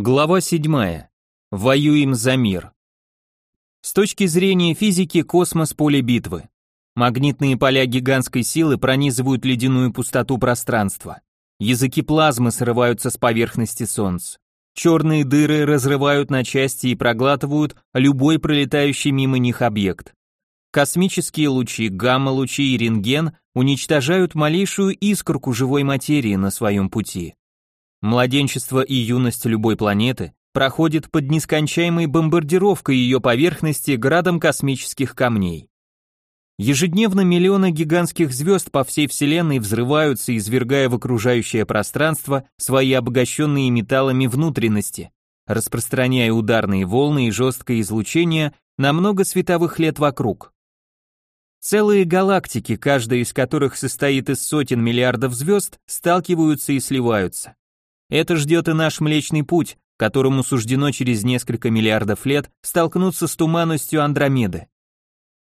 Глава 7. Воюем за мир. С точки зрения физики космос поле битвы. Магнитные поля гигантской силы пронизывают ледяную пустоту пространства. Языки плазмы срываются с поверхности Солнца. Черные дыры разрывают на части и проглатывают любой пролетающий мимо них объект. Космические лучи, гамма-лучи и рентген уничтожают малейшую искорку живой материи на своем пути. Младенчество и юность любой планеты проходит под нескончаемой бомбардировкой ее поверхности градом космических камней. Ежедневно миллионы гигантских звезд по всей Вселенной взрываются, извергая в окружающее пространство свои обогащенные металлами внутренности, распространяя ударные волны и жесткое излучение на много световых лет вокруг. Целые галактики, каждая из которых состоит из сотен миллиардов звезд, сталкиваются и сливаются. Это ждет и наш Млечный Путь, которому суждено через несколько миллиардов лет столкнуться с туманностью Андромеды.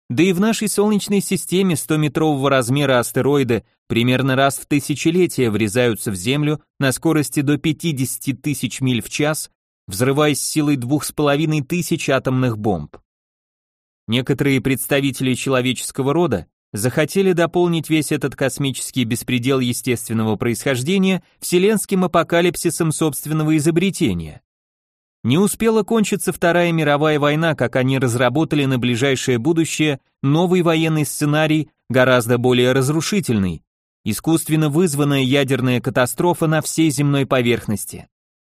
Да и в нашей Солнечной системе 100-метрового размера астероиды примерно раз в тысячелетие врезаются в Землю на скорости до 50 тысяч миль в час, взрываясь силой двух с половиной тысяч атомных бомб. Некоторые представители человеческого рода захотели дополнить весь этот космический беспредел естественного происхождения вселенским апокалипсисом собственного изобретения. Не успела кончиться Вторая мировая война, как они разработали на ближайшее будущее новый военный сценарий, гораздо более разрушительный, искусственно вызванная ядерная катастрофа на всей земной поверхности.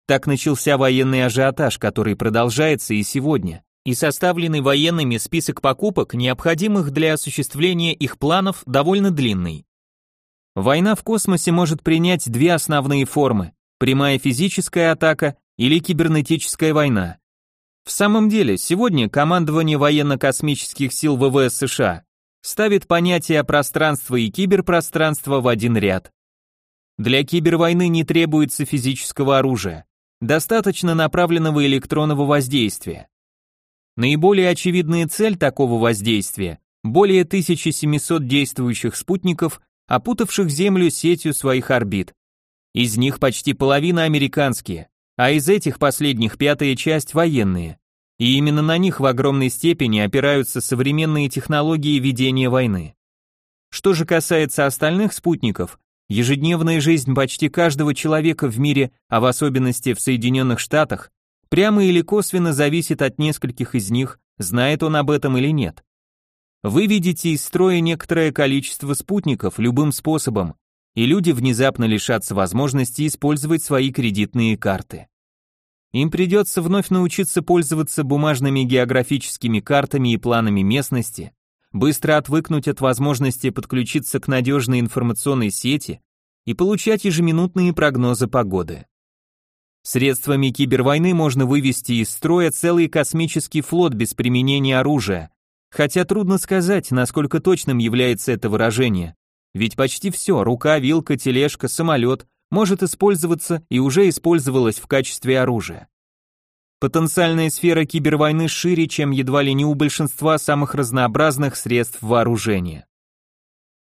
Так начался военный ажиотаж, который продолжается и сегодня и составленный военными список покупок, необходимых для осуществления их планов, довольно длинный. Война в космосе может принять две основные формы – прямая физическая атака или кибернетическая война. В самом деле, сегодня командование военно-космических сил ВВС США ставит понятия пространства и киберпространства в один ряд. Для кибервойны не требуется физического оружия, достаточно направленного электронного воздействия. Наиболее очевидная цель такого воздействия – более 1700 действующих спутников, опутавших Землю сетью своих орбит. Из них почти половина американские, а из этих последних пятая часть военные. И именно на них в огромной степени опираются современные технологии ведения войны. Что же касается остальных спутников, ежедневная жизнь почти каждого человека в мире, а в особенности в Соединенных Штатах, прямо или косвенно зависит от нескольких из них, знает он об этом или нет. Вы видите из строя некоторое количество спутников любым способом, и люди внезапно лишатся возможности использовать свои кредитные карты. Им придется вновь научиться пользоваться бумажными географическими картами и планами местности, быстро отвыкнуть от возможности подключиться к надежной информационной сети и получать ежеминутные прогнозы погоды. Средствами кибервойны можно вывести из строя целый космический флот без применения оружия, хотя трудно сказать, насколько точным является это выражение, ведь почти все, рука, вилка, тележка, самолет, может использоваться и уже использовалось в качестве оружия. Потенциальная сфера кибервойны шире, чем едва ли не у большинства самых разнообразных средств вооружения.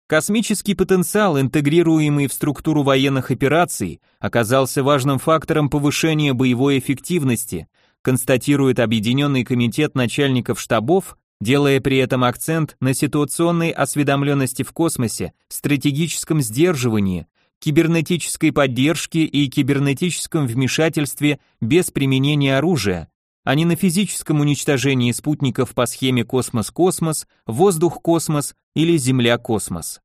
Космический потенциал, интегрируемый в структуру военных операций, оказался важным фактором повышения боевой эффективности, констатирует Объединенный комитет начальников штабов, делая при этом акцент на ситуационной осведомленности в космосе, стратегическом сдерживании, кибернетической поддержке и кибернетическом вмешательстве без применения оружия, а не на физическом уничтожении спутников по схеме космос-космос, воздух-космос или Земля-космос.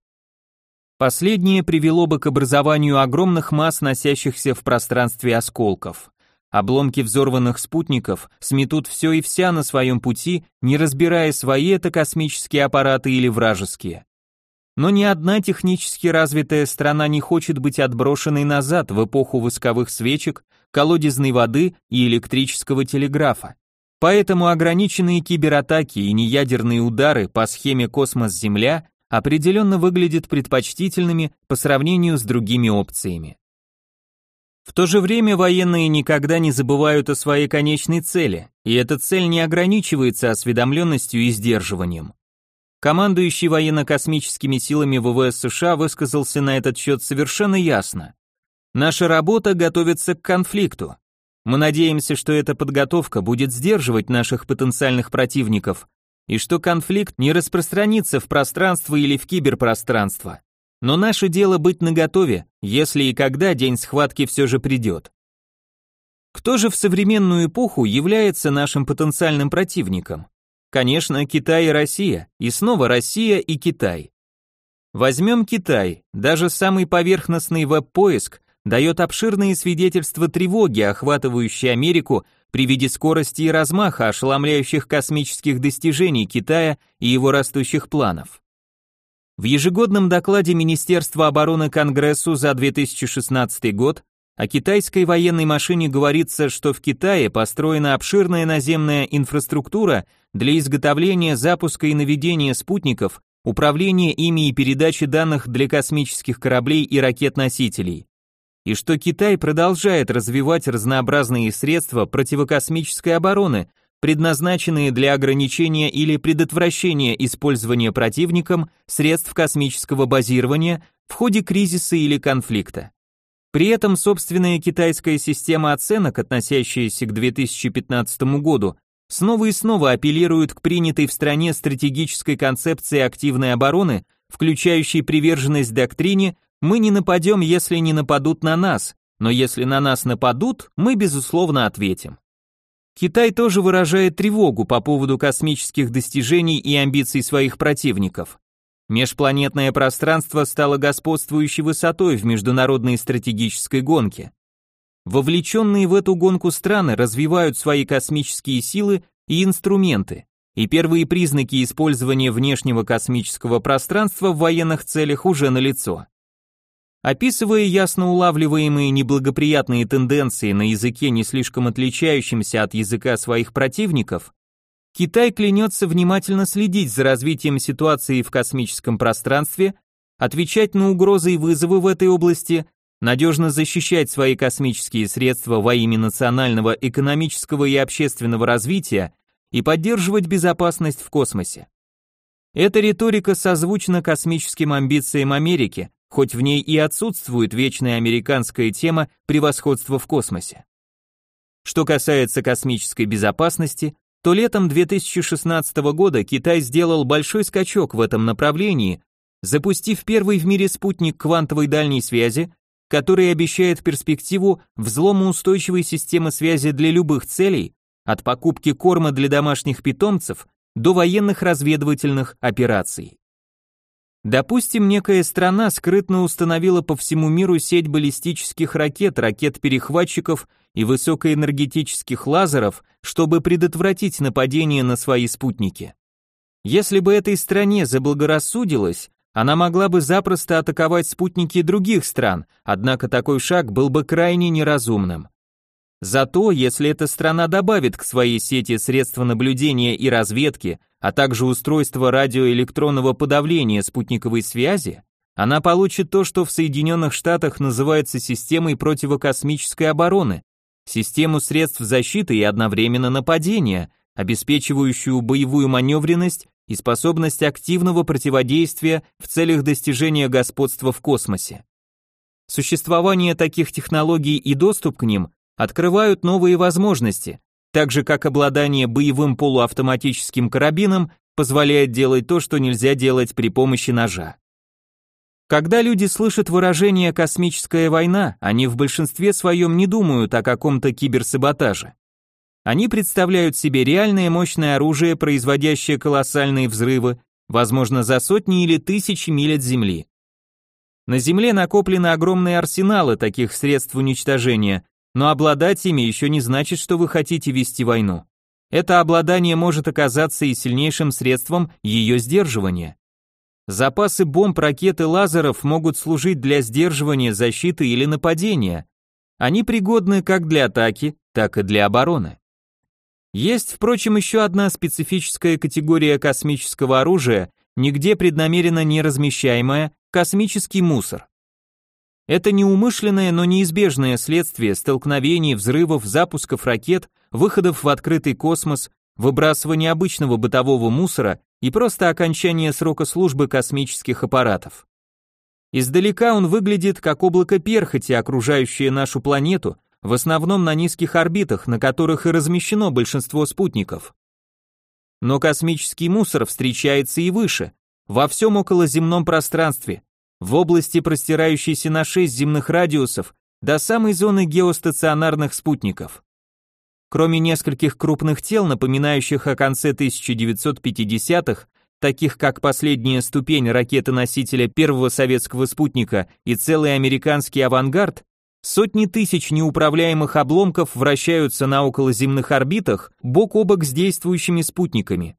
Последнее привело бы к образованию огромных масс, носящихся в пространстве осколков. Обломки взорванных спутников сметут все и вся на своем пути, не разбирая, свои это космические аппараты или вражеские. Но ни одна технически развитая страна не хочет быть отброшенной назад в эпоху восковых свечек, колодезной воды и электрического телеграфа. Поэтому ограниченные кибератаки и неядерные удары по схеме космос-Земля определенно выглядят предпочтительными по сравнению с другими опциями. В то же время военные никогда не забывают о своей конечной цели, и эта цель не ограничивается осведомленностью и сдерживанием. Командующий военно-космическими силами ВВС США высказался на этот счет совершенно ясно. Наша работа готовится к конфликту. Мы надеемся, что эта подготовка будет сдерживать наших потенциальных противников и что конфликт не распространится в пространство или в киберпространство. Но наше дело быть наготове, если и когда день схватки все же придет. Кто же в современную эпоху является нашим потенциальным противником? Конечно, Китай и Россия, и снова Россия и Китай. Возьмем Китай, даже самый поверхностный веб-поиск дает обширные свидетельства тревоги, охватывающие Америку при виде скорости и размаха ошеломляющих космических достижений Китая и его растущих планов. В ежегодном докладе Министерства обороны Конгрессу за 2016 год о китайской военной машине говорится, что в Китае построена обширная наземная инфраструктура для изготовления, запуска и наведения спутников, управления ими и передачи данных для космических кораблей и ракет-носителей и что Китай продолжает развивать разнообразные средства противокосмической обороны, предназначенные для ограничения или предотвращения использования противником средств космического базирования в ходе кризиса или конфликта. При этом собственная китайская система оценок, относящаяся к 2015 году, снова и снова апеллирует к принятой в стране стратегической концепции активной обороны, включающей приверженность доктрине мы не нападем, если не нападут на нас, но если на нас нападут, мы безусловно ответим. Китай тоже выражает тревогу по поводу космических достижений и амбиций своих противников. Межпланетное пространство стало господствующей высотой в международной стратегической гонке. Вовлеченные в эту гонку страны развивают свои космические силы и инструменты, и первые признаки использования внешнего космического пространства в военных целях уже налицо. Описывая ясно улавливаемые неблагоприятные тенденции на языке, не слишком отличающемся от языка своих противников, Китай клянется внимательно следить за развитием ситуации в космическом пространстве, отвечать на угрозы и вызовы в этой области, надежно защищать свои космические средства во имя национального экономического и общественного развития и поддерживать безопасность в космосе. Эта риторика созвучна космическим амбициям Америки, хоть в ней и отсутствует вечная американская тема превосходства в космосе. Что касается космической безопасности, то летом 2016 года Китай сделал большой скачок в этом направлении, запустив первый в мире спутник квантовой дальней связи, который обещает перспективу взломоустойчивой системы связи для любых целей, от покупки корма для домашних питомцев до военных разведывательных операций. Допустим, некая страна скрытно установила по всему миру сеть баллистических ракет, ракет-перехватчиков и высокоэнергетических лазеров, чтобы предотвратить нападение на свои спутники. Если бы этой стране заблагорассудилось, она могла бы запросто атаковать спутники других стран, однако такой шаг был бы крайне неразумным. Зато, если эта страна добавит к своей сети средства наблюдения и разведки, а также устройство радиоэлектронного подавления спутниковой связи, она получит то, что в Соединенных Штатах называется системой противокосмической обороны, систему средств защиты и одновременно нападения, обеспечивающую боевую маневренность и способность активного противодействия в целях достижения господства в космосе. Существование таких технологий и доступ к ним открывают новые возможности, так же как обладание боевым полуавтоматическим карабином позволяет делать то, что нельзя делать при помощи ножа. Когда люди слышат выражение «космическая война», они в большинстве своем не думают о каком-то киберсаботаже. Они представляют себе реальное мощное оружие, производящее колоссальные взрывы, возможно, за сотни или тысячи миль от Земли. На Земле накоплены огромные арсеналы таких средств уничтожения, но обладать ими еще не значит, что вы хотите вести войну. Это обладание может оказаться и сильнейшим средством ее сдерживания. Запасы бомб, ракет и лазеров могут служить для сдерживания, защиты или нападения. Они пригодны как для атаки, так и для обороны. Есть, впрочем, еще одна специфическая категория космического оружия, нигде преднамеренно не размещаемая – космический мусор. Это неумышленное, но неизбежное следствие столкновений, взрывов, запусков ракет, выходов в открытый космос, выбрасывания обычного бытового мусора и просто окончания срока службы космических аппаратов. Издалека он выглядит как облако перхоти, окружающее нашу планету, в основном на низких орбитах, на которых и размещено большинство спутников. Но космический мусор встречается и выше, во всем околоземном пространстве, в области, простирающейся на 6 земных радиусов, до самой зоны геостационарных спутников. Кроме нескольких крупных тел, напоминающих о конце 1950-х, таких как последняя ступень ракеты-носителя первого советского спутника и целый американский авангард, сотни тысяч неуправляемых обломков вращаются на околоземных орбитах бок о бок с действующими спутниками.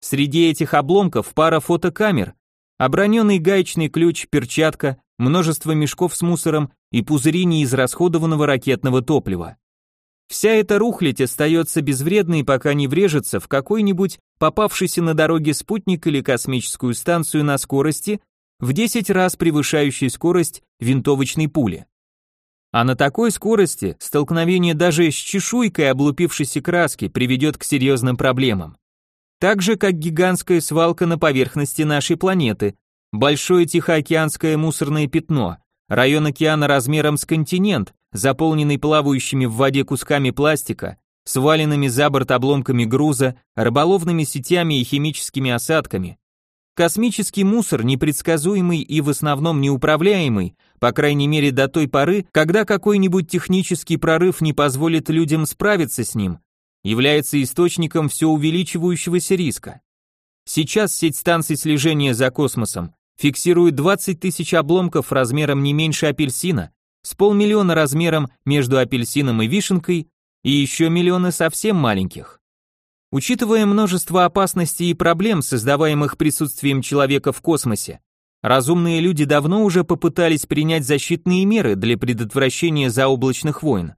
Среди этих обломков пара фотокамер, оброненный гаечный ключ, перчатка, множество мешков с мусором и пузыри неизрасходованного ракетного топлива. Вся эта рухлядь остается безвредной, пока не врежется в какой-нибудь попавшийся на дороге спутник или космическую станцию на скорости, в 10 раз превышающей скорость винтовочной пули. А на такой скорости столкновение даже с чешуйкой облупившейся краски приведет к серьезным проблемам. Так же, как гигантская свалка на поверхности нашей планеты, большое тихоокеанское мусорное пятно, район океана размером с континент, заполненный плавающими в воде кусками пластика, сваленными за борт обломками груза, рыболовными сетями и химическими осадками. Космический мусор непредсказуемый и в основном неуправляемый, по крайней мере до той поры, когда какой-нибудь технический прорыв не позволит людям справиться с ним, является источником все увеличивающегося риска. Сейчас сеть станций слежения за космосом фиксирует 20 тысяч обломков размером не меньше апельсина, с полмиллиона размером между апельсином и вишенкой и еще миллионы совсем маленьких. Учитывая множество опасностей и проблем, создаваемых присутствием человека в космосе, разумные люди давно уже попытались принять защитные меры для предотвращения заоблачных войн.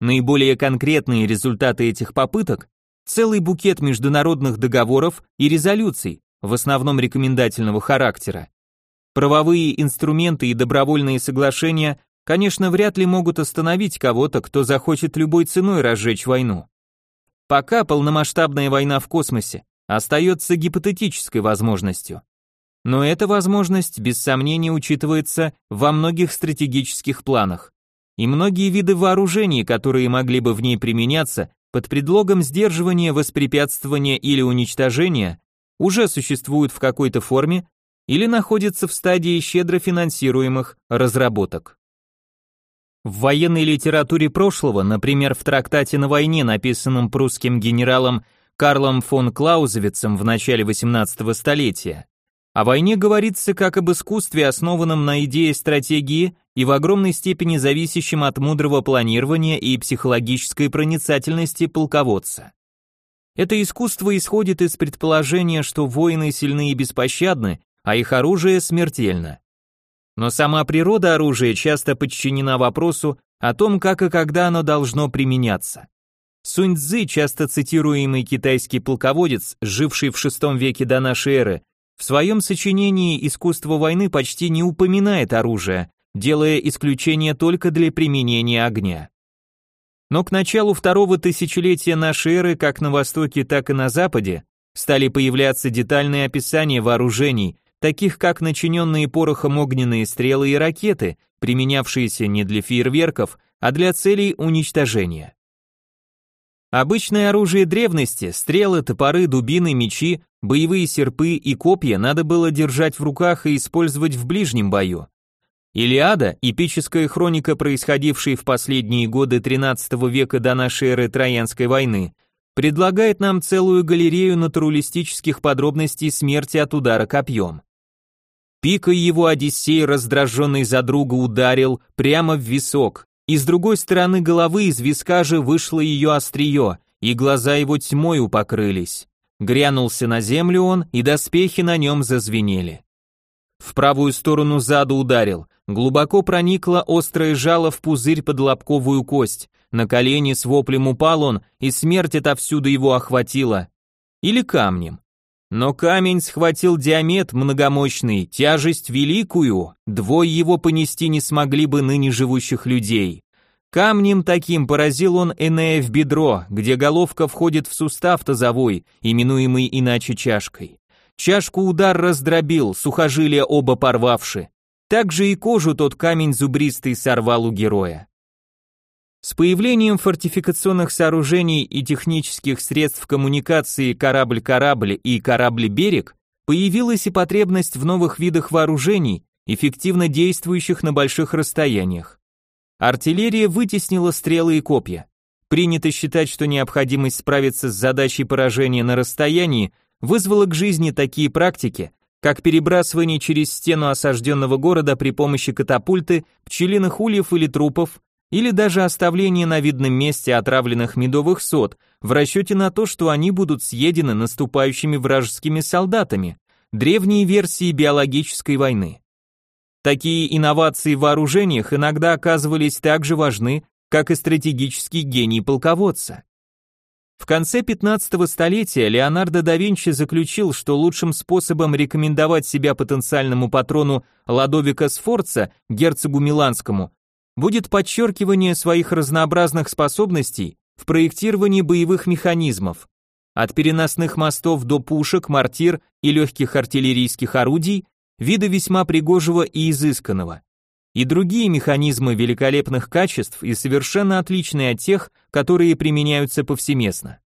Наиболее конкретные результаты этих попыток – целый букет международных договоров и резолюций, в основном рекомендательного характера. Правовые инструменты и добровольные соглашения конечно, вряд ли могут остановить кого-то, кто захочет любой ценой разжечь войну. Пока полномасштабная война в космосе остается гипотетической возможностью. Но эта возможность без сомнения учитывается во многих стратегических планах. И многие виды вооружений, которые могли бы в ней применяться под предлогом сдерживания, воспрепятствования или уничтожения, уже существуют в какой-то форме или находятся в стадии щедро финансируемых разработок. В военной литературе прошлого, например, в трактате на войне, написанном прусским генералом Карлом фон Клаузевицем в начале 18 столетия, о войне говорится как об искусстве, основанном на идее стратегии и в огромной степени зависящем от мудрого планирования и психологической проницательности полководца. Это искусство исходит из предположения, что воины сильны и беспощадны, а их оружие смертельно. Но сама природа оружия часто подчинена вопросу о том, как и когда оно должно применяться. Сунь Цзы, часто цитируемый китайский полководец, живший в VI веке до нашей эры, в своем сочинении «Искусство войны» почти не упоминает оружие, делая исключение только для применения огня. Но к началу второго тысячелетия нашей эры как на Востоке, так и на Западе стали появляться детальные описания вооружений, таких как начиненные порохом огненные стрелы и ракеты, применявшиеся не для фейерверков, а для целей уничтожения. Обычное оружие древности, стрелы, топоры, дубины, мечи, боевые серпы и копья надо было держать в руках и использовать в ближнем бою. Илиада, эпическая хроника, происходившей в последние годы XIII века до нашей эры Троянской войны, предлагает нам целую галерею натуралистических подробностей смерти от удара копьем. Пикой его Одиссей, раздраженный за друга, ударил прямо в висок, и с другой стороны головы из виска же вышло ее острие, и глаза его тьмою покрылись. Грянулся на землю он, и доспехи на нем зазвенели. В правую сторону зада ударил, глубоко проникло острое жало в пузырь под лобковую кость, на колени с воплем упал он, и смерть отовсюду его охватила. Или камнем. Но камень схватил диамет многомощный, тяжесть великую, двое его понести не смогли бы ныне живущих людей. Камнем таким поразил он Энея в бедро, где головка входит в сустав тазовой, именуемый иначе чашкой. Чашку удар раздробил, сухожилия оба порвавши. Так же и кожу тот камень зубристый сорвал у героя. С появлением фортификационных сооружений и технических средств коммуникации корабль-корабль и корабль-берег появилась и потребность в новых видах вооружений, эффективно действующих на больших расстояниях. Артиллерия вытеснила стрелы и копья. Принято считать, что необходимость справиться с задачей поражения на расстоянии вызвала к жизни такие практики, как перебрасывание через стену осажденного города при помощи катапульты, пчелиных ульев или трупов, или даже оставление на видном месте отравленных медовых сот в расчете на то, что они будут съедены наступающими вражескими солдатами, древние версии биологической войны. Такие инновации в вооружениях иногда оказывались так же важны, как и стратегический гений полководца. В конце 15 столетия Леонардо да Винчи заключил, что лучшим способом рекомендовать себя потенциальному патрону Ладовика Сфорца, герцогу Миланскому, будет подчеркивание своих разнообразных способностей в проектировании боевых механизмов, от переносных мостов до пушек, мортир и легких артиллерийских орудий, вида весьма пригожего и изысканного, и другие механизмы великолепных качеств и совершенно отличные от тех, которые применяются повсеместно.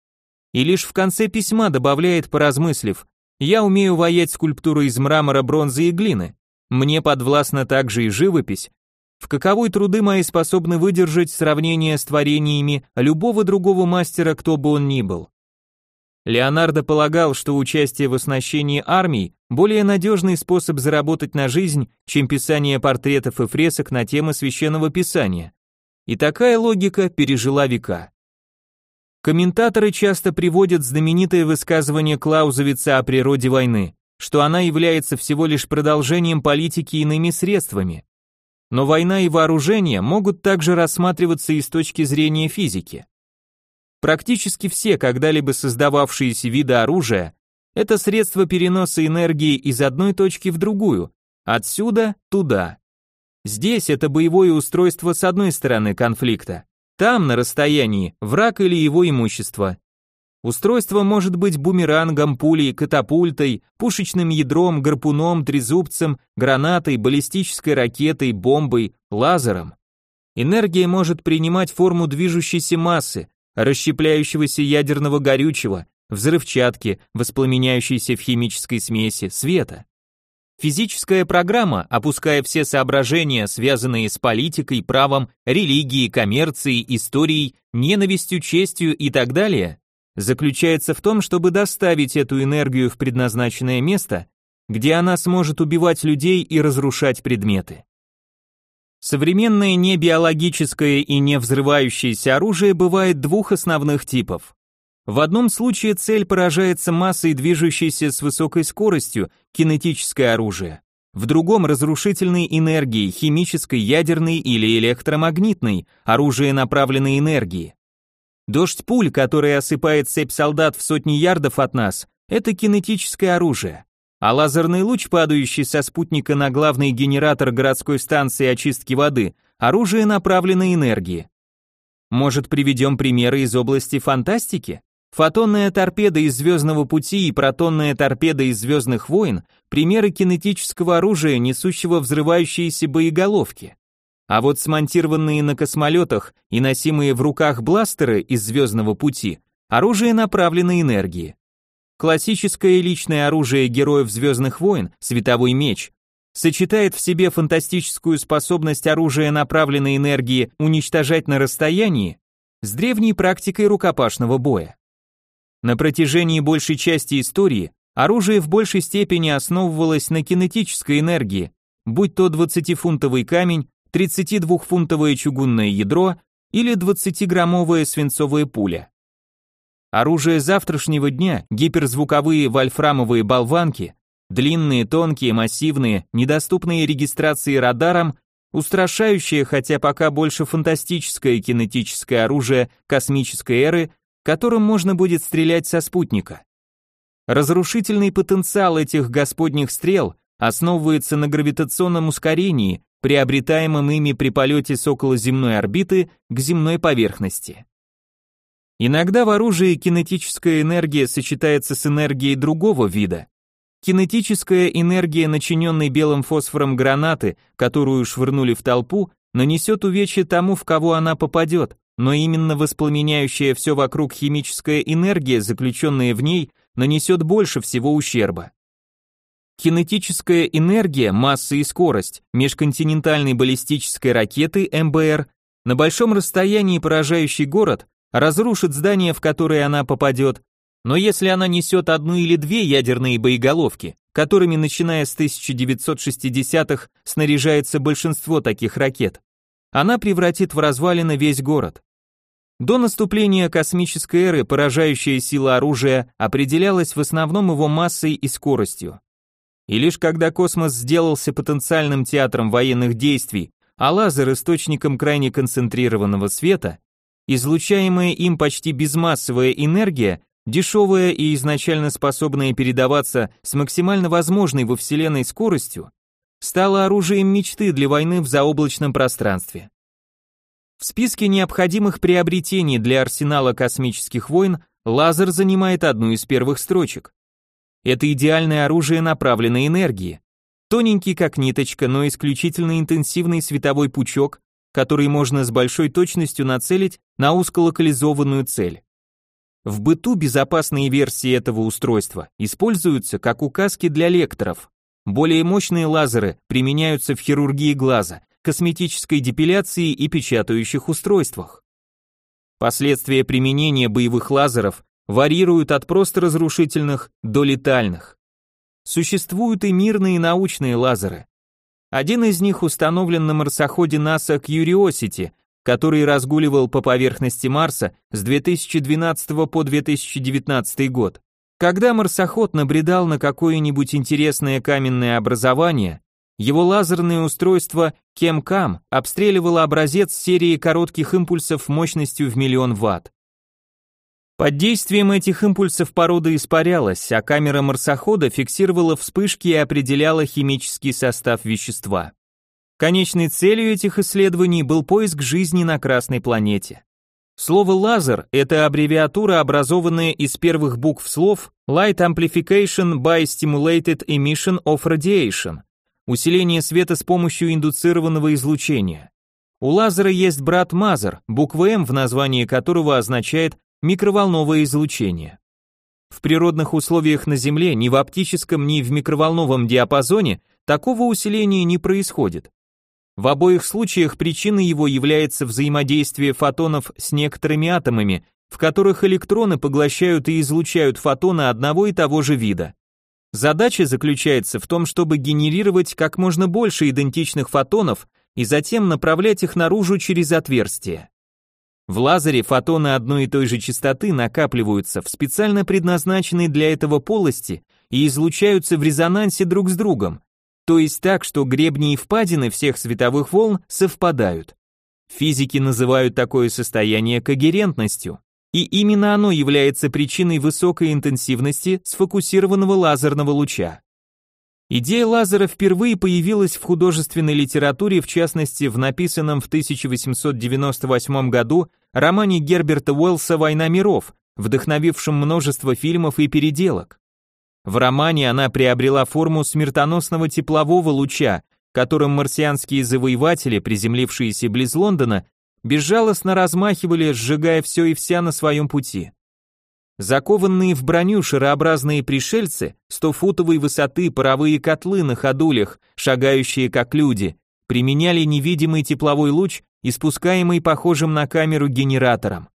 И лишь в конце письма добавляет, поразмыслив, «Я умею ваять скульптуру из мрамора, бронзы и глины. Мне подвластна также и живопись, в каковой труды мои способны выдержать сравнение с творениями любого другого мастера, кто бы он ни был. Леонардо полагал, что участие в оснащении армий более надежный способ заработать на жизнь, чем писание портретов и фресок на темы священного писания. И такая логика пережила века. Комментаторы часто приводят знаменитое высказывание Клаузовица о природе войны, что она является всего лишь продолжением политики иными средствами. Но война и вооружение могут также рассматриваться и с точки зрения физики. Практически все когда-либо создававшиеся виды оружия – это средства переноса энергии из одной точки в другую, отсюда туда. Здесь это боевое устройство с одной стороны конфликта, там, на расстоянии, враг или его имущество. Устройство может быть бумерангом, пулей, катапультой, пушечным ядром, гарпуном, трезубцем, гранатой, баллистической ракетой, бомбой, лазером. Энергия может принимать форму движущейся массы, расщепляющегося ядерного горючего, взрывчатки, воспламеняющейся в химической смеси, света. Физическая программа, опуская все соображения, связанные с политикой, правом, религией, коммерцией, историей, ненавистью, честью и так далее, заключается в том, чтобы доставить эту энергию в предназначенное место, где она сможет убивать людей и разрушать предметы. Современное небиологическое и не взрывающееся оружие бывает двух основных типов. В одном случае цель поражается массой, движущейся с высокой скоростью, кинетическое оружие. В другом разрушительной энергией, химической, ядерной или электромагнитной, оружие направленной энергии. Дождь пуль, который осыпает цепь солдат в сотни ярдов от нас, это кинетическое оружие. А лазерный луч, падающий со спутника на главный генератор городской станции очистки воды, оружие направленной энергии. Может, приведем примеры из области фантастики? Фотонная торпеда из Звездного пути и протонная торпеда из Звездных войн – примеры кинетического оружия, несущего взрывающиеся боеголовки. А вот смонтированные на космолетах и носимые в руках бластеры из Звездного пути – оружие направленной энергии. Классическое личное оружие героев Звездных войн, световой меч, сочетает в себе фантастическую способность оружия направленной энергии уничтожать на расстоянии с древней практикой рукопашного боя. На протяжении большей части истории оружие в большей степени основывалось на кинетической энергии, будь то 20-фунтовый камень, 32-фунтовое чугунное ядро или 20-граммовая свинцовая пуля. Оружие завтрашнего дня, гиперзвуковые вольфрамовые болванки, длинные, тонкие, массивные, недоступные регистрации радаром, устрашающее, хотя пока больше фантастическое кинетическое оружие космической эры, которым можно будет стрелять со спутника. Разрушительный потенциал этих господних стрел основывается на гравитационном ускорении, приобретаемым ими при полете с околоземной орбиты к земной поверхности. Иногда в оружии кинетическая энергия сочетается с энергией другого вида. Кинетическая энергия, начиненной белым фосфором гранаты, которую швырнули в толпу, нанесет увечье тому, в кого она попадет, но именно воспламеняющая все вокруг химическая энергия, заключенная в ней, нанесет больше всего ущерба. Кинетическая энергия, масса и скорость межконтинентальной баллистической ракеты МБР на большом расстоянии поражающий город разрушит здание, в которое она попадет, но если она несет одну или две ядерные боеголовки, которыми начиная с 1960-х снаряжается большинство таких ракет, она превратит в развалины весь город. До наступления космической эры поражающая сила оружия определялась в основном его массой и скоростью. И лишь когда космос сделался потенциальным театром военных действий, а лазер источником крайне концентрированного света, излучаемая им почти безмассовая энергия, дешевая и изначально способная передаваться с максимально возможной во Вселенной скоростью, стала оружием мечты для войны в заоблачном пространстве. В списке необходимых приобретений для арсенала космических войн лазер занимает одну из первых строчек. Это идеальное оружие направленной энергии. Тоненький как ниточка, но исключительно интенсивный световой пучок, который можно с большой точностью нацелить на узколокализованную цель. В быту безопасные версии этого устройства используются как указки для лекторов. Более мощные лазеры применяются в хирургии глаза, косметической депиляции и печатающих устройствах. Последствия применения боевых лазеров варьируют от просто разрушительных до летальных. Существуют и мирные научные лазеры. Один из них установлен на марсоходе НАСА Curiosity, который разгуливал по поверхности Марса с 2012 по 2019 год. Когда марсоход набредал на какое-нибудь интересное каменное образование, его лазерное устройство ChemCam обстреливало образец серии коротких импульсов мощностью в миллион ватт. Под действием этих импульсов порода испарялась, а камера марсохода фиксировала вспышки и определяла химический состав вещества. Конечной целью этих исследований был поиск жизни на Красной планете. Слово «лазер» — это аббревиатура, образованная из первых букв слов Light Amplification by Stimulated Emission of Radiation — усиление света с помощью индуцированного излучения. У лазера есть брат Мазер, буква М в названии которого означает микроволновое излучение. В природных условиях на Земле ни в оптическом, ни в микроволновом диапазоне такого усиления не происходит. В обоих случаях причиной его является взаимодействие фотонов с некоторыми атомами, в которых электроны поглощают и излучают фотоны одного и того же вида. Задача заключается в том, чтобы генерировать как можно больше идентичных фотонов и затем направлять их наружу через отверстие. В лазере фотоны одной и той же частоты накапливаются в специально предназначенной для этого полости и излучаются в резонансе друг с другом, то есть так, что гребни и впадины всех световых волн совпадают. Физики называют такое состояние когерентностью, и именно оно является причиной высокой интенсивности сфокусированного лазерного луча. Идея лазера впервые появилась в художественной литературе, в частности в написанном в 1898 году романе Герберта Уэллса «Война миров», вдохновившем множество фильмов и переделок. В романе она приобрела форму смертоносного теплового луча, которым марсианские завоеватели, приземлившиеся близ Лондона, безжалостно размахивали, сжигая все и вся на своем пути. Закованные в броню шарообразные пришельцы, стофутовой высоты паровые котлы на ходулях, шагающие как люди, применяли невидимый тепловой луч, испускаемый похожим на камеру генератором.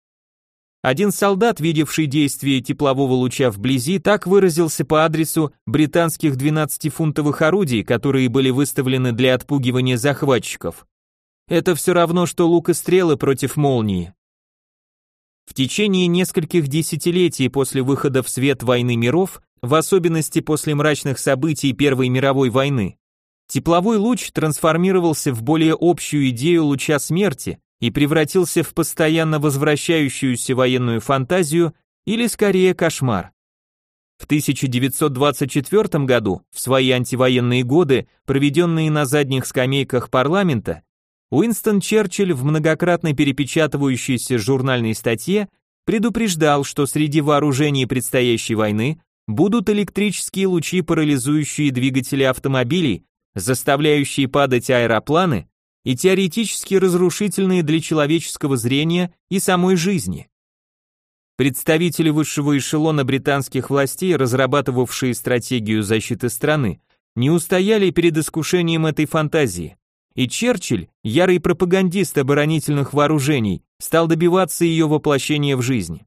Один солдат, видевший действие теплового луча вблизи, так выразился по адресу британских 12-фунтовых орудий, которые были выставлены для отпугивания захватчиков. Это все равно, что лук и стрелы против молнии. В течение нескольких десятилетий после выхода в свет войны миров, в особенности после мрачных событий Первой мировой войны, тепловой луч трансформировался в более общую идею луча смерти и превратился в постоянно возвращающуюся военную фантазию или скорее кошмар. В 1924 году, в свои антивоенные годы, проведенные на задних скамейках парламента, Уинстон Черчилль в многократно перепечатывающейся журнальной статье предупреждал, что среди вооружений предстоящей войны будут электрические лучи, парализующие двигатели автомобилей, заставляющие падать аэропланы и теоретически разрушительные для человеческого зрения и самой жизни. Представители высшего эшелона британских властей, разрабатывавшие стратегию защиты страны, не устояли перед искушением этой фантазии. И Черчилль, ярый пропагандист оборонительных вооружений, стал добиваться ее воплощения в жизнь.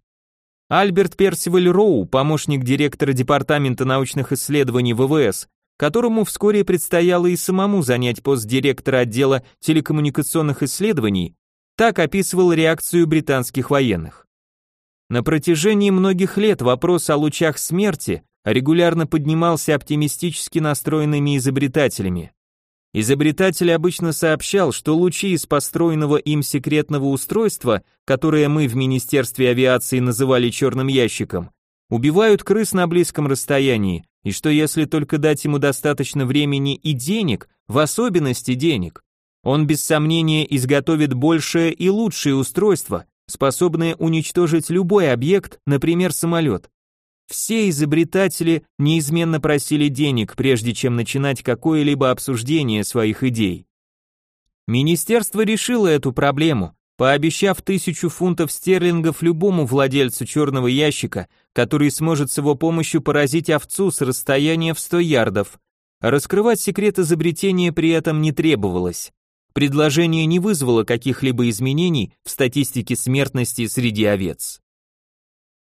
Альберт Персиваль Роу, помощник директора Департамента научных исследований ВВС, которому вскоре предстояло и самому занять пост директора отдела телекоммуникационных исследований, так описывал реакцию британских военных. На протяжении многих лет вопрос о лучах смерти регулярно поднимался оптимистически настроенными изобретателями. Изобретатель обычно сообщал, что лучи из построенного им секретного устройства, которое мы в Министерстве авиации называли черным ящиком, убивают крыс на близком расстоянии, и что если только дать ему достаточно времени и денег, в особенности денег, он без сомнения изготовит большее и лучшее устройство, способное уничтожить любой объект, например, самолет. Все изобретатели неизменно просили денег, прежде чем начинать какое-либо обсуждение своих идей. Министерство решило эту проблему, пообещав тысячу фунтов стерлингов любому владельцу черного ящика, который сможет с его помощью поразить овцу с расстояния в 100 ярдов. Раскрывать секрет изобретения при этом не требовалось. Предложение не вызвало каких-либо изменений в статистике смертности среди овец.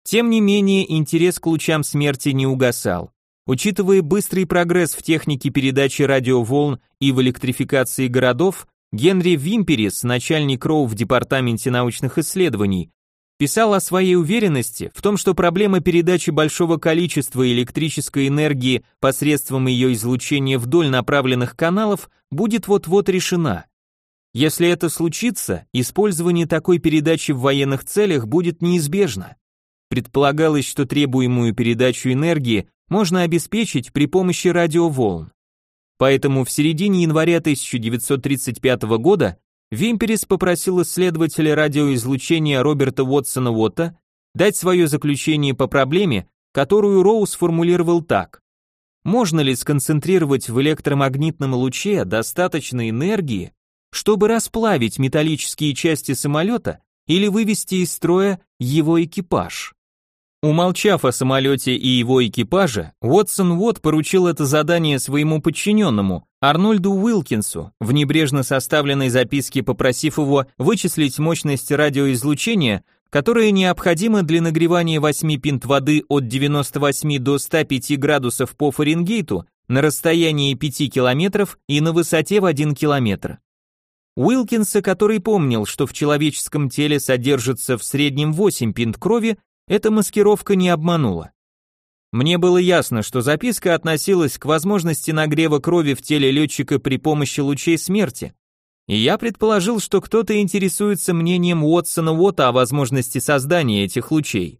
Тем не менее, интерес к лучам смерти не угасал. Учитывая быстрый прогресс в технике передачи радиоволн и в электрификации городов, Генри Вимперис, начальник РОУ в Департаменте научных исследований, писал о своей уверенности в том, что проблема передачи большого количества электрической энергии посредством ее излучения вдоль направленных каналов будет вот-вот решена. Если это случится, использование такой передачи в военных целях будет неизбежно. Предполагалось, что требуемую передачу энергии можно обеспечить при помощи радиоволн. Поэтому в середине января 1935 года Вимперис попросил исследователя радиоизлучения Роберта Уотсона Уотта дать свое заключение по проблеме, которую Роу сформулировал так. Можно ли сконцентрировать в электромагнитном луче достаточно энергии, чтобы расплавить металлические части самолета или вывести из строя его экипаж? Умолчав о самолете и его экипаже, Уотсон Уотт поручил это задание своему подчиненному, Арнольду Уилкинсу, в небрежно составленной записке попросив его вычислить мощность радиоизлучения, которое необходимо для нагревания 8 пинт воды от 98 до 105 градусов по Фаренгейту на расстоянии 5 километров и на высоте в 1 километр. Уилкинса, который помнил, что в человеческом теле содержится в среднем 8 пинт крови, эта маскировка не обманула. Мне было ясно, что записка относилась к возможности нагрева крови в теле летчика при помощи лучей смерти, и я предположил, что кто-то интересуется мнением Уотсона Уотта о возможности создания этих лучей.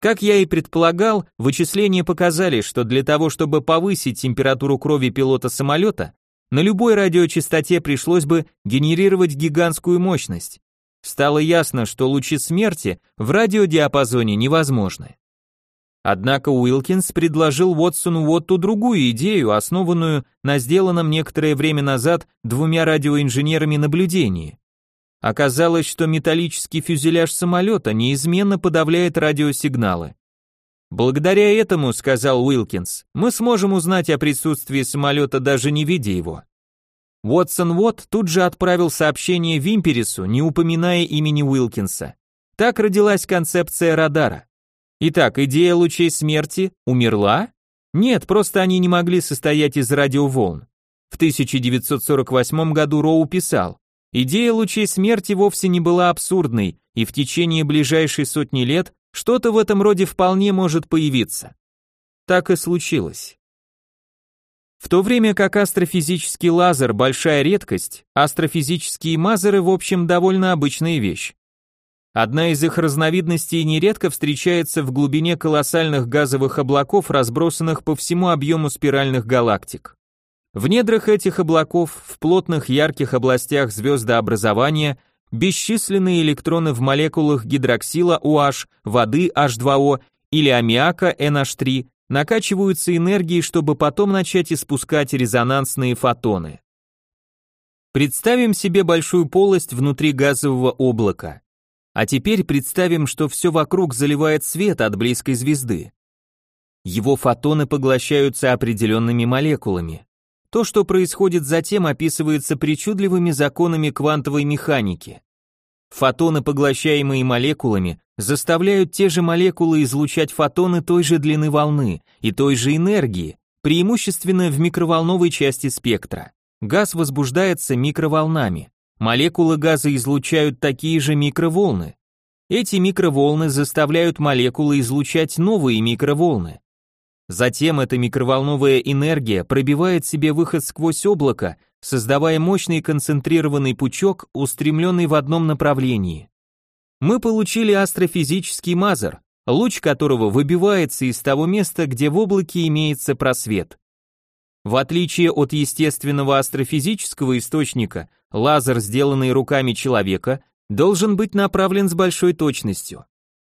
Как я и предполагал, вычисления показали, что для того, чтобы повысить температуру крови пилота самолета, на любой радиочастоте пришлось бы генерировать гигантскую мощность стало ясно, что лучи смерти в радиодиапазоне невозможны. Однако Уилкинс предложил Уотсону Уотту другую идею, основанную на сделанном некоторое время назад двумя радиоинженерами наблюдении. Оказалось, что металлический фюзеляж самолета неизменно подавляет радиосигналы. Благодаря этому, сказал Уилкинс, мы сможем узнать о присутствии самолета даже не видя его. Уотсон Уотт тут же отправил сообщение Вимперису, не упоминая имени Уилкинса. Так родилась концепция радара. Итак, идея лучей смерти умерла? Нет, просто они не могли состоять из радиоволн. В 1948 году Роу писал, идея лучей смерти вовсе не была абсурдной, и в течение ближайшей сотни лет что-то в этом роде вполне может появиться. Так и случилось. В то время как астрофизический лазер – большая редкость, астрофизические мазеры в общем довольно обычная вещь. Одна из их разновидностей нередко встречается в глубине колоссальных газовых облаков, разбросанных по всему объему спиральных галактик. В недрах этих облаков, в плотных ярких областях звездообразования, бесчисленные электроны в молекулах гидроксила OH, воды H2O или аммиака NH3 накачиваются энергией, чтобы потом начать испускать резонансные фотоны. Представим себе большую полость внутри газового облака. А теперь представим, что все вокруг заливает свет от близкой звезды. Его фотоны поглощаются определенными молекулами. То, что происходит затем, описывается причудливыми законами квантовой механики. Фотоны, поглощаемые молекулами, заставляют те же молекулы излучать фотоны той же длины волны и той же энергии, преимущественно в микроволновой части спектра. Газ возбуждается микроволнами. Молекулы газа излучают такие же микроволны. Эти микроволны заставляют молекулы излучать новые микроволны. Затем эта микроволновая энергия пробивает себе выход сквозь облако, создавая мощный концентрированный пучок, устремленный в одном направлении. Мы получили астрофизический мазер, луч которого выбивается из того места, где в облаке имеется просвет. В отличие от естественного астрофизического источника, лазер, сделанный руками человека, должен быть направлен с большой точностью.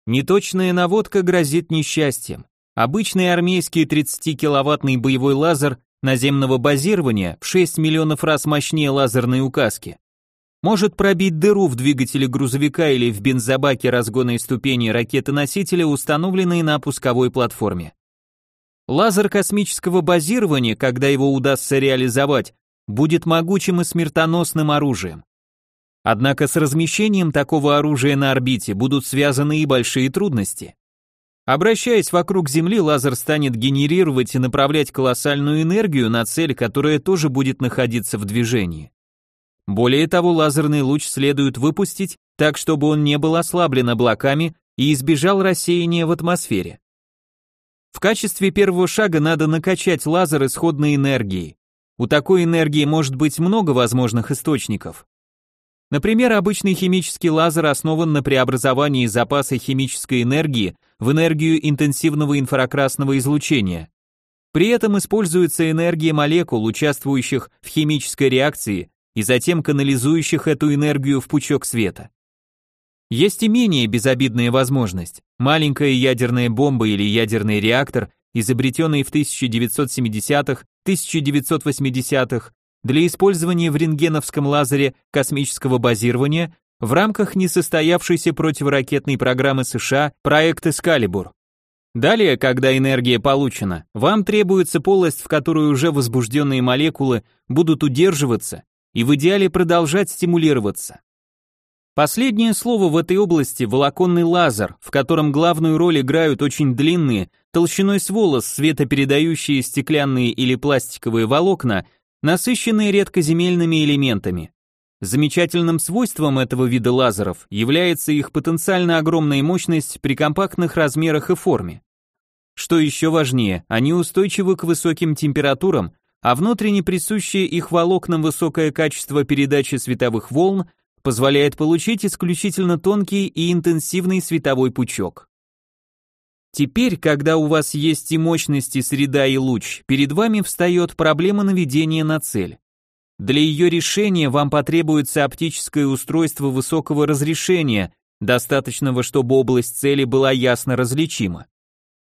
Неточная наводка грозит несчастьем. Обычный армейский 30-киловаттный боевой лазер наземного базирования в 6 миллионов раз мощнее лазерной указки может пробить дыру в двигателе грузовика или в бензобаке разгонной ступени ракеты-носителя, установленной на пусковой платформе. Лазер космического базирования, когда его удастся реализовать, будет могучим и смертоносным оружием. Однако с размещением такого оружия на орбите будут связаны и большие трудности. Обращаясь вокруг Земли, лазер станет генерировать и направлять колоссальную энергию на цель, которая тоже будет находиться в движении. Более того, лазерный луч следует выпустить так, чтобы он не был ослаблен облаками и избежал рассеяния в атмосфере. В качестве первого шага надо накачать лазер исходной энергией. У такой энергии может быть много возможных источников. Например, обычный химический лазер основан на преобразовании запаса химической энергии в энергию интенсивного инфракрасного излучения. При этом используется энергия молекул, участвующих в химической реакции, и затем канализующих эту энергию в пучок света. Есть и менее безобидная возможность. Маленькая ядерная бомба или ядерный реактор, изобретенный в 1970-х, 1980-х для использования в рентгеновском лазере космического базирования в рамках несостоявшейся противоракетной программы США проект Эскалибур. Далее, когда энергия получена, вам требуется полость, в которую уже возбужденные молекулы будут удерживаться и в идеале продолжать стимулироваться. Последнее слово в этой области – волоконный лазер, в котором главную роль играют очень длинные, толщиной с волос, светопередающие стеклянные или пластиковые волокна, насыщенные редкоземельными элементами. Замечательным свойством этого вида лазеров является их потенциально огромная мощность при компактных размерах и форме. Что еще важнее, они устойчивы к высоким температурам, а внутренне присущее их волокнам высокое качество передачи световых волн позволяет получить исключительно тонкий и интенсивный световой пучок. Теперь, когда у вас есть и мощность, и среда, и луч, перед вами встает проблема наведения на цель. Для ее решения вам потребуется оптическое устройство высокого разрешения, достаточного, чтобы область цели была ясно различима.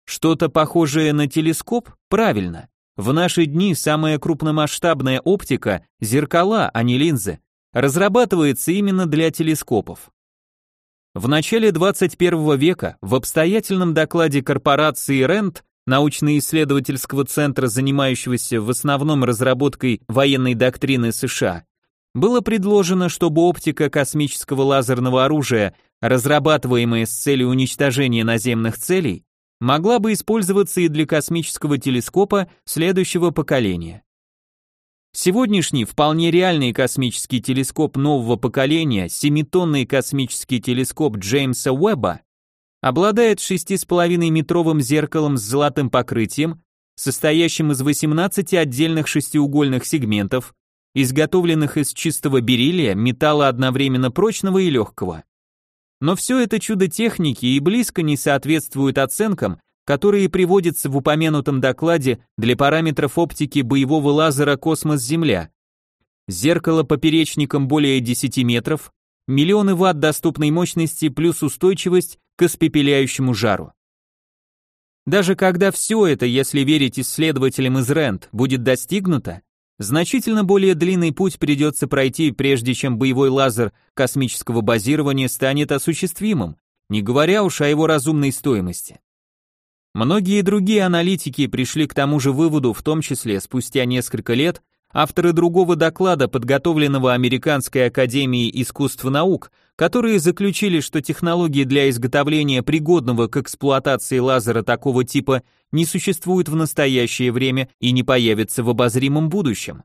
Что-то похожее на телескоп? Правильно. В наши дни самая крупномасштабная оптика – зеркала, а не линзы, разрабатывается именно для телескопов. В начале 21 века в обстоятельном докладе корпорации RAND, научно-исследовательского центра, занимающегося в основном разработкой военной доктрины США, было предложено, чтобы оптика космического лазерного оружия, разрабатываемая с целью уничтожения наземных целей, могла бы использоваться и для космического телескопа следующего поколения. Сегодняшний вполне реальный космический телескоп нового поколения, семитонный космический телескоп Джеймса Уэбба, обладает 6,5-метровым зеркалом с золотым покрытием, состоящим из 18 отдельных шестиугольных сегментов, изготовленных из чистого бериллия, металла одновременно прочного и легкого. Но все это чудо техники и близко не соответствует оценкам, которые приводятся в упомянутом докладе для параметров оптики боевого лазера «Космос-Земля». Зеркало поперечником более 10 метров, миллионы ватт доступной мощности плюс устойчивость к испепеляющему жару. Даже когда все это, если верить исследователям из РЭНД, будет достигнуто, значительно более длинный путь придется пройти, прежде чем боевой лазер космического базирования станет осуществимым, не говоря уж о его разумной стоимости. Многие другие аналитики пришли к тому же выводу, в том числе спустя несколько лет, авторы другого доклада, подготовленного Американской академией искусств и наук, которые заключили, что технологии для изготовления пригодного к эксплуатации лазера такого типа не существуют в настоящее время и не появятся в обозримом будущем.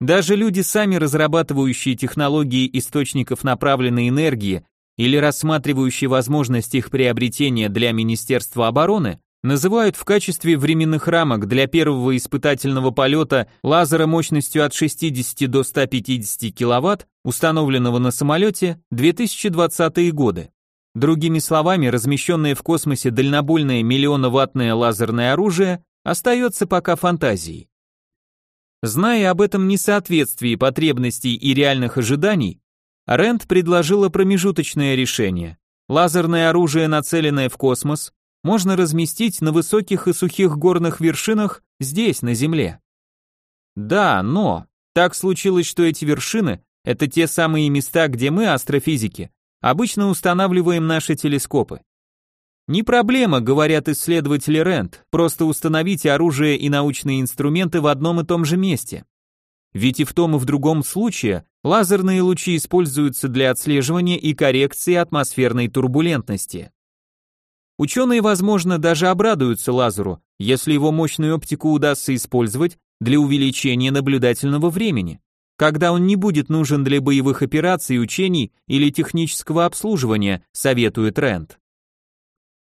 Даже люди, сами разрабатывающие технологии источников направленной энергии или рассматривающие возможность их приобретения для Министерства обороны, называют в качестве временных рамок для первого испытательного полета лазера мощностью от 60 до 150 кВт, установленного на самолете, 2020-е годы. Другими словами, размещенное в космосе дальнобойное миллионоваттное лазерное оружие остается пока фантазией. Зная об этом несоответствии потребностей и реальных ожиданий, Рэнд предложила промежуточное решение. Лазерное оружие, нацеленное в космос, можно разместить на высоких и сухих горных вершинах здесь, на Земле. Да, но так случилось, что эти вершины – это те самые места, где мы, астрофизики, обычно устанавливаем наши телескопы. Не проблема, говорят исследователи РЕНД, просто установить оружие и научные инструменты в одном и том же месте. Ведь и в том и в другом случае лазерные лучи используются для отслеживания и коррекции атмосферной турбулентности. Ученые, возможно, даже обрадуются лазеру, если его мощную оптику удастся использовать для увеличения наблюдательного времени, когда он не будет нужен для боевых операций, учений или технического обслуживания, советует Рэнд.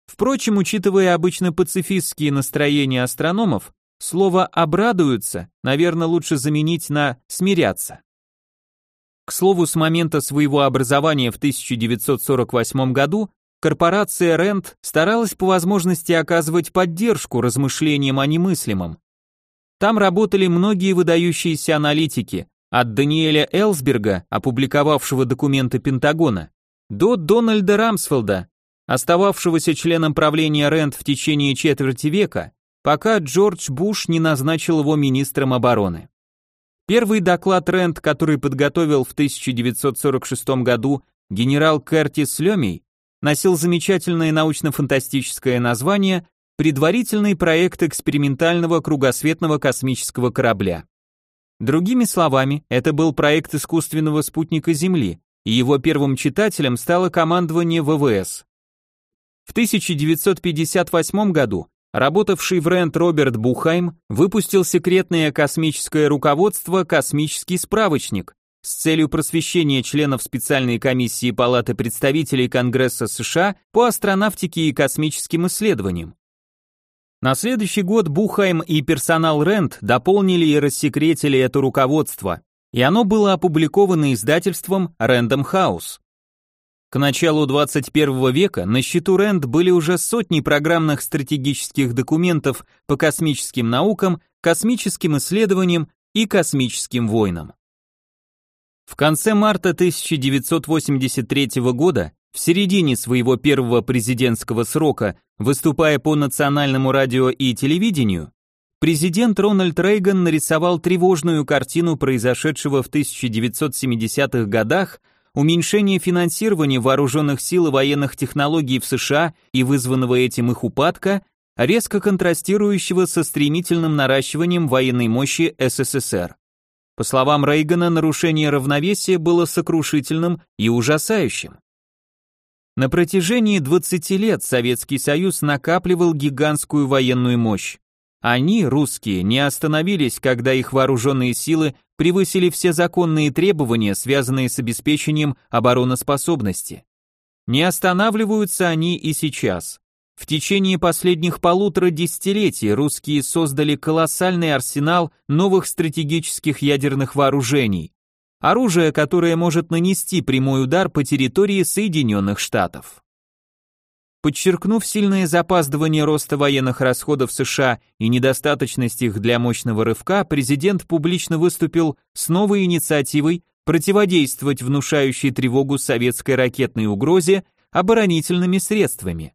Впрочем, учитывая обычно пацифистские настроения астрономов, слово «обрадуются», наверное, лучше заменить на «смиряться». К слову, с момента своего образования в 1948 году корпорация Рент старалась по возможности оказывать поддержку размышлениям о немыслимом. Там работали многие выдающиеся аналитики, от Даниэля Элсберга, опубликовавшего документы Пентагона, до Дональда Рамсфелда, остававшегося членом правления Рент в течение четверти века, пока Джордж Буш не назначил его министром обороны. Первый доклад Рент, который подготовил в 1946 году генерал Кертис Лемей, носил замечательное научно-фантастическое название «Предварительный проект экспериментального кругосветного космического корабля». Другими словами, это был проект искусственного спутника Земли, и его первым читателем стало командование ВВС. В 1958 году работавший в Рент Роберт Бухайм выпустил секретное космическое руководство «Космический справочник», с целью просвещения членов специальной комиссии Палаты представителей Конгресса США по астронавтике и космическим исследованиям. На следующий год Бухайм и персонал Рент дополнили и рассекретили это руководство, и оно было опубликовано издательством Random House. К началу 21 века на счету Рэнд были уже сотни программных стратегических документов по космическим наукам, космическим исследованиям и космическим войнам. В конце марта 1983 года, в середине своего первого президентского срока, выступая по национальному радио и телевидению, президент Рональд Рейган нарисовал тревожную картину произошедшего в 1970-х годах уменьшения финансирования вооруженных сил и военных технологий в США и вызванного этим их упадка, резко контрастирующего со стремительным наращиванием военной мощи СССР. По словам Рейгана, нарушение равновесия было сокрушительным и ужасающим. На протяжении 20 лет Советский Союз накапливал гигантскую военную мощь. Они, русские, не остановились, когда их вооруженные силы превысили все законные требования, связанные с обеспечением обороноспособности. Не останавливаются они и сейчас. В течение последних полутора десятилетий русские создали колоссальный арсенал новых стратегических ядерных вооружений, оружие, которое может нанести прямой удар по территории Соединенных Штатов. Подчеркнув сильное запаздывание роста военных расходов США и недостаточность их для мощного рывка, президент публично выступил с новой инициативой противодействовать внушающей тревогу советской ракетной угрозе оборонительными средствами.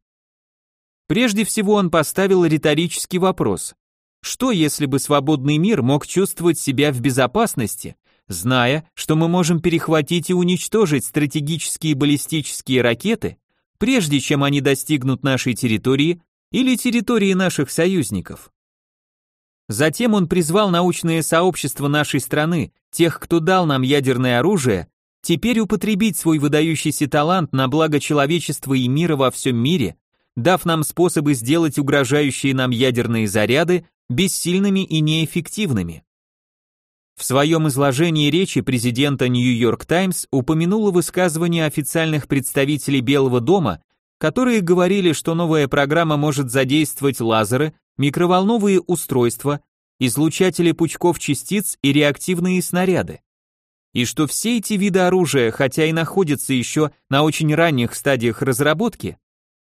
Прежде всего он поставил риторический вопрос. Что, если бы свободный мир мог чувствовать себя в безопасности, зная, что мы можем перехватить и уничтожить стратегические баллистические ракеты, прежде чем они достигнут нашей территории или территории наших союзников? Затем он призвал научное сообщество нашей страны, тех, кто дал нам ядерное оружие, теперь употребить свой выдающийся талант на благо человечества и мира во всем мире, дав нам способы сделать угрожающие нам ядерные заряды бессильными и неэффективными. В своем изложении речи президента Нью-Йорк Таймс упомянуло высказывание официальных представителей Белого дома, которые говорили, что новая программа может задействовать лазеры, микроволновые устройства, излучатели пучков частиц и реактивные снаряды. И что все эти виды оружия, хотя и находятся еще на очень ранних стадиях разработки,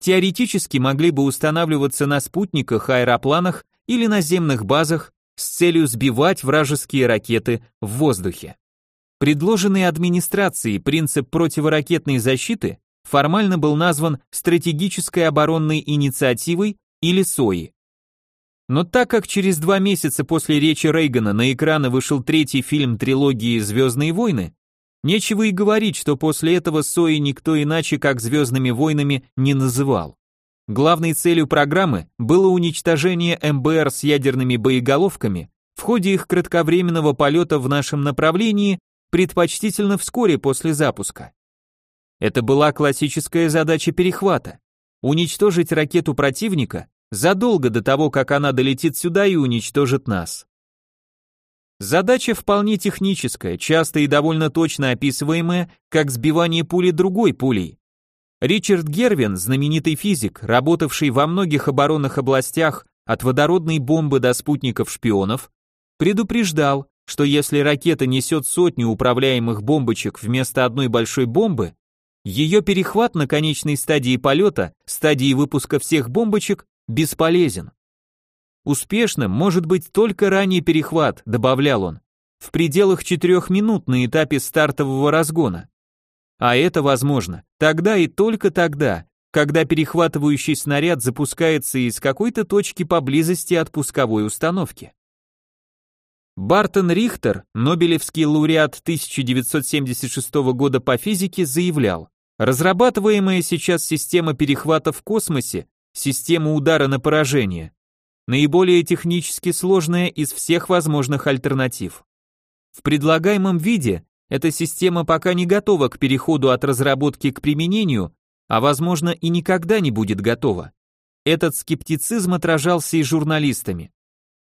теоретически могли бы устанавливаться на спутниках, аэропланах или наземных базах с целью сбивать вражеские ракеты в воздухе. Предложенный администрацией принцип противоракетной защиты формально был назван стратегической оборонной инициативой или СОИ. Но так как через два месяца после речи Рейгана на экраны вышел третий фильм трилогии «Звездные войны», нечего и говорить, что после этого СОИ никто иначе, как «Звездными войнами» не называл. Главной целью программы было уничтожение МБР с ядерными боеголовками в ходе их кратковременного полета в нашем направлении, предпочтительно вскоре после запуска. Это была классическая задача перехвата – уничтожить ракету противника задолго до того, как она долетит сюда и уничтожит нас. Задача вполне техническая, часто и довольно точно описываемая как сбивание пули другой пулей. Ричард Гервин, знаменитый физик, работавший во многих оборонных областях от водородной бомбы до спутников-шпионов, предупреждал, что если ракета несет сотню управляемых бомбочек вместо одной большой бомбы, ее перехват на конечной стадии полета, стадии выпуска всех бомбочек, бесполезен. Успешным может быть только ранний перехват, добавлял он, в пределах четырех минут на этапе стартового разгона. А это возможно тогда и только тогда, когда перехватывающий снаряд запускается из какой-то точки поблизости от пусковой установки. Бартон Рихтер, Нобелевский лауреат 1976 года по физике, заявлял, разрабатываемая сейчас система перехвата в космосе система удара на поражение, наиболее технически сложная из всех возможных альтернатив. В предлагаемом виде эта система пока не готова к переходу от разработки к применению, а возможно и никогда не будет готова. Этот скептицизм отражался и журналистами.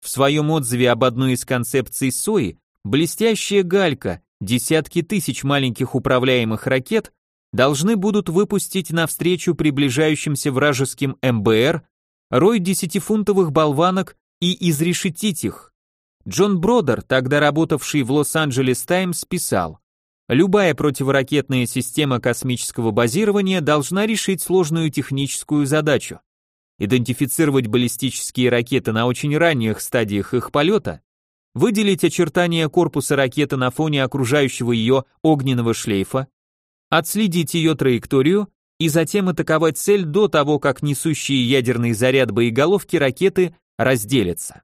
В своем отзыве об одной из концепций СОИ блестящая галька, десятки тысяч маленьких управляемых ракет должны будут выпустить навстречу приближающимся вражеским МБР рой десятифунтовых болванок и изрешетить их. Джон Бродер, тогда работавший в Лос-Анджелес Таймс, писал, «Любая противоракетная система космического базирования должна решить сложную техническую задачу. Идентифицировать баллистические ракеты на очень ранних стадиях их полета, выделить очертания корпуса ракеты на фоне окружающего ее огненного шлейфа, отследить ее траекторию и затем атаковать цель до того, как несущие ядерный заряд боеголовки ракеты разделятся.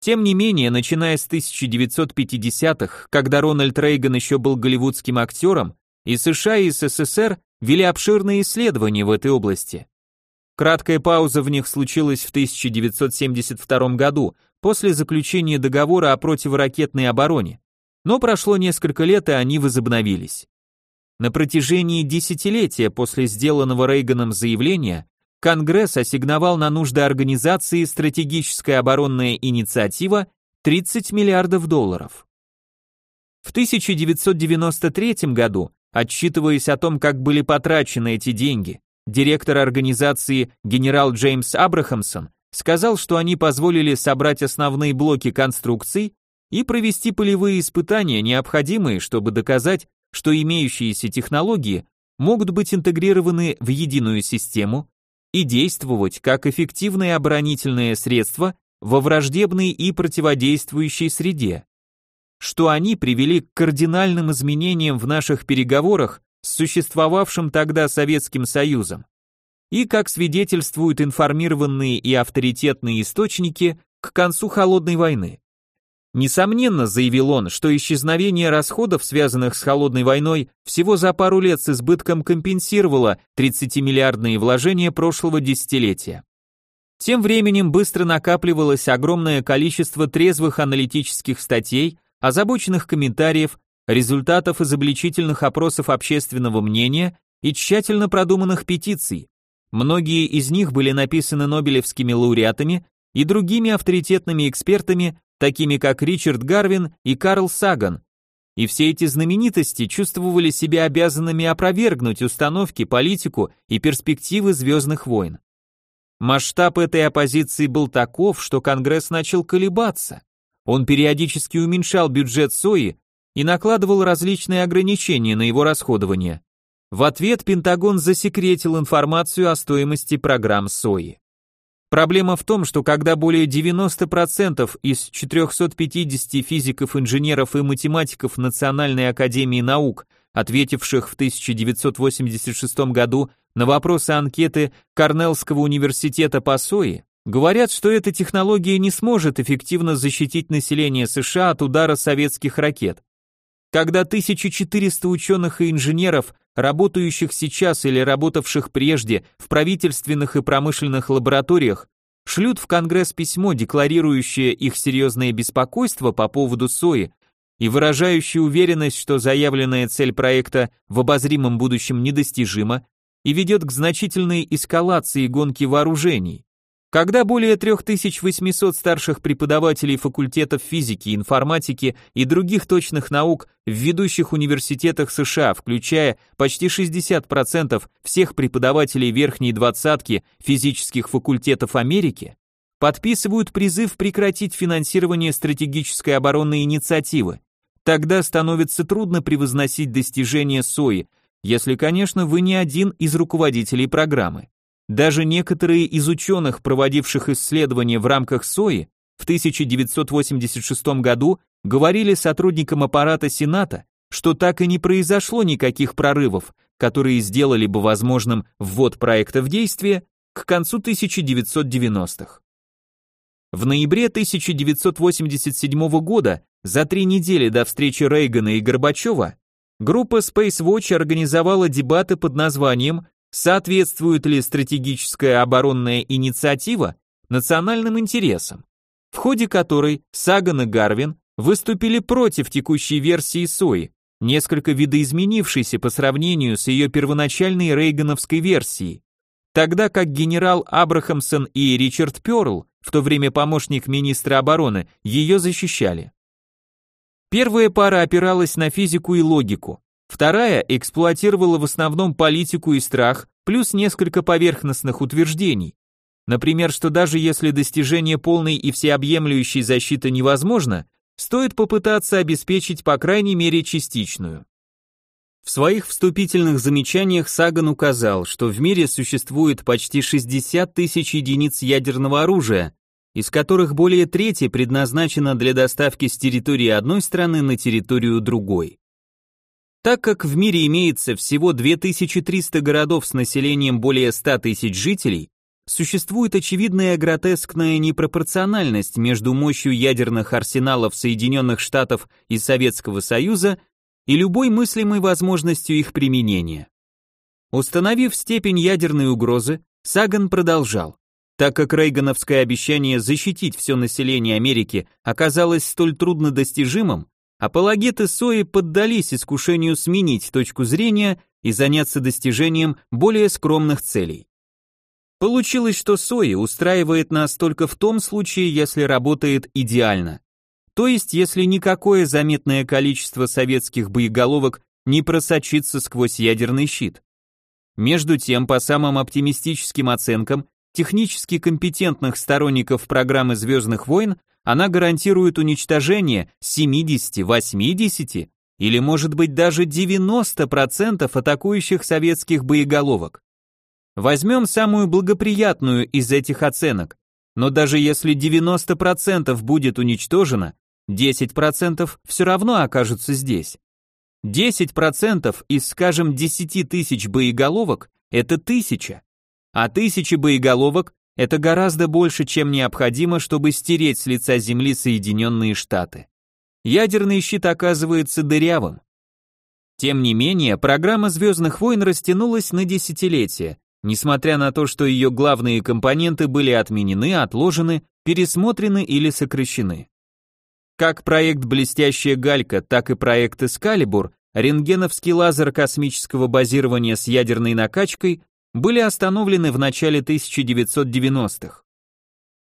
Тем не менее, начиная с 1950-х, когда Рональд Рейган еще был голливудским актером, и США и СССР вели обширные исследования в этой области. Краткая пауза в них случилась в 1972 году, после заключения договора о противоракетной обороне, но прошло несколько лет и они возобновились. На протяжении десятилетия после сделанного Рейганом заявления Конгресс ассигновал на нужды организации стратегическая оборонная инициатива 30 миллиардов долларов. В 1993 году, отчитываясь о том, как были потрачены эти деньги, директор организации генерал Джеймс Абрахамсон сказал, что они позволили собрать основные блоки конструкций и провести полевые испытания, необходимые, чтобы доказать, что имеющиеся технологии могут быть интегрированы в единую систему и действовать как эффективное оборонительное средство во враждебной и противодействующей среде, что они привели к кардинальным изменениям в наших переговорах с существовавшим тогда Советским Союзом, и, как свидетельствуют информированные и авторитетные источники, к концу холодной войны. Несомненно, заявил он, что исчезновение расходов, связанных с холодной войной, всего за пару лет с избытком компенсировало 30-миллиардные вложения прошлого десятилетия. Тем временем быстро накапливалось огромное количество трезвых аналитических статей, озабоченных комментариев, результатов изобличительных опросов общественного мнения и тщательно продуманных петиций. Многие из них были написаны нобелевскими лауреатами и другими авторитетными экспертами, такими как Ричард Гарвин и Карл Саган. И все эти знаменитости чувствовали себя обязанными опровергнуть установки, политику и перспективы звездных войн. Масштаб этой оппозиции был таков, что Конгресс начал колебаться. Он периодически уменьшал бюджет СОИ и накладывал различные ограничения на его расходование. В ответ Пентагон засекретил информацию о стоимости программ СОИ. Проблема в том, что когда более 90% из 450 физиков, инженеров и математиков Национальной академии наук, ответивших в 1986 году на вопросы анкеты Корнеллского университета по СОИ, говорят, что эта технология не сможет эффективно защитить население США от удара советских ракет. Когда 1400 ученых и инженеров работающих сейчас или работавших прежде в правительственных и промышленных лабораториях, шлют в Конгресс письмо, декларирующее их серьезное беспокойство по поводу СОИ и выражающее уверенность, что заявленная цель проекта в обозримом будущем недостижима и ведет к значительной эскалации гонки вооружений. Когда более 3800 старших преподавателей факультетов физики, информатики и других точных наук в ведущих университетах США, включая почти 60% всех преподавателей верхней двадцатки физических факультетов Америки, подписывают призыв прекратить финансирование стратегической оборонной инициативы, тогда становится трудно превозносить достижения СОИ, если, конечно, вы не один из руководителей программы. Даже некоторые из ученых, проводивших исследования в рамках СОИ, в 1986 году говорили сотрудникам аппарата Сената, что так и не произошло никаких прорывов, которые сделали бы возможным ввод проекта в действие к концу 1990-х. В ноябре 1987 года, за три недели до встречи Рейгана и Горбачева, группа Space Watch организовала дебаты под названием соответствует ли стратегическая оборонная инициатива национальным интересам, в ходе которой Саган и Гарвин выступили против текущей версии СОИ, несколько видоизменившейся по сравнению с ее первоначальной рейгановской версией, тогда как генерал Абрахамсон и Ричард Перл, в то время помощник министра обороны, ее защищали. Первая пара опиралась на физику и логику, Вторая эксплуатировала в основном политику и страх, плюс несколько поверхностных утверждений. Например, что даже если достижение полной и всеобъемлющей защиты невозможно, стоит попытаться обеспечить по крайней мере частичную. В своих вступительных замечаниях Саган указал, что в мире существует почти 60 тысяч единиц ядерного оружия, из которых более трети предназначено для доставки с территории одной страны на территорию другой. Так как в мире имеется всего 2300 городов с населением более 100 тысяч жителей, существует очевидная гротескная непропорциональность между мощью ядерных арсеналов Соединенных Штатов и Советского Союза и любой мыслимой возможностью их применения. Установив степень ядерной угрозы, Саган продолжал. Так как рейгановское обещание защитить все население Америки оказалось столь труднодостижимым, апологеты Сои поддались искушению сменить точку зрения и заняться достижением более скромных целей. Получилось, что Сои устраивает нас только в том случае, если работает идеально. То есть, если никакое заметное количество советских боеголовок не просочится сквозь ядерный щит. Между тем, по самым оптимистическим оценкам, технически компетентных сторонников программы «Звездных войн» она гарантирует уничтожение 70, 80 или может быть даже 90% атакующих советских боеголовок. Возьмем самую благоприятную из этих оценок, но даже если 90% будет уничтожено, 10% все равно окажутся здесь. 10% из, скажем, 10 тысяч боеголовок – это тысяча, а тысячи боеголовок это гораздо больше, чем необходимо, чтобы стереть с лица Земли Соединенные Штаты. Ядерный щит оказывается дырявым. Тем не менее, программа «Звездных войн» растянулась на десятилетия, несмотря на то, что ее главные компоненты были отменены, отложены, пересмотрены или сокращены. Как проект «Блестящая галька», так и проект «Эскалибур», рентгеновский лазер космического базирования с ядерной накачкой были остановлены в начале 1990-х.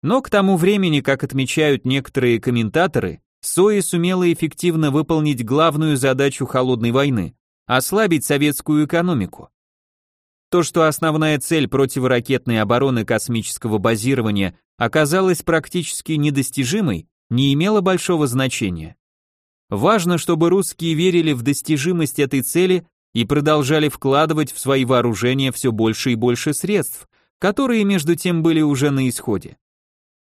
Но к тому времени, как отмечают некоторые комментаторы, Сои сумела эффективно выполнить главную задачу холодной войны – ослабить советскую экономику. То, что основная цель противоракетной обороны космического базирования оказалась практически недостижимой, не имело большого значения. Важно, чтобы русские верили в достижимость этой цели и продолжали вкладывать в свои вооружения все больше и больше средств, которые между тем были уже на исходе.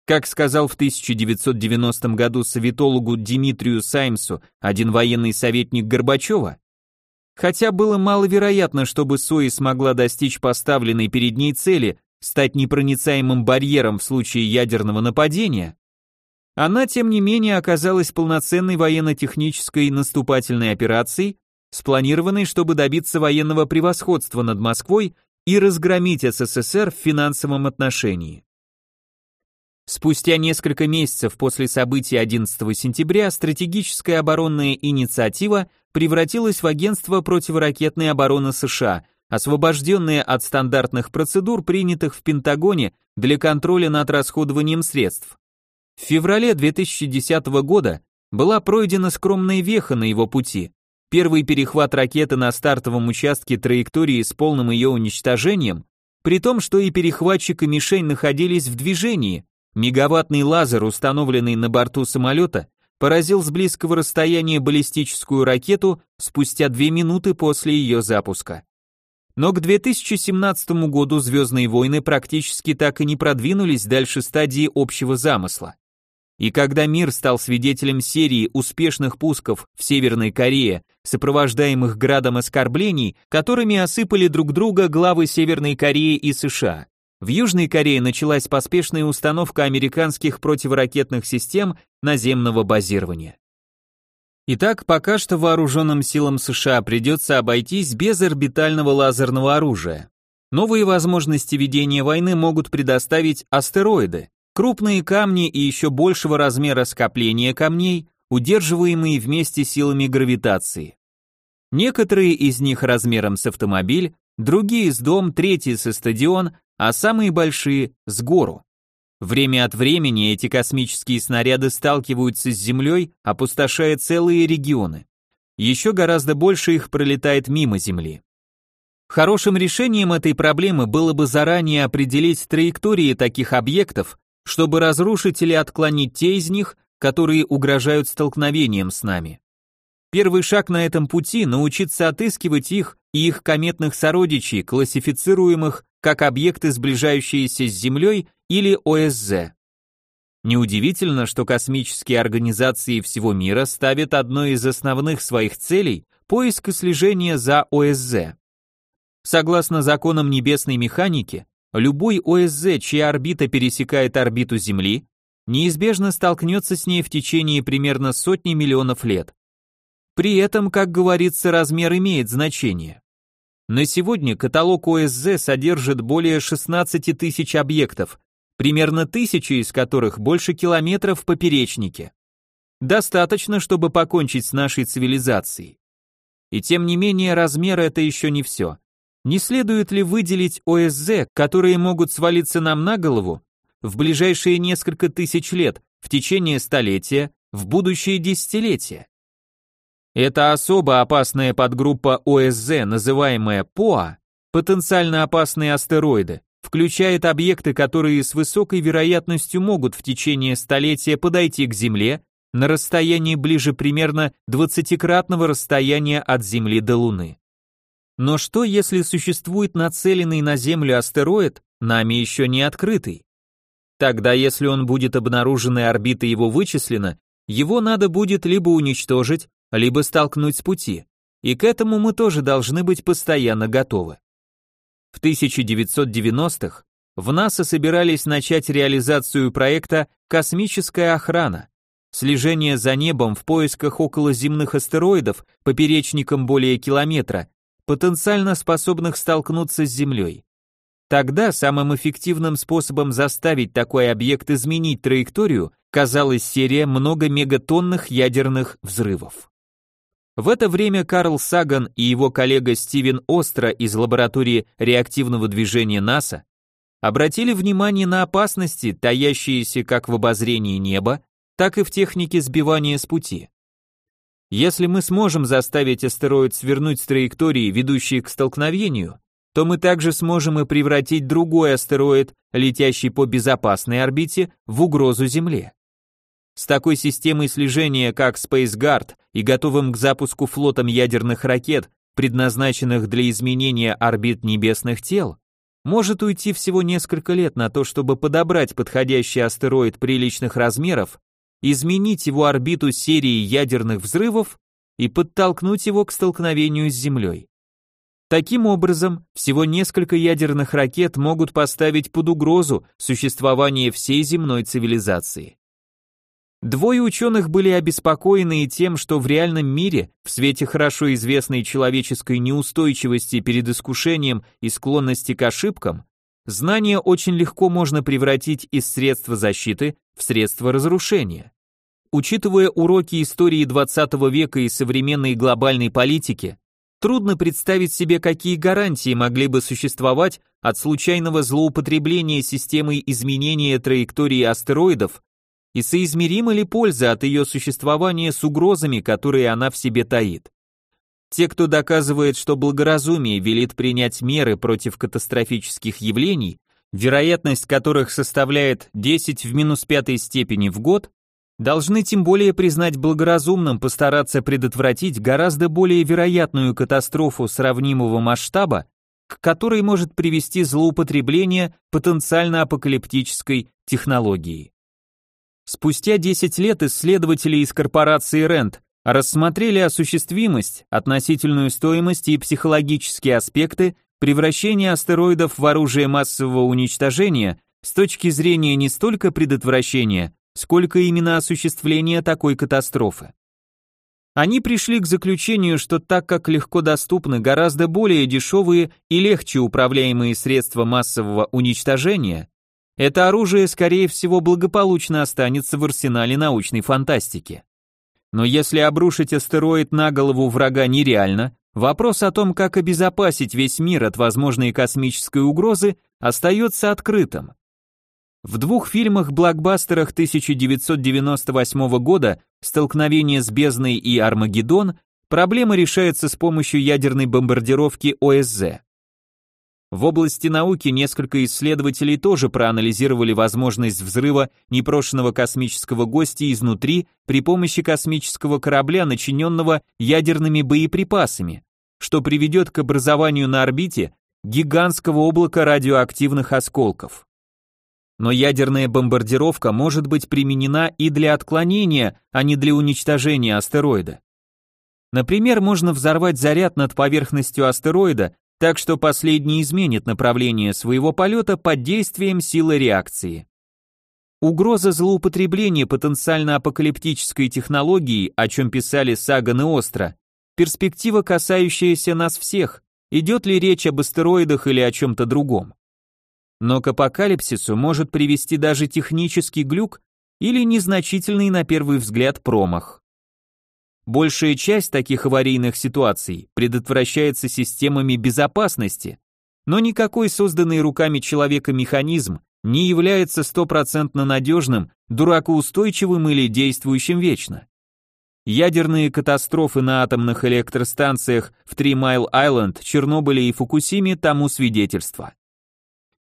Как сказал в 1990 году советологу Дмитрию Саймсу один военный советник Горбачева, хотя было маловероятно, чтобы СОИ смогла достичь поставленной перед ней цели стать непроницаемым барьером в случае ядерного нападения, она, тем не менее, оказалась полноценной военно-технической наступательной операцией, спланированной, чтобы добиться военного превосходства над Москвой и разгромить СССР в финансовом отношении. Спустя несколько месяцев после событий 11 сентября стратегическая оборонная инициатива превратилась в агентство противоракетной обороны США, освобожденное от стандартных процедур, принятых в Пентагоне для контроля над расходованием средств. В феврале 2010 года была пройдена скромная веха на его пути. Первый перехват ракеты на стартовом участке траектории с полным ее уничтожением, при том, что и перехватчик и мишень находились в движении, Мегаваттный лазер, установленный на борту самолета, поразил с близкого расстояния баллистическую ракету спустя две минуты после ее запуска. Но к 2017 году «Звездные войны» практически так и не продвинулись дальше стадии общего замысла. И когда мир стал свидетелем серии успешных пусков в Северной Корее, сопровождаемых градом оскорблений, которыми осыпали друг друга главы Северной Кореи и США, в Южной Корее началась поспешная установка американских противоракетных систем наземного базирования. Итак, пока что вооруженным силам США придется обойтись без орбитального лазерного оружия. Новые возможности ведения войны могут предоставить астероиды, крупные камни и еще большего размера скопления камней, удерживаемые вместе силами гравитации. Некоторые из них размером с автомобиль, другие с дом, третьи со стадион, а самые большие — с гору. Время от времени эти космические снаряды сталкиваются с Землей, опустошая целые регионы. Еще гораздо больше их пролетает мимо Земли. Хорошим решением этой проблемы было бы заранее определить траектории таких объектов, чтобы разрушить или отклонить те из них, которые угрожают столкновением с нами. Первый шаг на этом пути – научиться отыскивать их и их кометных сородичей, классифицируемых как объекты, сближающиеся с Землей или ОСЗ. Неудивительно, что космические организации всего мира ставят одной из основных своих целей поиск и слежение за ОСЗ. Согласно законам небесной механики, любой ОСЗ, чья орбита пересекает орбиту Земли, неизбежно столкнется с ней в течение примерно сотни миллионов лет. При этом, как говорится, размер имеет значение. На сегодня каталог ОСЗ содержит более 16 тысяч объектов, примерно тысячи из которых больше километров в поперечнике. Достаточно, чтобы покончить с нашей цивилизацией. И тем не менее размер это еще не все. Не следует ли выделить ОСЗ, которые могут свалиться нам на голову в ближайшие несколько тысяч лет, в течение столетия, в будущее десятилетия? Эта особо опасная подгруппа ОСЗ, называемая ПОА, потенциально опасные астероиды, включает объекты, которые с высокой вероятностью могут в течение столетия подойти к Земле на расстоянии ближе примерно 20-кратного расстояния от Земли до Луны. Но что, если существует нацеленный на Землю астероид, нами еще не открытый? Тогда, если он будет обнаружен и орбита его вычислена, его надо будет либо уничтожить, либо столкнуть с пути, и к этому мы тоже должны быть постоянно готовы. В 1990-х в НАСА собирались начать реализацию проекта «Космическая охрана», слежение за небом в поисках околоземных астероидов поперечником более километра, потенциально способных столкнуться с Землей. Тогда самым эффективным способом заставить такой объект изменить траекторию казалась серия многомегатонных ядерных взрывов. В это время Карл Саган и его коллега Стивен Остро из лаборатории реактивного движения НАСА обратили внимание на опасности, таящиеся как в обозрении неба, так и в технике сбивания с пути. Если мы сможем заставить астероид свернуть с траектории, ведущей к столкновению, то мы также сможем и превратить другой астероид, летящий по безопасной орбите, в угрозу Земле. С такой системой слежения, как Space Guard, и готовым к запуску флотом ядерных ракет, предназначенных для изменения орбит небесных тел, может уйти всего несколько лет на то, чтобы подобрать подходящий астероид приличных размеров, изменить его орбиту серии ядерных взрывов и подтолкнуть его к столкновению с Землей. Таким образом, всего несколько ядерных ракет могут поставить под угрозу существование всей земной цивилизации. Двое ученых были обеспокоены и тем, что в реальном мире, в свете хорошо известной человеческой неустойчивости перед искушением и склонности к ошибкам, знания очень легко можно превратить из средства защиты в средства разрушения. Учитывая уроки истории 20 века и современной глобальной политики, трудно представить себе, какие гарантии могли бы существовать от случайного злоупотребления системой изменения траектории астероидов и соизмерима ли польза от ее существования с угрозами, которые она в себе таит. Те, кто доказывает, что благоразумие велит принять меры против катастрофических явлений, вероятность которых составляет 10 в минус пятой степени в год, должны тем более признать благоразумным постараться предотвратить гораздо более вероятную катастрофу сравнимого масштаба, к которой может привести злоупотребление потенциально апокалиптической технологии. Спустя 10 лет исследователи из корпорации Rent рассмотрели осуществимость, относительную стоимость и психологические аспекты превращения астероидов в оружие массового уничтожения с точки зрения не столько предотвращения, сколько именно осуществления такой катастрофы. Они пришли к заключению, что так как легко доступны гораздо более дешевые и легче управляемые средства массового уничтожения, это оружие, скорее всего, благополучно останется в арсенале научной фантастики. Но если обрушить астероид на голову врага нереально, вопрос о том, как обезопасить весь мир от возможной космической угрозы, остается открытым. В двух фильмах-блокбастерах 1998 года «Столкновение с бездной» и «Армагеддон» проблема решается с помощью ядерной бомбардировки ОСЗ. В области науки несколько исследователей тоже проанализировали возможность взрыва непрошенного космического гостя изнутри при помощи космического корабля, начиненного ядерными боеприпасами, что приведет к образованию на орбите гигантского облака радиоактивных осколков. Но ядерная бомбардировка может быть применена и для отклонения, а не для уничтожения астероида. Например, можно взорвать заряд над поверхностью астероида, так что последний изменит направление своего полета под действием силы реакции. Угроза злоупотребления потенциально апокалиптической технологией, о чем писали Саган и Остро, перспектива, касающаяся нас всех, идет ли речь об астероидах или о чем-то другом. Но к апокалипсису может привести даже технический глюк или незначительный на первый взгляд промах. Большая часть таких аварийных ситуаций предотвращается системами безопасности, но никакой созданный руками человека механизм не является стопроцентно надежным, дуракоустойчивым или действующим вечно. Ядерные катастрофы на атомных электростанциях в Три Майл Айленд, Чернобыле и Фукусиме тому свидетельство.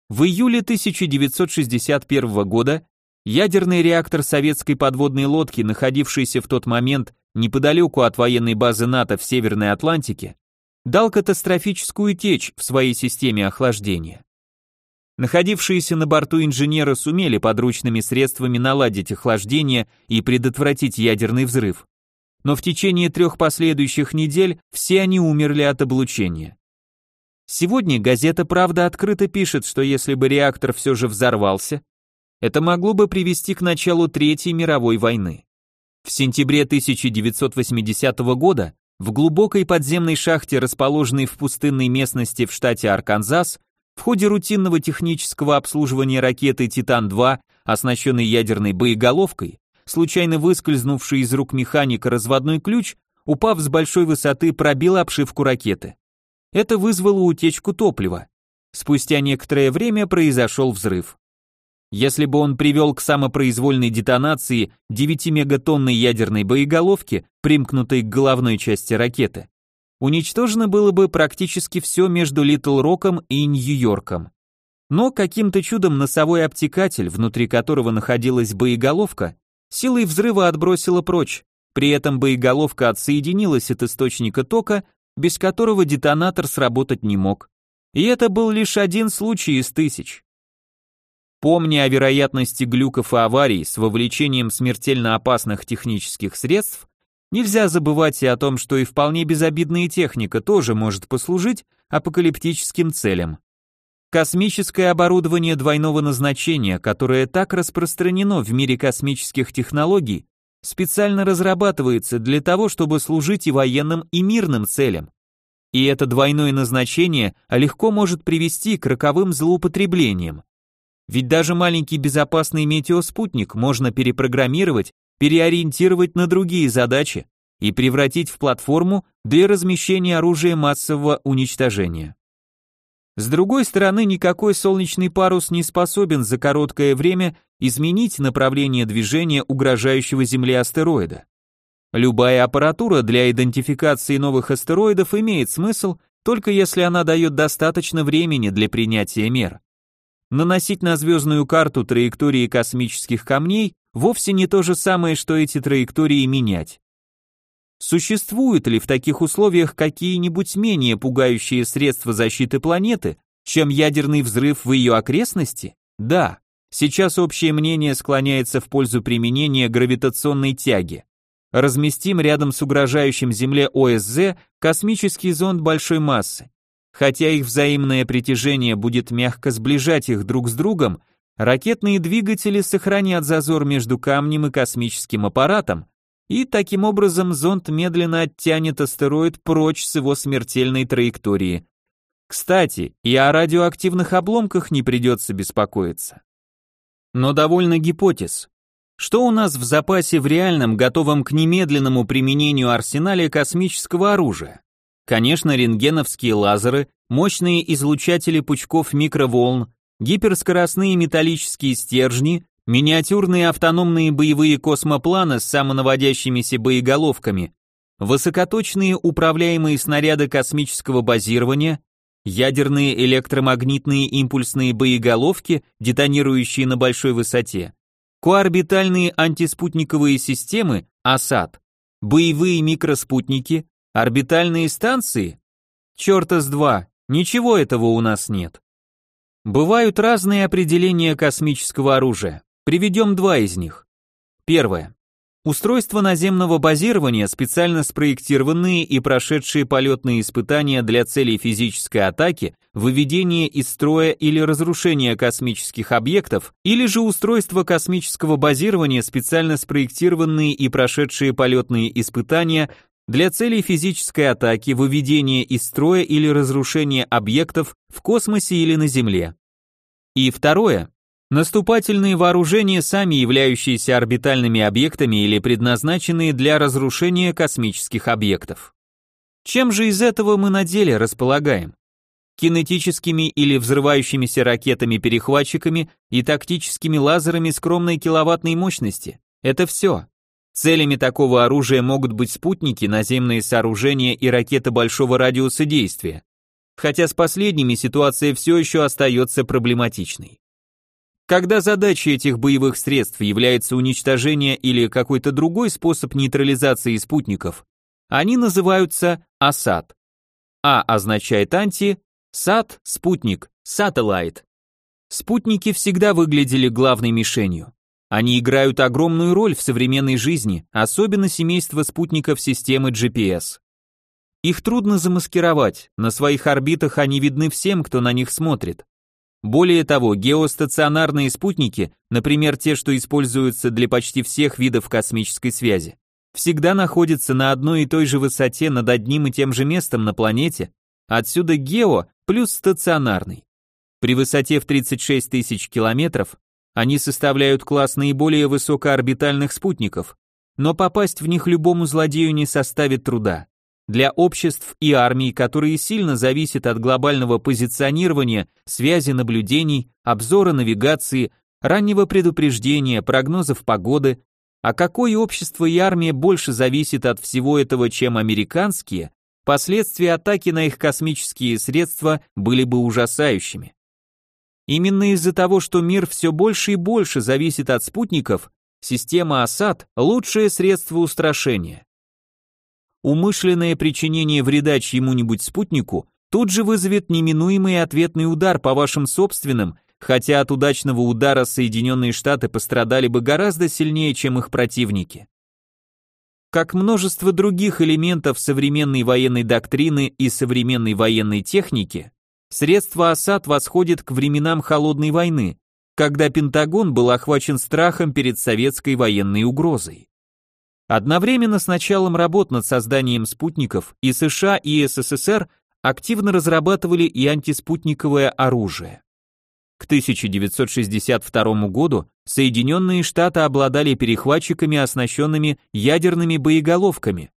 В июле 1961 года ядерный реактор советской подводной лодки, находившийся в тот момент неподалеку от военной базы НАТО в Северной Атлантике, дал катастрофическую течь в своей системе охлаждения. Находившиеся на борту инженеры сумели подручными средствами наладить охлаждение и предотвратить ядерный взрыв. Но в течение трех последующих недель все они умерли от облучения. Сегодня газета «Правда» открыто пишет, что если бы реактор все же взорвался, это могло бы привести к началу Третьей мировой войны. В сентябре 1980 года в глубокой подземной шахте, расположенной в пустынной местности в штате Арканзас, в ходе рутинного технического обслуживания ракеты «Титан-2», оснащенной ядерной боеголовкой, случайно выскользнувший из рук механика разводной ключ, упав с большой высоты, пробил обшивку ракеты. Это вызвало утечку топлива. Спустя некоторое время произошел взрыв. Если бы он привел к самопроизвольной детонации 9-мегатонной ядерной боеголовки, примкнутой к головной части ракеты, уничтожено было бы практически все между Литл Роком и Нью-Йорком. Но каким-то чудом носовой обтекатель, внутри которого находилась боеголовка, силой взрыва отбросила прочь, при этом боеголовка отсоединилась от источника тока, без которого детонатор сработать не мог. И это был лишь один случай из тысяч. Помня о вероятности глюков и аварий с вовлечением смертельно опасных технических средств, нельзя забывать и о том, что и вполне безобидная техника тоже может послужить апокалиптическим целям. Космическое оборудование двойного назначения, которое так распространено в мире космических технологий, специально разрабатывается для того, чтобы служить и военным, и мирным целям. И это двойное назначение легко может привести к роковым злоупотреблениям. Ведь даже маленький безопасный метеоспутник можно перепрограммировать, переориентировать на другие задачи и превратить в платформу для размещения оружия массового уничтожения. С другой стороны, никакой солнечный парус не способен за короткое время изменить направление движения угрожающего Земле астероида. Любая аппаратура для идентификации новых астероидов имеет смысл, только если она дает достаточно времени для принятия мер. Наносить на звездную карту траектории космических камней вовсе не то же самое, что эти траектории менять. Существуют ли в таких условиях какие-нибудь менее пугающие средства защиты планеты, чем ядерный взрыв в ее окрестности? Да. Сейчас общее мнение склоняется в пользу применения гравитационной тяги. Разместим рядом с угрожающим Земле ОСЗ космический зонд большой массы. Хотя их взаимное притяжение будет мягко сближать их друг с другом, ракетные двигатели сохранят зазор между камнем и космическим аппаратом, и таким образом зонд медленно оттянет астероид прочь с его смертельной траектории. Кстати, и о радиоактивных обломках не придется беспокоиться. Но довольно гипотез. Что у нас в запасе в реальном, готовом к немедленному применению арсенале космического оружия? Конечно, рентгеновские лазеры, мощные излучатели пучков микроволн, гиперскоростные металлические стержни, миниатюрные автономные боевые космопланы с самонаводящимися боеголовками, высокоточные управляемые снаряды космического базирования, ядерные электромагнитные импульсные боеголовки, детонирующие на большой высоте, коорбитальные антиспутниковые системы, АСАД, боевые микроспутники, Орбитальные станции? Чёрта с два, ничего этого у нас нет. Бывают разные определения космического оружия. Приведем два из них. Первое. Устройства наземного базирования, специально спроектированные и прошедшие полетные испытания для целей физической атаки, выведения из строя или разрушения космических объектов, или же устройства космического базирования, специально спроектированные и прошедшие полетные испытания для целей физической атаки, выведения из строя или разрушения объектов в космосе или на Земле. И второе. Наступательные вооружения, сами являющиеся орбитальными объектами или предназначенные для разрушения космических объектов. Чем же из этого мы на деле располагаем? Кинетическими или взрывающимися ракетами-перехватчиками и тактическими лазерами скромной киловаттной мощности. Это все. Целями такого оружия могут быть спутники, наземные сооружения и ракеты большого радиуса действия. Хотя с последними ситуация все еще остается проблематичной. Когда задачей этих боевых средств является уничтожение или какой-то другой способ нейтрализации спутников, они называются АСАТ. А означает анти, САТ – спутник, сателлайт. Спутники всегда выглядели главной мишенью. Они играют огромную роль в современной жизни, особенно семейство спутников системы GPS. Их трудно замаскировать, на своих орбитах они видны всем, кто на них смотрит. Более того, геостационарные спутники, например, те, что используются для почти всех видов космической связи, всегда находятся на одной и той же высоте над одним и тем же местом на планете, отсюда гео плюс стационарный. При высоте в 36 тысяч километров они составляют класс наиболее высокоорбитальных спутников, но попасть в них любому злодею не составит труда. Для обществ и армий, которые сильно зависят от глобального позиционирования, связи наблюдений, обзора навигации, раннего предупреждения, прогнозов погоды, а какое общество и армия больше зависит от всего этого, чем американские, последствия атаки на их космические средства были бы ужасающими. Именно из-за того, что мир все больше и больше зависит от спутников, система ОСАД – лучшее средство устрашения. Умышленное причинение вреда чьему-нибудь спутнику тут же вызовет неминуемый ответный удар по вашим собственным, хотя от удачного удара Соединенные Штаты пострадали бы гораздо сильнее, чем их противники. Как множество других элементов современной военной доктрины и современной военной техники, Средства осад восходят к временам Холодной войны, когда Пентагон был охвачен страхом перед советской военной угрозой. Одновременно с началом работ над созданием спутников и США, и СССР активно разрабатывали и антиспутниковое оружие. К 1962 году Соединенные Штаты обладали перехватчиками, оснащенными ядерными боеголовками.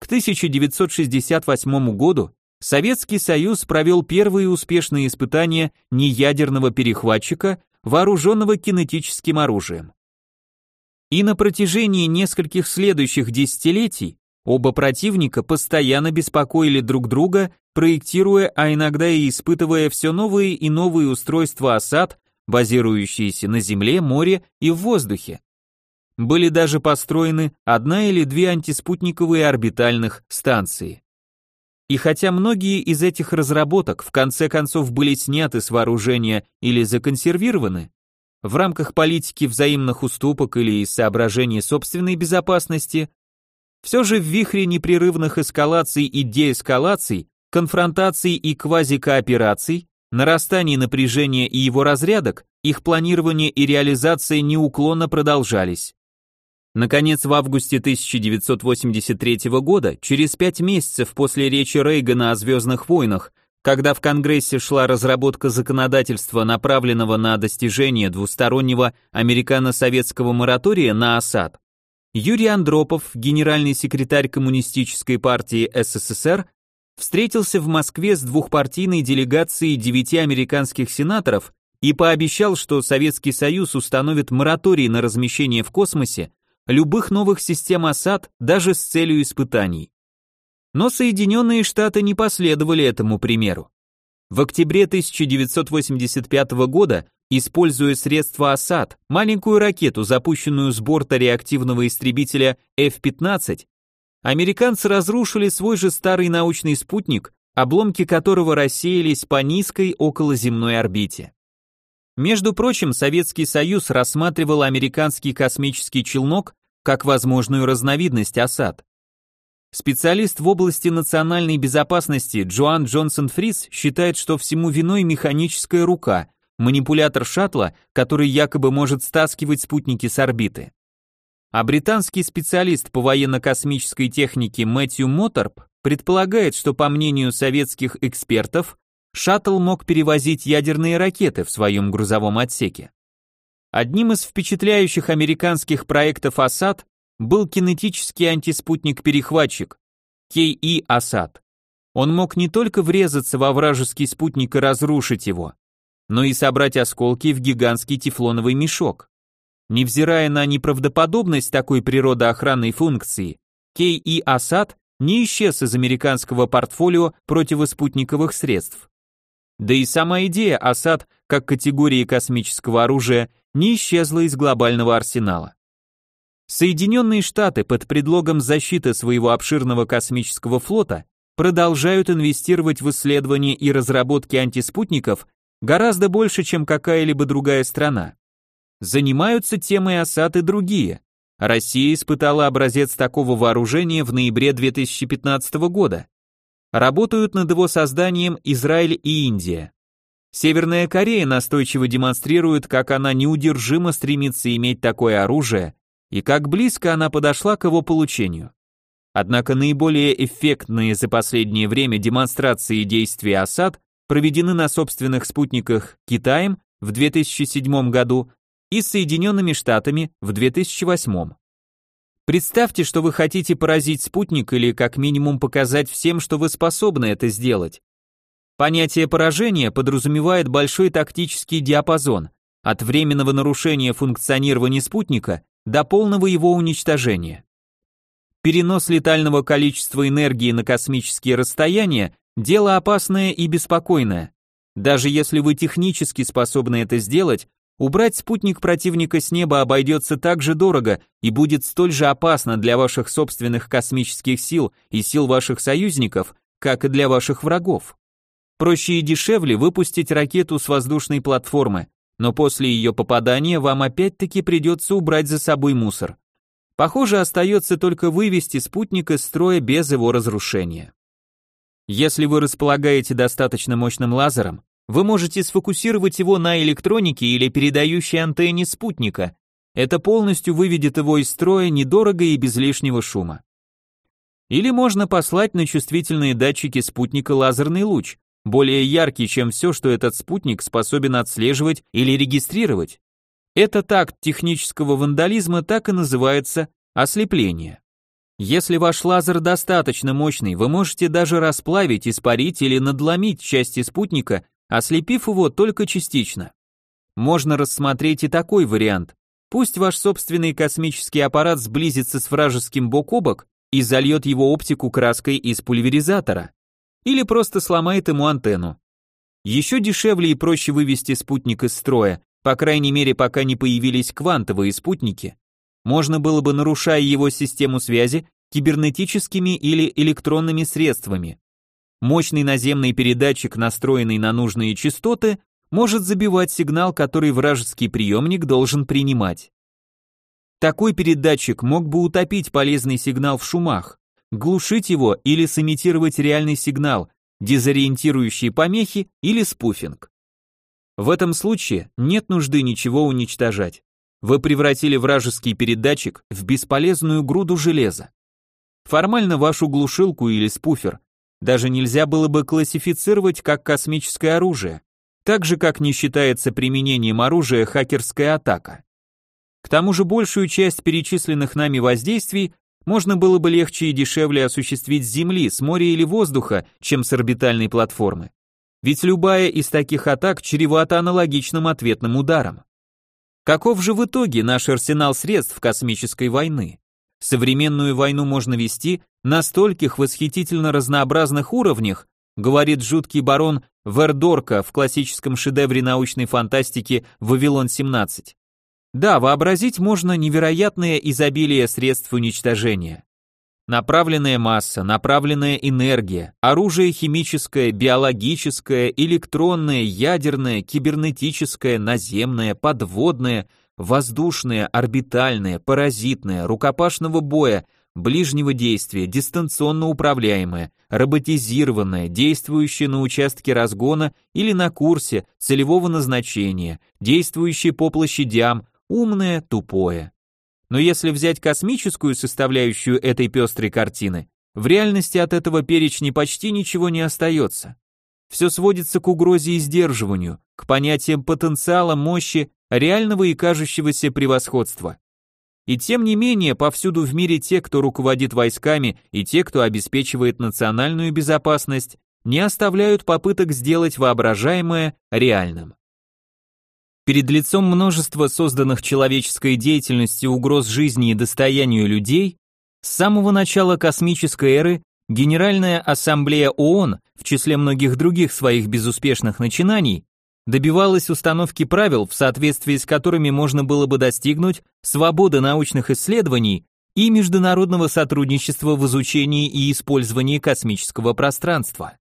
К 1968 году Советский Союз провел первые успешные испытания неядерного перехватчика, вооруженного кинетическим оружием. И на протяжении нескольких следующих десятилетий оба противника постоянно беспокоили друг друга, проектируя, а иногда и испытывая все новые и новые устройства осад, базирующиеся на земле, море и в воздухе. Были даже построены одна или две антиспутниковые орбитальных станции. И хотя многие из этих разработок в конце концов были сняты с вооружения или законсервированы, в рамках политики взаимных уступок или соображений собственной безопасности, все же в вихре непрерывных эскалаций и деэскалаций, конфронтаций и квазикоопераций, нарастаний напряжения и его разрядок, их планирование и реализация неуклонно продолжались. Наконец, в августе 1983 года, через пять месяцев после речи Рейгана о «Звездных войнах», когда в Конгрессе шла разработка законодательства, направленного на достижение двустороннего американо-советского моратория на осад, Юрий Андропов, генеральный секретарь Коммунистической партии СССР, встретился в Москве с двухпартийной делегацией девяти американских сенаторов и пообещал, что Советский Союз установит мораторий на размещение в космосе любых новых систем осад даже с целью испытаний. Но Соединенные Штаты не последовали этому примеру. В октябре 1985 года, используя средства осад, маленькую ракету, запущенную с борта реактивного истребителя F-15, американцы разрушили свой же старый научный спутник, обломки которого рассеялись по низкой околоземной орбите. Между прочим, Советский Союз рассматривал американский космический челнок как возможную разновидность осад. Специалист в области национальной безопасности Джоан Джонсон Фрис считает, что всему виной механическая рука, манипулятор шаттла, который якобы может стаскивать спутники с орбиты. А британский специалист по военно-космической технике Мэтью Моторп предполагает, что по мнению советских экспертов, шаттл мог перевозить ядерные ракеты в своем грузовом отсеке. Одним из впечатляющих американских проектов АСАД был кинетический антиспутник-перехватчик KE АСАД. Он мог не только врезаться во вражеский спутник и разрушить его, но и собрать осколки в гигантский тефлоновый мешок. Невзирая на неправдоподобность такой природоохранной функции, KE АСАД не исчез из американского портфолио противоспутниковых средств. Да и сама идея осад как категории космического оружия не исчезла из глобального арсенала. Соединенные Штаты под предлогом защиты своего обширного космического флота продолжают инвестировать в исследования и разработки антиспутников гораздо больше, чем какая-либо другая страна. Занимаются темой осад и другие. Россия испытала образец такого вооружения в ноябре 2015 года. работают над его созданием Израиль и Индия. Северная Корея настойчиво демонстрирует, как она неудержимо стремится иметь такое оружие и как близко она подошла к его получению. Однако наиболее эффектные за последнее время демонстрации действий осад проведены на собственных спутниках Китаем в 2007 году и Соединенными Штатами в 2008. Представьте, что вы хотите поразить спутник или как минимум показать всем, что вы способны это сделать. Понятие поражения подразумевает большой тактический диапазон, от временного нарушения функционирования спутника до полного его уничтожения. Перенос летального количества энергии на космические расстояния – дело опасное и беспокойное. Даже если вы технически способны это сделать, Убрать спутник противника с неба обойдется так же дорого и будет столь же опасно для ваших собственных космических сил и сил ваших союзников, как и для ваших врагов. Проще и дешевле выпустить ракету с воздушной платформы, но после ее попадания вам опять-таки придется убрать за собой мусор. Похоже, остается только вывести спутник из строя без его разрушения. Если вы располагаете достаточно мощным лазером, вы можете сфокусировать его на электронике или передающей антенне спутника. Это полностью выведет его из строя недорого и без лишнего шума. Или можно послать на чувствительные датчики спутника лазерный луч, более яркий, чем все, что этот спутник способен отслеживать или регистрировать. Этот акт технического вандализма так и называется ослепление. Если ваш лазер достаточно мощный, вы можете даже расплавить, испарить или надломить части спутника ослепив его только частично. Можно рассмотреть и такой вариант. Пусть ваш собственный космический аппарат сблизится с вражеским бок о бок и зальет его оптику краской из пульверизатора. Или просто сломает ему антенну. Еще дешевле и проще вывести спутник из строя, по крайней мере пока не появились квантовые спутники. Можно было бы, нарушая его систему связи, кибернетическими или электронными средствами, Мощный наземный передатчик, настроенный на нужные частоты, может забивать сигнал, который вражеский приемник должен принимать. Такой передатчик мог бы утопить полезный сигнал в шумах, глушить его или сымитировать реальный сигнал, дезориентирующие помехи или спуфинг. В этом случае нет нужды ничего уничтожать. Вы превратили вражеский передатчик в бесполезную груду железа. Формально вашу глушилку или спуфер даже нельзя было бы классифицировать как космическое оружие, так же как не считается применением оружия хакерская атака. К тому же большую часть перечисленных нами воздействий можно было бы легче и дешевле осуществить с Земли, с моря или воздуха, чем с орбитальной платформы. Ведь любая из таких атак чревата аналогичным ответным ударом. Каков же в итоге наш арсенал средств космической войны? Современную войну можно вести на стольких восхитительно разнообразных уровнях, говорит жуткий барон Вердорка в классическом шедевре научной фантастики «Вавилон-17». Да, вообразить можно невероятное изобилие средств уничтожения. Направленная масса, направленная энергия, оружие химическое, биологическое, электронное, ядерное, кибернетическое, наземное, подводное, воздушное, орбитальное, паразитное, рукопашного боя, ближнего действия, дистанционно управляемое, роботизированное, действующее на участке разгона или на курсе целевого назначения, действующее по площадям, умное, тупое. Но если взять космическую составляющую этой пестрой картины, в реальности от этого перечня почти ничего не остается. Все сводится к угрозе и сдерживанию, к понятиям потенциала, мощи, реального и кажущегося превосходства. И тем не менее, повсюду в мире те, кто руководит войсками, и те, кто обеспечивает национальную безопасность, не оставляют попыток сделать воображаемое реальным. Перед лицом множества созданных человеческой деятельностью угроз жизни и достоянию людей, с самого начала космической эры Генеральная ассамблея ООН, в числе многих других своих безуспешных начинаний, добивалась установки правил, в соответствии с которыми можно было бы достигнуть свободы научных исследований и международного сотрудничества в изучении и использовании космического пространства.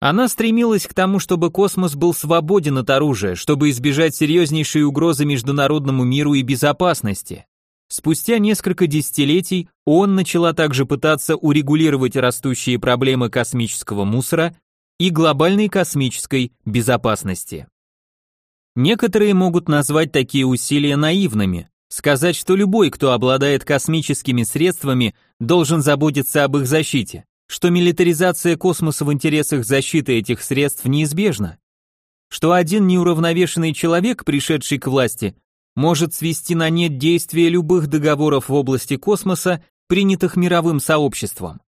Она стремилась к тому, чтобы космос был свободен от оружия, чтобы избежать серьезнейшей угрозы международному миру и безопасности. Спустя несколько десятилетий ООН начала также пытаться урегулировать растущие проблемы космического мусора и глобальной космической безопасности. Некоторые могут назвать такие усилия наивными, сказать, что любой, кто обладает космическими средствами, должен заботиться об их защите, что милитаризация космоса в интересах защиты этих средств неизбежна, что один неуравновешенный человек, пришедший к власти, может свести на нет действия любых договоров в области космоса, принятых мировым сообществом.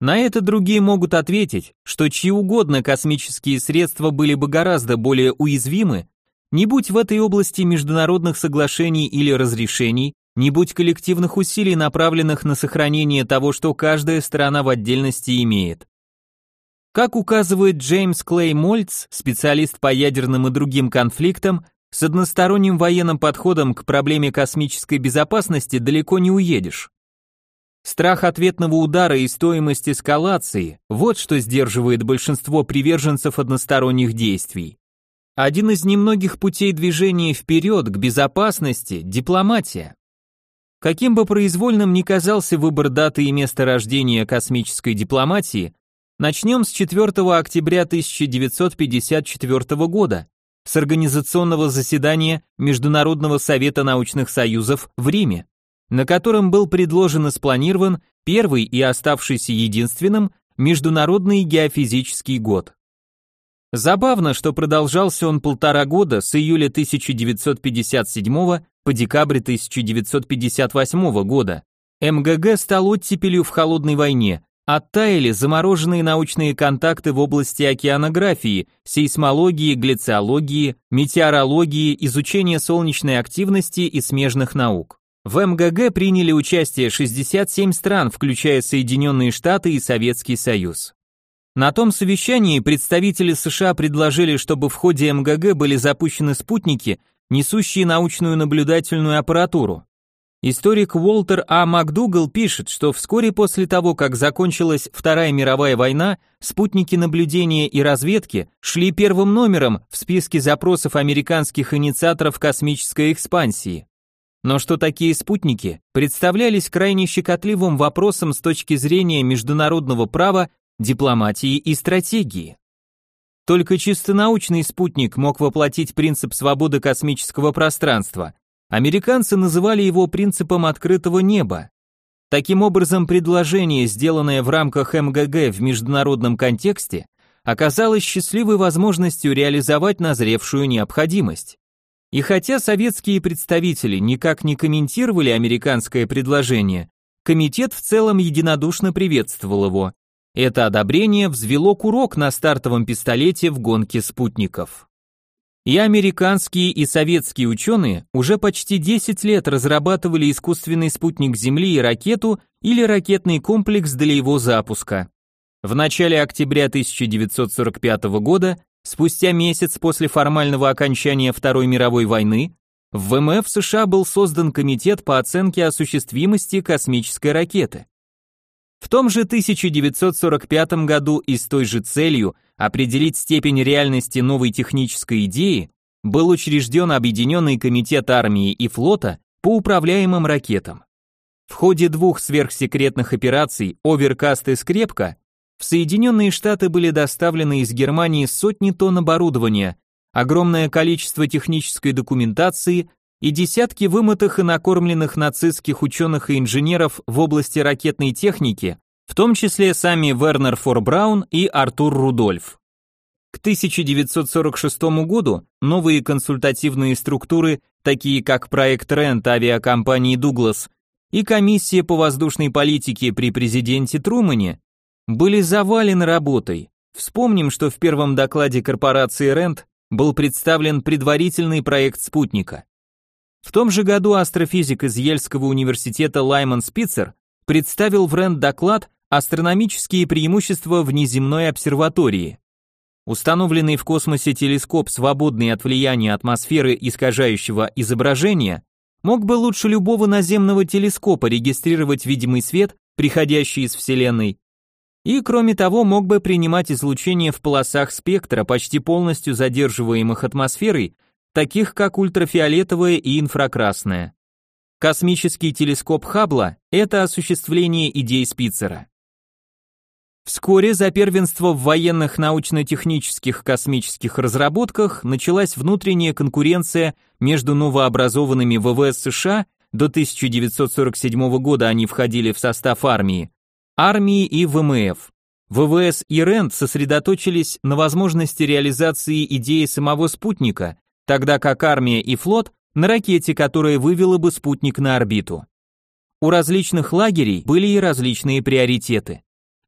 На это другие могут ответить, что чьи угодно космические средства были бы гораздо более уязвимы, не будь в этой области международных соглашений или разрешений, не будь коллективных усилий, направленных на сохранение того, что каждая страна в отдельности имеет. Как указывает Джеймс Клей Мольц, специалист по ядерным и другим конфликтам, с односторонним военным подходом к проблеме космической безопасности далеко не уедешь. Страх ответного удара и стоимость эскалации – вот что сдерживает большинство приверженцев односторонних действий. Один из немногих путей движения вперед к безопасности – дипломатия. Каким бы произвольным ни казался выбор даты и места рождения космической дипломатии, начнем с 4 октября 1954 года, с организационного заседания Международного совета научных союзов в Риме на котором был предложен и спланирован первый и оставшийся единственным Международный геофизический год. Забавно, что продолжался он полтора года с июля 1957 по декабрь 1958 года. МГГ стал оттепелью в холодной войне, оттаяли замороженные научные контакты в области океанографии, сейсмологии, глициологии, метеорологии, изучения солнечной активности и смежных наук. В МГГ приняли участие 67 стран, включая Соединенные Штаты и Советский Союз. На том совещании представители США предложили, чтобы в ходе МГГ были запущены спутники, несущие научную наблюдательную аппаратуру. Историк Уолтер А. МакДугал пишет, что вскоре после того, как закончилась Вторая мировая война, спутники наблюдения и разведки шли первым номером в списке запросов американских инициаторов космической экспансии но что такие спутники представлялись крайне щекотливым вопросом с точки зрения международного права, дипломатии и стратегии. Только чисто научный спутник мог воплотить принцип свободы космического пространства. Американцы называли его принципом открытого неба. Таким образом, предложение, сделанное в рамках МГГ в международном контексте, оказалось счастливой возможностью реализовать назревшую необходимость. И хотя советские представители никак не комментировали американское предложение, комитет в целом единодушно приветствовал его. Это одобрение взвело курок на стартовом пистолете в гонке спутников. И американские, и советские ученые уже почти 10 лет разрабатывали искусственный спутник Земли и ракету или ракетный комплекс для его запуска. В начале октября 1945 года Спустя месяц после формального окончания Второй мировой войны в ВМФ США был создан комитет по оценке осуществимости космической ракеты. В том же 1945 году и с той же целью определить степень реальности новой технической идеи был учрежден Объединенный комитет армии и флота по управляемым ракетам. В ходе двух сверхсекретных операций «Оверкаст» и «Скрепка» В Соединенные Штаты были доставлены из Германии сотни тонн оборудования, огромное количество технической документации и десятки вымытых и накормленных нацистских ученых и инженеров в области ракетной техники, в том числе сами Вернер Фор Браун и Артур Рудольф. К 1946 году новые консультативные структуры, такие как проект Рент авиакомпании Дуглас и комиссия по воздушной политике при президенте Трумане, были завалены работой. Вспомним, что в первом докладе корпорации Рент был представлен предварительный проект спутника. В том же году астрофизик из Ельского университета Лайман Спицер представил в Рент доклад «Астрономические преимущества внеземной обсерватории». Установленный в космосе телескоп, свободный от влияния атмосферы искажающего изображения, мог бы лучше любого наземного телескопа регистрировать видимый свет, приходящий из Вселенной, и, кроме того, мог бы принимать излучение в полосах спектра, почти полностью задерживаемых атмосферой, таких как ультрафиолетовое и инфракрасное. космический телескоп Хаббла – это осуществление идей Спицера. Вскоре за первенство в военных научно-технических космических разработках началась внутренняя конкуренция между новообразованными ВВС США, до 1947 года они входили в состав армии, армии и ВМФ. ВВС и РЕНД сосредоточились на возможности реализации идеи самого спутника, тогда как армия и флот на ракете, которая вывела бы спутник на орбиту. У различных лагерей были и различные приоритеты.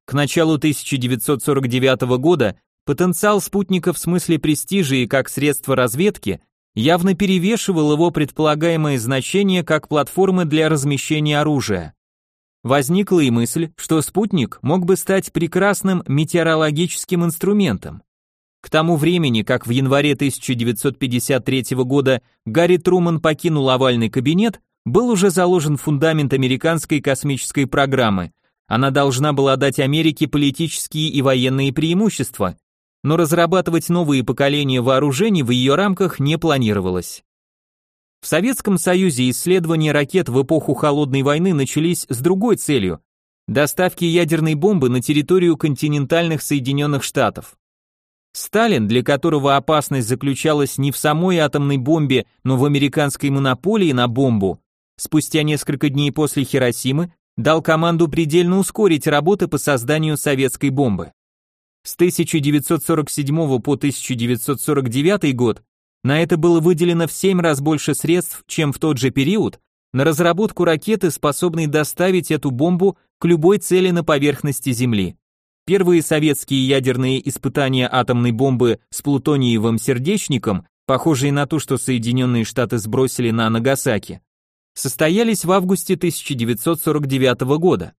К началу 1949 года потенциал спутника в смысле престижа и как средство разведки явно перевешивал его предполагаемое значение как платформы для размещения оружия. Возникла и мысль, что спутник мог бы стать прекрасным метеорологическим инструментом. К тому времени, как в январе 1953 года Гарри Труман покинул овальный кабинет, был уже заложен фундамент американской космической программы. Она должна была дать Америке политические и военные преимущества, но разрабатывать новые поколения вооружений в ее рамках не планировалось. В Советском Союзе исследования ракет в эпоху Холодной войны начались с другой целью – доставки ядерной бомбы на территорию континентальных Соединенных Штатов. Сталин, для которого опасность заключалась не в самой атомной бомбе, но в американской монополии на бомбу, спустя несколько дней после Хиросимы дал команду предельно ускорить работы по созданию советской бомбы. С 1947 по 1949 год на это было выделено в 7 раз больше средств, чем в тот же период, на разработку ракеты, способной доставить эту бомбу к любой цели на поверхности Земли. Первые советские ядерные испытания атомной бомбы с плутониевым сердечником, похожие на то, что Соединенные Штаты сбросили на Нагасаки, состоялись в августе 1949 года.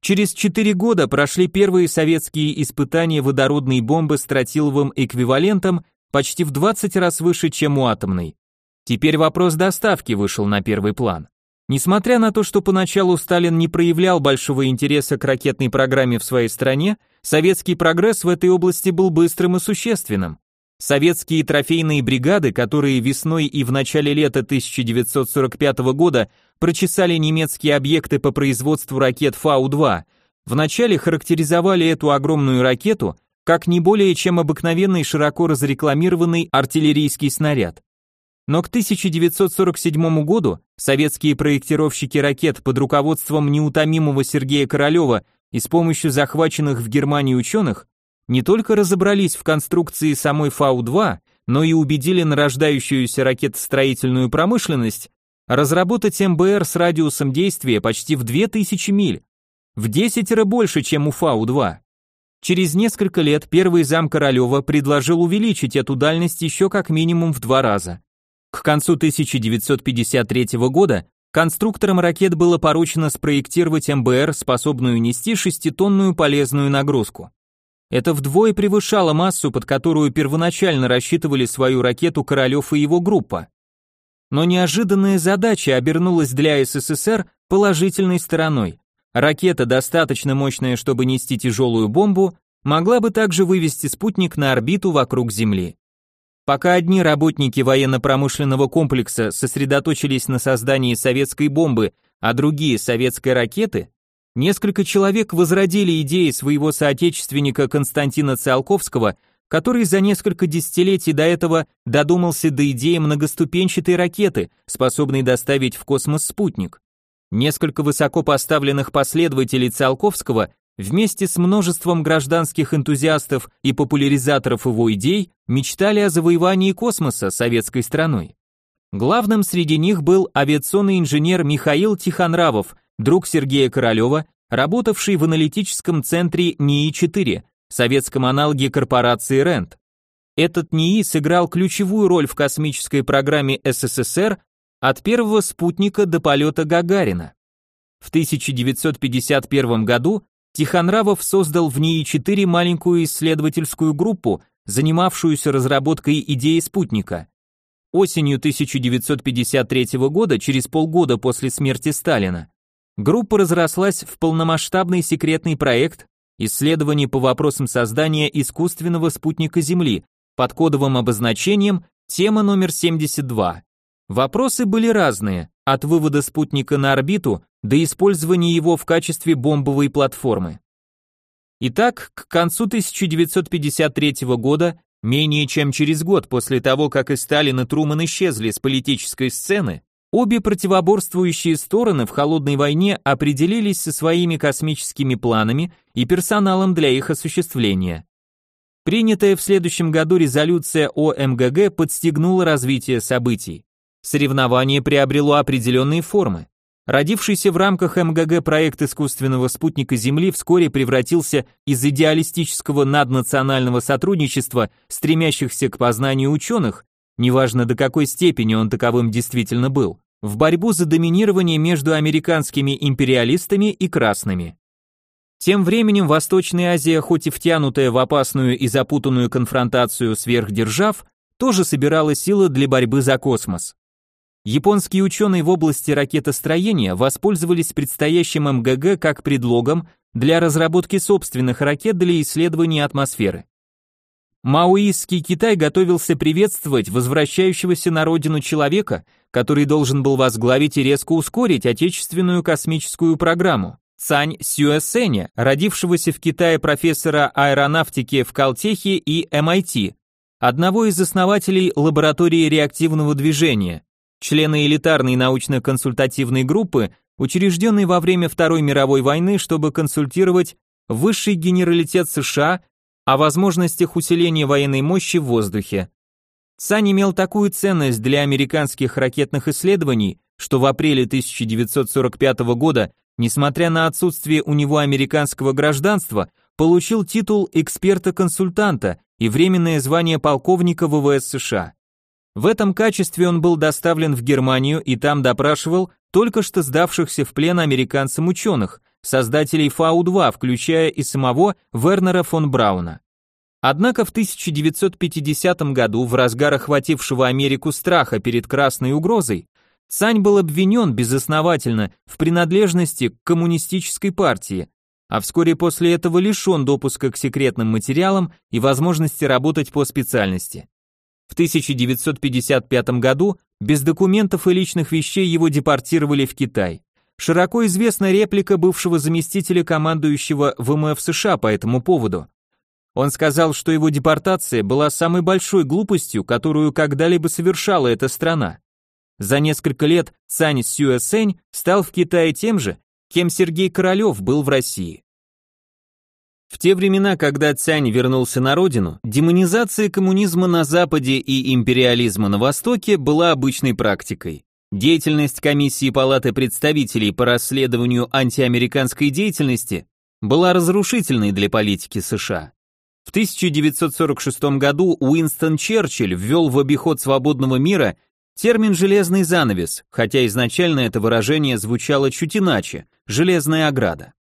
Через 4 года прошли первые советские испытания водородной бомбы с тротиловым эквивалентом почти в 20 раз выше, чем у атомной. Теперь вопрос доставки вышел на первый план. Несмотря на то, что поначалу Сталин не проявлял большого интереса к ракетной программе в своей стране, советский прогресс в этой области был быстрым и существенным. Советские трофейные бригады, которые весной и в начале лета 1945 года прочесали немецкие объекты по производству ракет Фау-2, вначале характеризовали эту огромную ракету как не более чем обыкновенный широко разрекламированный артиллерийский снаряд. Но к 1947 году советские проектировщики ракет под руководством неутомимого Сергея Королева и с помощью захваченных в Германии ученых не только разобрались в конструкции самой Фау-2, но и убедили нарождающуюся ракетостроительную промышленность разработать МБР с радиусом действия почти в 2000 миль, в 10 раз больше, чем у Фау-2. Через несколько лет первый зам Королева предложил увеличить эту дальность еще как минимум в два раза. К концу 1953 года конструкторам ракет было поручено спроектировать МБР, способную нести шеститонную полезную нагрузку. Это вдвое превышало массу, под которую первоначально рассчитывали свою ракету Королев и его группа. Но неожиданная задача обернулась для СССР положительной стороной. Ракета, достаточно мощная, чтобы нести тяжелую бомбу, могла бы также вывести спутник на орбиту вокруг Земли. Пока одни работники военно-промышленного комплекса сосредоточились на создании советской бомбы, а другие советской ракеты, несколько человек возродили идеи своего соотечественника Константина Циолковского, который за несколько десятилетий до этого додумался до идеи многоступенчатой ракеты, способной доставить в космос спутник. Несколько высоко поставленных последователей Циолковского вместе с множеством гражданских энтузиастов и популяризаторов его идей мечтали о завоевании космоса советской страной. Главным среди них был авиационный инженер Михаил Тихонравов, друг Сергея Королева, работавший в аналитическом центре НИИ-4, советском аналоге корпорации РЕНТ. Этот НИИ сыграл ключевую роль в космической программе СССР от первого спутника до полета Гагарина. В 1951 году Тихонравов создал в НИИ-4 маленькую исследовательскую группу, занимавшуюся разработкой идеи спутника. Осенью 1953 года, через полгода после смерти Сталина, группа разрослась в полномасштабный секретный проект исследований по вопросам создания искусственного спутника Земли под кодовым обозначением тема номер 72. Вопросы были разные, от вывода спутника на орбиту до использования его в качестве бомбовой платформы. Итак, к концу 1953 года, менее чем через год после того, как и Сталин и Труман исчезли с политической сцены, обе противоборствующие стороны в холодной войне определились со своими космическими планами и персоналом для их осуществления. Принятая в следующем году резолюция о МГГ подстегнула развитие событий. Соревнование приобрело определенные формы. Родившийся в рамках МГГ проект искусственного спутника Земли вскоре превратился из идеалистического наднационального сотрудничества, стремящихся к познанию ученых, неважно до какой степени он таковым действительно был, в борьбу за доминирование между американскими империалистами и красными. Тем временем Восточная Азия, хоть и втянутая в опасную и запутанную конфронтацию сверхдержав, тоже собирала силы для борьбы за космос. Японские ученые в области ракетостроения воспользовались предстоящим МГГ как предлогом для разработки собственных ракет для исследования атмосферы. Маоистский Китай готовился приветствовать возвращающегося на родину человека, который должен был возглавить и резко ускорить отечественную космическую программу. Цань Сюэсеня, родившегося в Китае профессора аэронавтики в Калтехе и MIT, одного из основателей лаборатории реактивного движения, члены элитарной научно-консультативной группы, учрежденной во время Второй мировой войны, чтобы консультировать высший генералитет США о возможностях усиления военной мощи в воздухе. Цань имел такую ценность для американских ракетных исследований, что в апреле 1945 года, несмотря на отсутствие у него американского гражданства, получил титул эксперта-консультанта и временное звание полковника ВВС США. В этом качестве он был доставлен в Германию и там допрашивал только что сдавшихся в плен американцам ученых, создателей Фау-2, включая и самого Вернера фон Брауна. Однако в 1950 году, в разгар охватившего Америку страха перед красной угрозой, Цань был обвинен безосновательно в принадлежности к коммунистической партии, а вскоре после этого лишен допуска к секретным материалам и возможности работать по специальности. В 1955 году без документов и личных вещей его депортировали в Китай. Широко известна реплика бывшего заместителя командующего ВМФ США по этому поводу. Он сказал, что его депортация была самой большой глупостью, которую когда-либо совершала эта страна. За несколько лет Цань Сюэсэнь стал в Китае тем же, кем Сергей Королёв был в России. В те времена, когда Цянь вернулся на родину, демонизация коммунизма на Западе и империализма на Востоке была обычной практикой. Деятельность комиссии Палаты представителей по расследованию антиамериканской деятельности была разрушительной для политики США. В 1946 году Уинстон Черчилль ввел в обиход свободного мира термин «железный занавес», хотя изначально это выражение звучало чуть иначе – «железная ограда».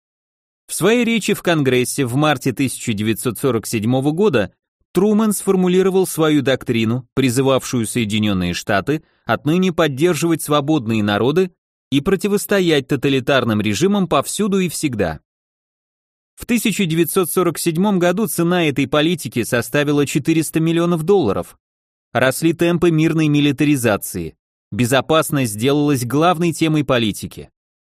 В своей речи в Конгрессе в марте 1947 года Трумэн сформулировал свою доктрину, призывавшую Соединенные Штаты отныне поддерживать свободные народы и противостоять тоталитарным режимам повсюду и всегда. В 1947 году цена этой политики составила 400 миллионов долларов. Росли темпы мирной милитаризации. Безопасность сделалась главной темой политики.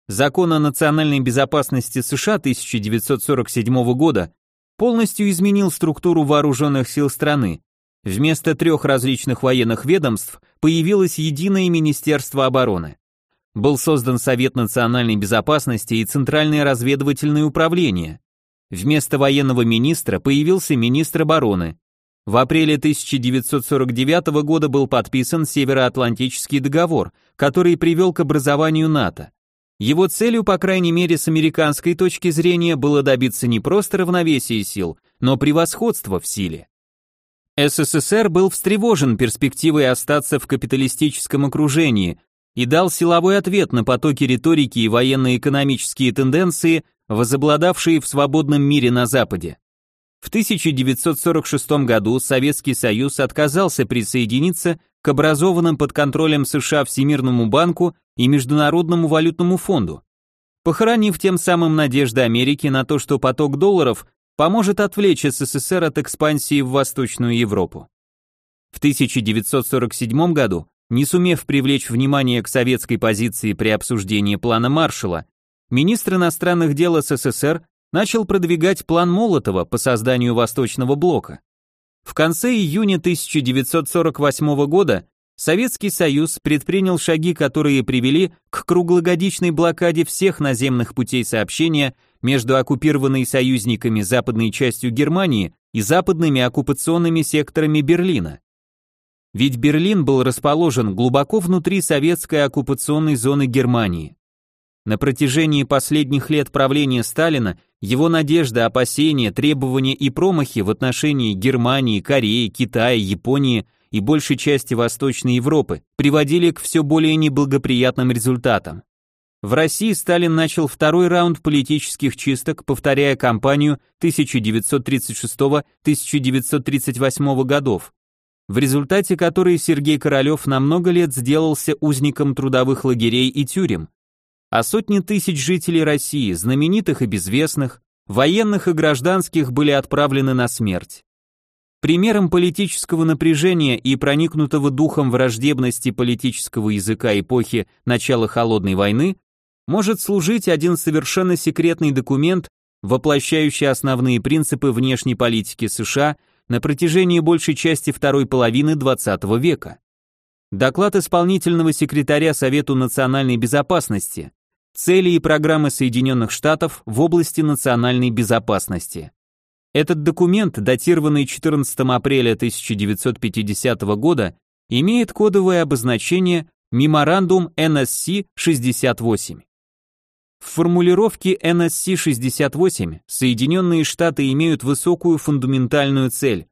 Закон о национальной безопасности США 1947 года полностью изменил структуру вооруженных сил страны. Вместо трех различных военных ведомств появилось единое Министерство обороны. Был создан Совет национальной безопасности и Центральное разведывательное управление. Вместо военного министра появился министр обороны. В апреле 1949 года был подписан Североатлантический договор, который привел к образованию НАТО. Его целью, по крайней мере с американской точки зрения, было добиться не просто равновесия сил, но превосходства в силе. СССР был встревожен перспективой остаться в капиталистическом окружении и дал силовой ответ на потоки риторики и военно-экономические тенденции, возобладавшие в свободном мире на Западе. В 1946 году Советский Союз отказался присоединиться к образованным под контролем США Всемирному банку и Международному валютному фонду, похоронив тем самым надежды Америки на то, что поток долларов поможет отвлечь СССР от экспансии в Восточную Европу. В 1947 году Не сумев привлечь внимание к советской позиции при обсуждении плана Маршалла, министр иностранных дел СССР начал продвигать план Молотова по созданию Восточного блока. В конце июня 1948 года Советский Союз предпринял шаги, которые привели к круглогодичной блокаде всех наземных путей сообщения между оккупированной союзниками западной частью Германии и западными оккупационными секторами Берлина. Ведь Берлин был расположен глубоко внутри советской оккупационной зоны Германии. На протяжении последних лет правления Сталина его надежды, опасения, требования и промахи в отношении Германии, Кореи, Китая, Японии и большей части Восточной Европы приводили к все более неблагоприятным результатам. В России Сталин начал второй раунд политических чисток, повторяя кампанию 1936-1938 годов, в результате которой Сергей Королев на много лет сделался узником трудовых лагерей и тюрем, а сотни тысяч жителей России, знаменитых и безвестных, военных и гражданских были отправлены на смерть. Примером политического напряжения и проникнутого духом враждебности политического языка эпохи начала Холодной войны может служить один совершенно секретный документ, воплощающий основные принципы внешней политики США – на протяжении большей части второй половины XX века. Доклад исполнительного секретаря Совету национальной безопасности. Цели и программы Соединенных Штатов в области национальной безопасности. Этот документ, датированный 14 апреля 1950 года, имеет кодовое обозначение Меморандум NSC-68. В формулировке NSC-68 Соединенные Штаты имеют высокую фундаментальную цель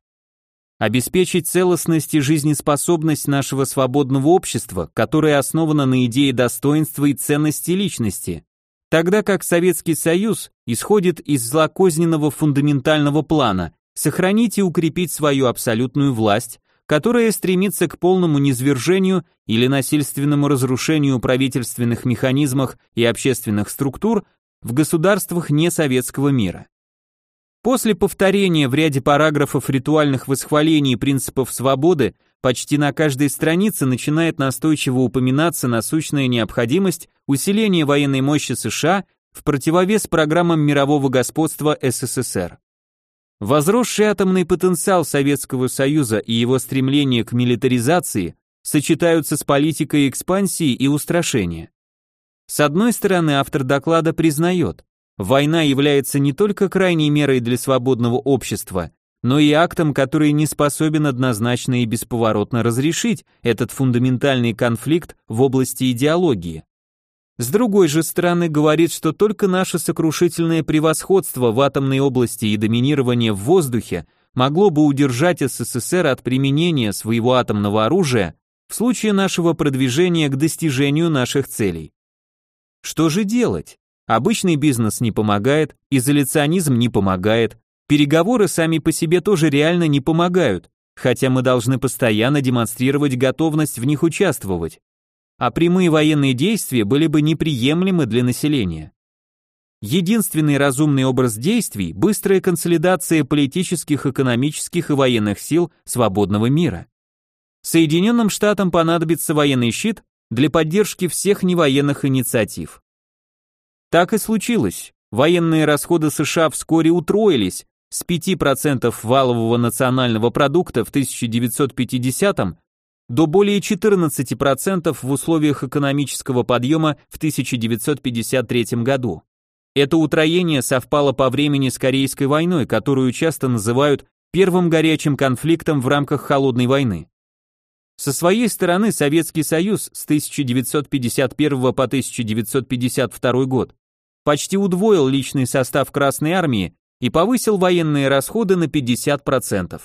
обеспечить целостность и жизнеспособность нашего свободного общества, которое основано на идее достоинства и ценности личности, тогда как Советский Союз исходит из злокозненного фундаментального плана сохранить и укрепить свою абсолютную власть, которая стремится к полному низвержению или насильственному разрушению правительственных механизмов и общественных структур в государствах несоветского мира. После повторения в ряде параграфов ритуальных восхвалений принципов свободы почти на каждой странице начинает настойчиво упоминаться насущная необходимость усиления военной мощи США в противовес программам мирового господства СССР. Возросший атомный потенциал Советского Союза и его стремление к милитаризации сочетаются с политикой экспансии и устрашения. С одной стороны, автор доклада признает, война является не только крайней мерой для свободного общества, но и актом, который не способен однозначно и бесповоротно разрешить этот фундаментальный конфликт в области идеологии. С другой же стороны, говорит, что только наше сокрушительное превосходство в атомной области и доминирование в воздухе могло бы удержать СССР от применения своего атомного оружия в случае нашего продвижения к достижению наших целей. Что же делать? Обычный бизнес не помогает, изоляционизм не помогает, переговоры сами по себе тоже реально не помогают, хотя мы должны постоянно демонстрировать готовность в них участвовать а прямые военные действия были бы неприемлемы для населения. Единственный разумный образ действий – быстрая консолидация политических, экономических и военных сил свободного мира. Соединенным Штатам понадобится военный щит для поддержки всех невоенных инициатив. Так и случилось. Военные расходы США вскоре утроились с 5% валового национального продукта в 1950 до более 14% в условиях экономического подъема в 1953 году. Это утроение совпало по времени с Корейской войной, которую часто называют первым горячим конфликтом в рамках Холодной войны. Со своей стороны Советский Союз с 1951 по 1952 год почти удвоил личный состав Красной Армии и повысил военные расходы на 50%.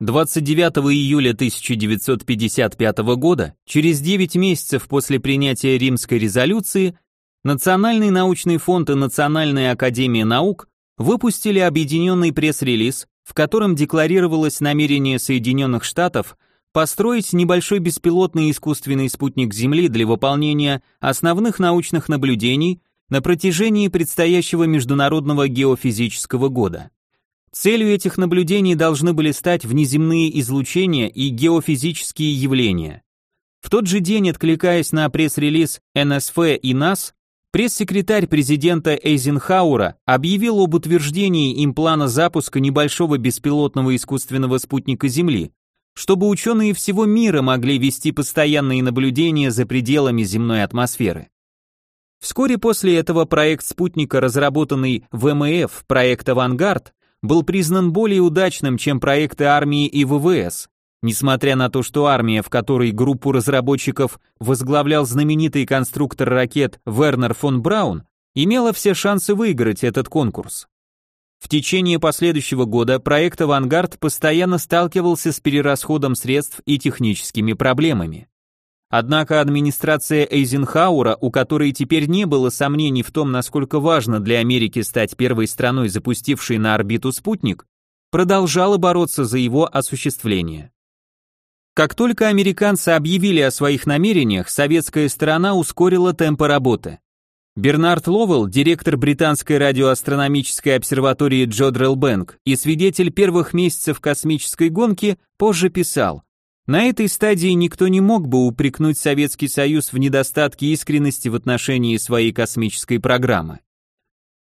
29 июля 1955 года, через 9 месяцев после принятия Римской резолюции, Национальный научный фонд и Национальная академия наук выпустили объединенный пресс-релиз, в котором декларировалось намерение Соединенных Штатов построить небольшой беспилотный искусственный спутник Земли для выполнения основных научных наблюдений на протяжении предстоящего Международного геофизического года. Целью этих наблюдений должны были стать внеземные излучения и геофизические явления. В тот же день, откликаясь на пресс-релиз НСФ и НАС, пресс-секретарь президента Эйзенхауэра объявил об утверждении им плана запуска небольшого беспилотного искусственного спутника Земли, чтобы ученые всего мира могли вести постоянные наблюдения за пределами земной атмосферы. Вскоре после этого проект спутника, разработанный в МФ, проект «Авангард», был признан более удачным, чем проекты армии и ВВС, несмотря на то, что армия, в которой группу разработчиков возглавлял знаменитый конструктор ракет Вернер фон Браун, имела все шансы выиграть этот конкурс. В течение последующего года проект «Авангард» постоянно сталкивался с перерасходом средств и техническими проблемами. Однако администрация Эйзенхауэра, у которой теперь не было сомнений в том, насколько важно для Америки стать первой страной, запустившей на орбиту спутник, продолжала бороться за его осуществление. Как только американцы объявили о своих намерениях, советская сторона ускорила темпы работы. Бернард Ловелл, директор британской радиоастрономической обсерватории Джодрелл Бэнк и свидетель первых месяцев космической гонки, позже писал – на этой стадии никто не мог бы упрекнуть Советский Союз в недостатке искренности в отношении своей космической программы.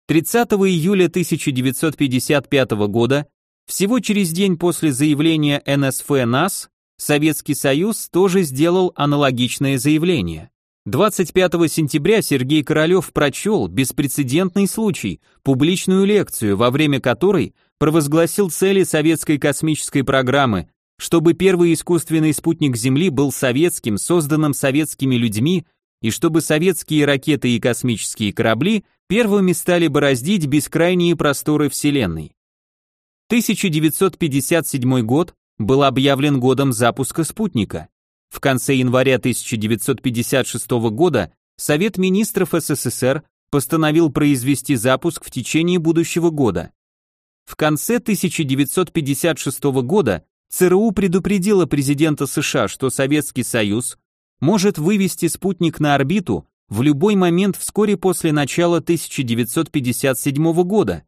30 июля 1955 года, всего через день после заявления НСФ НАС, Советский Союз тоже сделал аналогичное заявление. 25 сентября Сергей Королёв прочел беспрецедентный случай, публичную лекцию, во время которой провозгласил цели советской космической программы чтобы первый искусственный спутник Земли был советским, созданным советскими людьми, и чтобы советские ракеты и космические корабли первыми стали бороздить бескрайние просторы Вселенной. 1957 год был объявлен годом запуска спутника. В конце января 1956 года Совет министров СССР постановил произвести запуск в течение будущего года. В конце 1956 года ЦРУ предупредила президента США, что Советский Союз может вывести спутник на орбиту в любой момент вскоре после начала 1957 года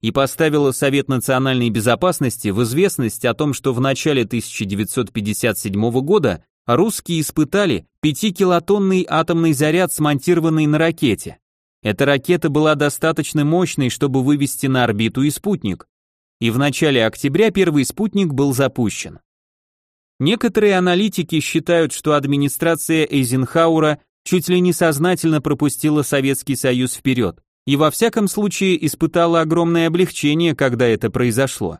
и поставила Совет национальной безопасности в известность о том, что в начале 1957 года русские испытали 5-килотонный атомный заряд, смонтированный на ракете. Эта ракета была достаточно мощной, чтобы вывести на орбиту и спутник, и в начале октября первый спутник был запущен. Некоторые аналитики считают, что администрация Эйзенхауэра чуть ли не сознательно пропустила Советский Союз вперед, и во всяком случае испытала огромное облегчение, когда это произошло.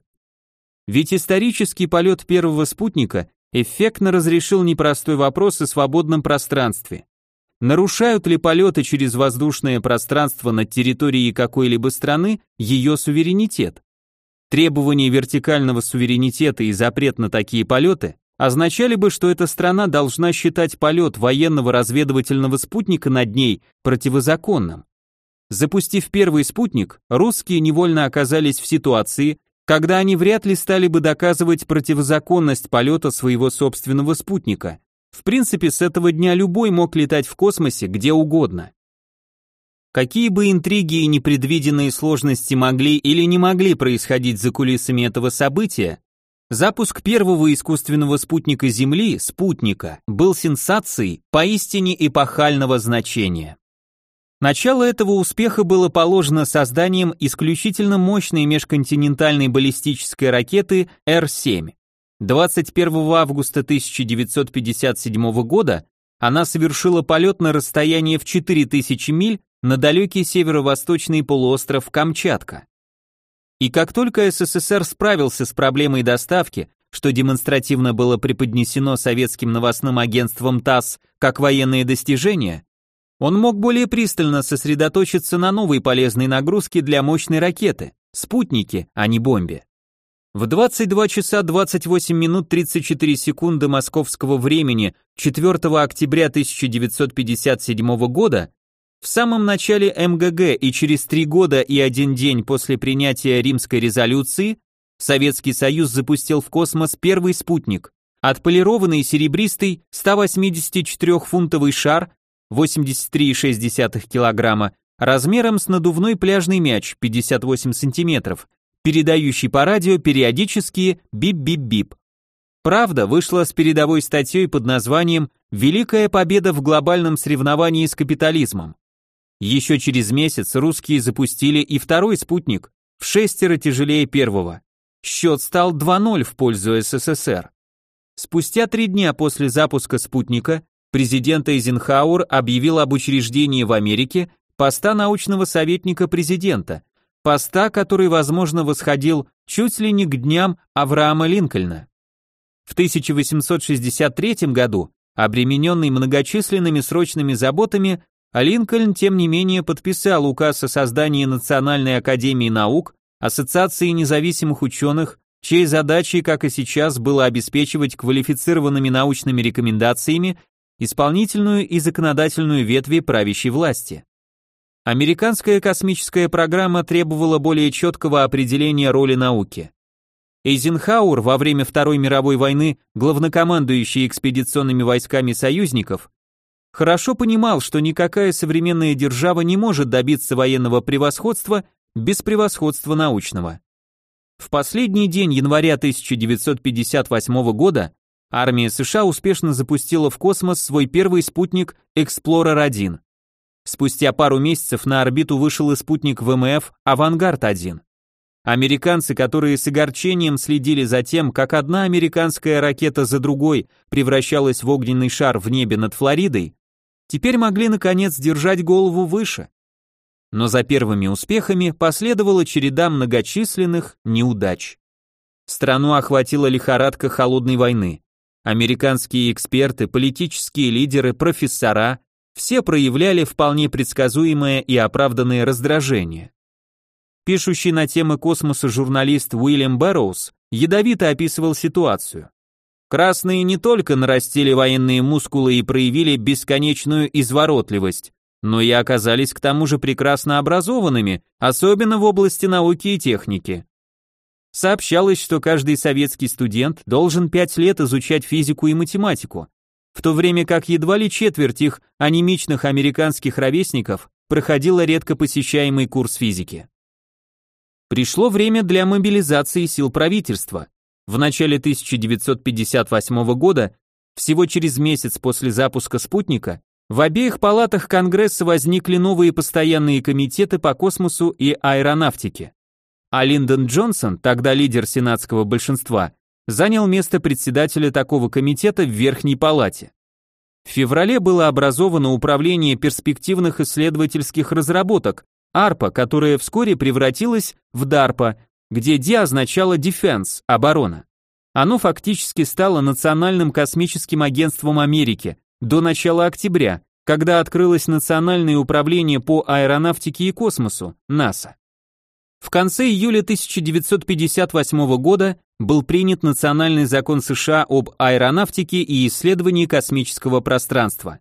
Ведь исторический полет первого спутника эффектно разрешил непростой вопрос о свободном пространстве. Нарушают ли полеты через воздушное пространство над территорией какой-либо страны ее суверенитет? Требование вертикального суверенитета и запрет на такие полеты означали бы, что эта страна должна считать полет военного разведывательного спутника над ней противозаконным. Запустив первый спутник, русские невольно оказались в ситуации, когда они вряд ли стали бы доказывать противозаконность полета своего собственного спутника. В принципе, с этого дня любой мог летать в космосе где угодно. Какие бы интриги и непредвиденные сложности могли или не могли происходить за кулисами этого события, запуск первого искусственного спутника Земли, спутника, был сенсацией поистине эпохального значения. Начало этого успеха было положено созданием исключительно мощной межконтинентальной баллистической ракеты Р-7. 21 августа 1957 года она совершила полет на расстояние в 4000 миль на далекий северо-восточный полуостров Камчатка. И как только СССР справился с проблемой доставки, что демонстративно было преподнесено советским новостным агентством ТАСС как военные достижения, он мог более пристально сосредоточиться на новой полезной нагрузке для мощной ракеты – спутнике, а не бомбе. В 22 часа 28 минут 34 секунды московского времени 4 октября 1957 года в самом начале МГГ и через три года и один день после принятия римской резолюции Советский Союз запустил в космос первый спутник, отполированный серебристый 184-фунтовый шар 83,6 килограмма размером с надувной пляжный мяч 58 сантиметров, передающий по радио периодические бип-бип-бип. Правда вышла с передовой статьей под названием «Великая победа в глобальном соревновании с капитализмом». Еще через месяц русские запустили и второй спутник, в шестеро тяжелее первого. Счет стал 2-0 в пользу СССР. Спустя три дня после запуска спутника президент Эйзенхауэр объявил об учреждении в Америке поста научного советника президента, поста, который, возможно, восходил чуть ли не к дням Авраама Линкольна. В 1863 году, обремененный многочисленными срочными заботами, Линкольн, тем не менее, подписал указ о создании Национальной академии наук, Ассоциации независимых ученых, чьей задачей, как и сейчас, было обеспечивать квалифицированными научными рекомендациями исполнительную и законодательную ветви правящей власти. Американская космическая программа требовала более четкого определения роли науки. Эйзенхауэр во время Второй мировой войны, главнокомандующий экспедиционными войсками союзников, хорошо понимал, что никакая современная держава не может добиться военного превосходства без превосходства научного. В последний день января 1958 года армия США успешно запустила в космос свой первый спутник Explorer-1. Спустя пару месяцев на орбиту вышел и спутник ВМФ «Авангард-1». Американцы, которые с огорчением следили за тем, как одна американская ракета за другой превращалась в огненный шар в небе над Флоридой, теперь могли наконец держать голову выше. Но за первыми успехами последовала череда многочисленных неудач. Страну охватила лихорадка холодной войны. Американские эксперты, политические лидеры, профессора все проявляли вполне предсказуемое и оправданное раздражение. Пишущий на темы космоса журналист Уильям Бэрроуз ядовито описывал ситуацию. Красные не только нарастили военные мускулы и проявили бесконечную изворотливость, но и оказались к тому же прекрасно образованными, особенно в области науки и техники. Сообщалось, что каждый советский студент должен пять лет изучать физику и математику, в то время как едва ли четверть их анемичных американских ровесников проходила редко посещаемый курс физики. Пришло время для мобилизации сил правительства. В начале 1958 года, всего через месяц после запуска спутника, в обеих палатах Конгресса возникли новые постоянные комитеты по космосу и аэронавтике. А Линдон Джонсон, тогда лидер сенатского большинства, занял место председателя такого комитета в Верхней палате. В феврале было образовано Управление перспективных исследовательских разработок, ARPA, которая вскоре превратилась в DARPA, где D означало Defense, оборона. Оно фактически стало Национальным космическим агентством Америки до начала октября, когда открылось Национальное управление по аэронавтике и космосу, НАСА. В конце июля 1958 года был принят Национальный закон США об аэронавтике и исследовании космического пространства.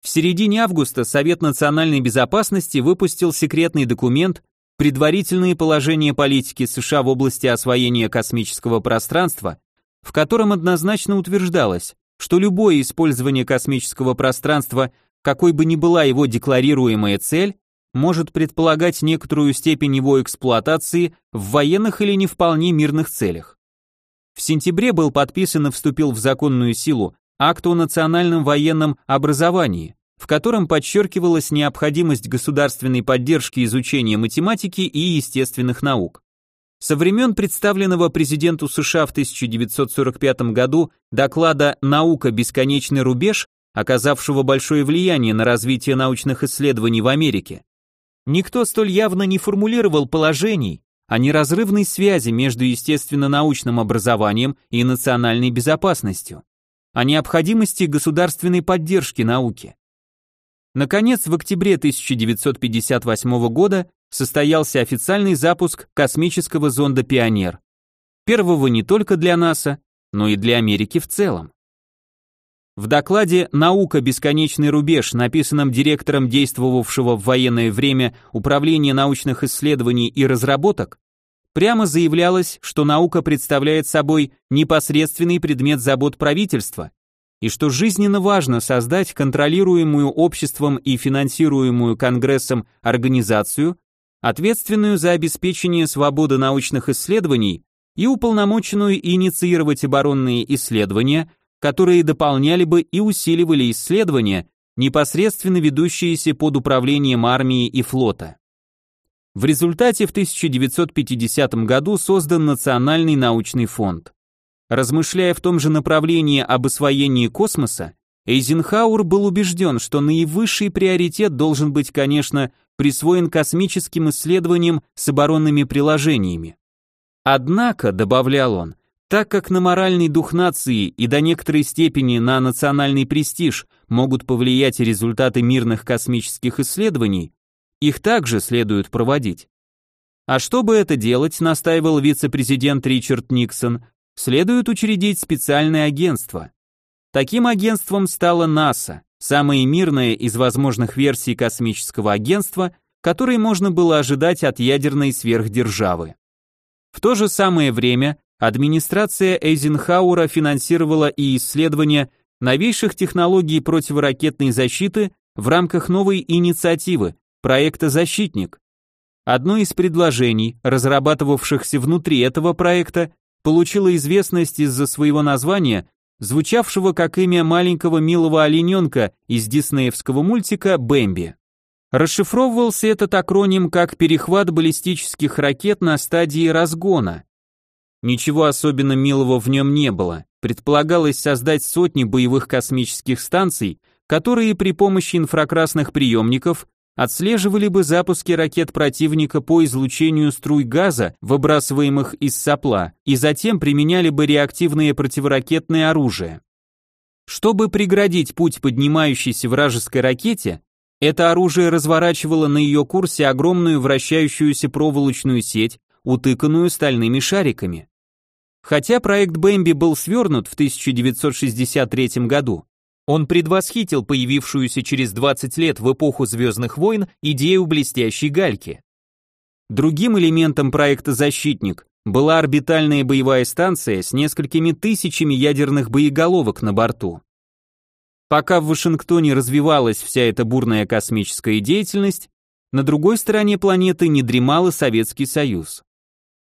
В середине августа Совет национальной безопасности выпустил секретный документ «Предварительные положения политики США в области освоения космического пространства», в котором однозначно утверждалось, что любое использование космического пространства, какой бы ни была его декларируемая цель, может предполагать некоторую степень его эксплуатации в военных или не вполне мирных целях. В сентябре был подписан и вступил в законную силу акт о национальном военном образовании, в котором подчеркивалась необходимость государственной поддержки изучения математики и естественных наук. Со времен представленного президенту США в 1945 году доклада «Наука. Бесконечный рубеж», оказавшего большое влияние на развитие научных исследований в Америке, никто столь явно не формулировал положений о неразрывной связи между естественно-научным образованием и национальной безопасностью о необходимости государственной поддержки науки. Наконец, в октябре 1958 года состоялся официальный запуск космического зонда «Пионер», первого не только для НАСА, но и для Америки в целом. В докладе «Наука. Бесконечный рубеж», написанном директором действовавшего в военное время Управления научных исследований и разработок, прямо заявлялось, что наука представляет собой непосредственный предмет забот правительства, и что жизненно важно создать контролируемую обществом и финансируемую Конгрессом организацию, ответственную за обеспечение свободы научных исследований и уполномоченную инициировать оборонные исследования, которые дополняли бы и усиливали исследования, непосредственно ведущиеся под управлением армии и флота. В результате в 1950 году создан Национальный научный фонд. Размышляя в том же направлении об освоении космоса, Эйзенхауэр был убежден, что наивысший приоритет должен быть, конечно, присвоен космическим исследованиям с оборонными приложениями. Однако, добавлял он, так как на моральный дух нации и до некоторой степени на национальный престиж могут повлиять результаты мирных космических исследований, их также следует проводить. А чтобы это делать, настаивал вице-президент Ричард Никсон, следует учредить специальное агентство. Таким агентством стало НАСА, самое мирное из возможных версий космического агентства, которое можно было ожидать от ядерной сверхдержавы. В то же самое время администрация Эйзенхауэра финансировала и исследования новейших технологий противоракетной защиты в рамках новой инициативы, проекта «Защитник». Одно из предложений, разрабатывавшихся внутри этого проекта, получило известность из-за своего названия, звучавшего как имя маленького милого олененка из диснеевского мультика «Бэмби». Расшифровывался этот акроним как перехват баллистических ракет на стадии разгона. Ничего особенно милого в нем не было. Предполагалось создать сотни боевых космических станций, которые при помощи инфракрасных приемников отслеживали бы запуски ракет противника по излучению струй газа, выбрасываемых из сопла, и затем применяли бы реактивное противоракетное оружие. Чтобы преградить путь поднимающейся вражеской ракете, это оружие разворачивало на ее курсе огромную вращающуюся проволочную сеть, утыканную стальными шариками. Хотя проект Бэмби был свернут в 1963 году, он предвосхитил появившуюся через 20 лет в эпоху Звездных войн идею блестящей гальки. Другим элементом проекта «Защитник» была орбитальная боевая станция с несколькими тысячами ядерных боеголовок на борту. Пока в Вашингтоне развивалась вся эта бурная космическая деятельность, на другой стороне планеты не дремал и Советский Союз.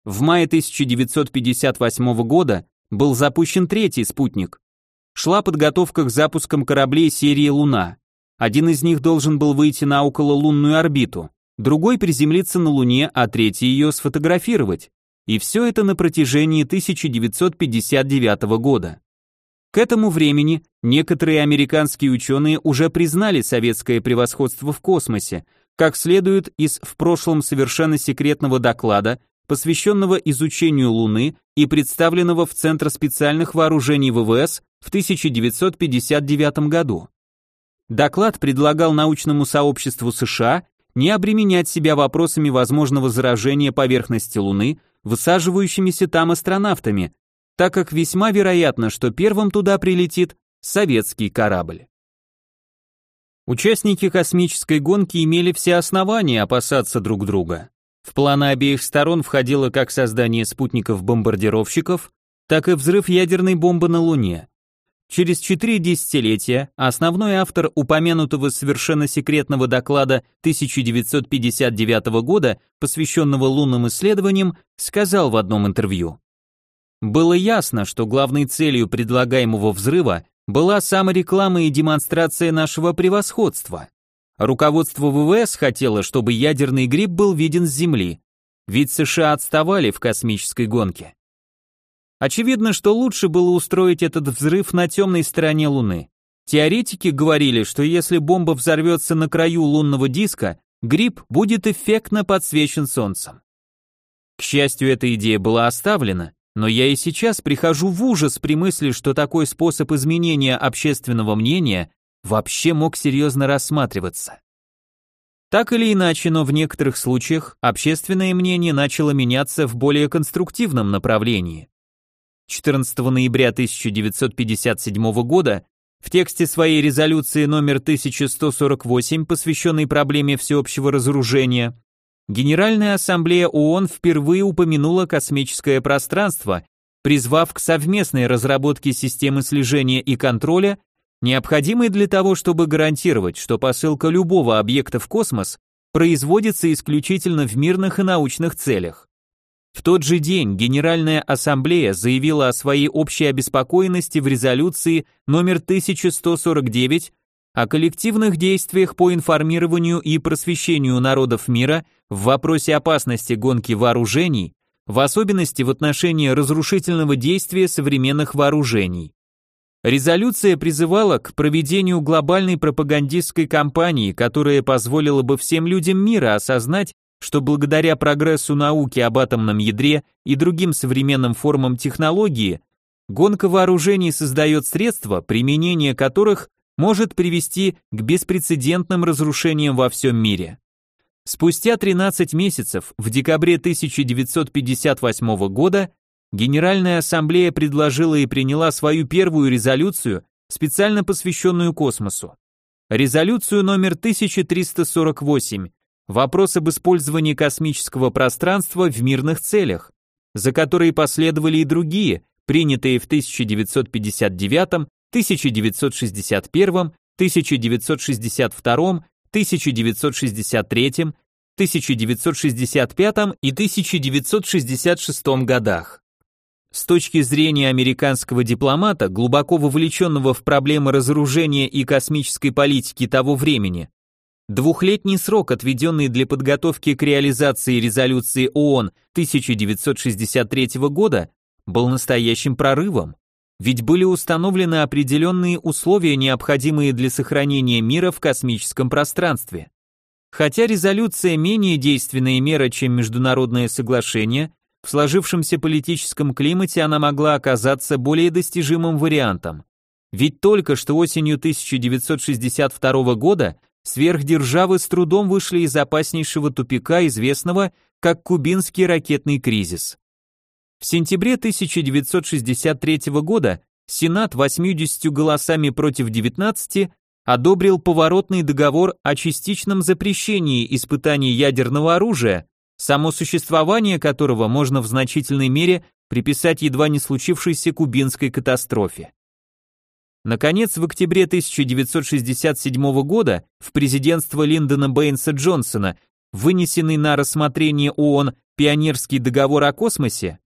В мае 1958 года был запущен третий спутник. Шла подготовка к запускам кораблей серии «Луна». Один из них должен был выйти на окололунную орбиту, другой приземлиться на Луне, а третий ее сфотографировать. И все это на протяжении 1959 года. К этому времени некоторые американские ученые уже признали советское превосходство в космосе, как следует из в прошлом совершенно секретного доклада, посвященного изучению Луны и представленного в Центр специальных вооружений ВВС в 1959 году. Доклад предлагал научному сообществу США не обременять себя вопросами возможного заражения поверхности Луны высаживающимися там астронавтами, так как весьма вероятно, что первым туда прилетит советский корабль. Участники космической гонки имели все основания опасаться друг друга. В планы обеих сторон входило как создание спутников-бомбардировщиков, так и взрыв ядерной бомбы на Луне. Через четыре десятилетия основной автор упомянутого совершенно секретного доклада 1959 года, посвященного лунным исследованиям, сказал в одном интервью. Было ясно, что главной целью предлагаемого взрыва была самореклама и демонстрация нашего превосходства. Руководство ВВС хотело, чтобы ядерный гриб был виден с Земли, ведь США отставали в космической гонке. Очевидно, что лучше было устроить этот взрыв на темной стороне Луны. Теоретики говорили, что если бомба взорвется на краю лунного диска, гриб будет эффектно подсвечен Солнцем. К счастью, эта идея была оставлена, но я и сейчас прихожу в ужас при мысли, что такой способ изменения общественного мнения вообще мог серьезно рассматриваться. Так или иначе, но в некоторых случаях общественное мнение начало меняться в более конструктивном направлении. 14 ноября 1957 года в тексте своей резолюции номер 1148, посвященной проблеме всеобщего разоружения, Генеральная ассамблея ООН впервые упомянула космическое пространство, призвав к совместной разработке системы слежения и контроля, необходимой для того, чтобы гарантировать, что посылка любого объекта в космос производится исключительно в мирных и научных целях. В тот же день Генеральная Ассамблея заявила о своей общей обеспокоенности в резолюции номер 1149 о коллективных действиях по информированию и просвещению народов мира в вопросе опасности гонки вооружений, в особенности в отношении разрушительного действия современных вооружений. Резолюция призывала к проведению глобальной пропагандистской кампании, которая позволила бы всем людям мира осознать, что благодаря прогрессу науки об атомном ядре и другим современным формам технологии, гонка вооружений создает средства, применение которых может привести к беспрецедентным разрушениям во всем мире. Спустя 13 месяцев, в декабре 1958 года, Генеральная ассамблея предложила и приняла свою первую резолюцию, специально посвященную космосу. Резолюцию номер 1348 «Вопрос об использовании космического пространства в мирных целях», за которой последовали и другие, принятые в 1959, 1961, 1962, 1963, 1965 и 1966 годах. С точки зрения американского дипломата, глубоко вовлеченного в проблемы разоружения и космической политики того времени, двухлетний срок, отведенный для подготовки к реализации резолюции ООН 1963 года, был настоящим прорывом. Ведь были установлены определенные условия, необходимые для сохранения мира в космическом пространстве. Хотя резолюция менее действенная мера, чем международное соглашение, в сложившемся политическом климате она могла оказаться более достижимым вариантом. Ведь только что осенью 1962 года сверхдержавы с трудом вышли из опаснейшего тупика, известного как кубинский ракетный кризис. В сентябре 1963 года Сенат 80 голосами против 19 одобрил поворотный договор о частичном запрещении испытаний ядерного оружия, само существование которого можно в значительной мере приписать едва не случившейся кубинской катастрофе. Наконец, в октябре 1967 года в президентство Линдона Бэйнса Джонсона, вынесенный на рассмотрение ООН Пионерский договор о космосе,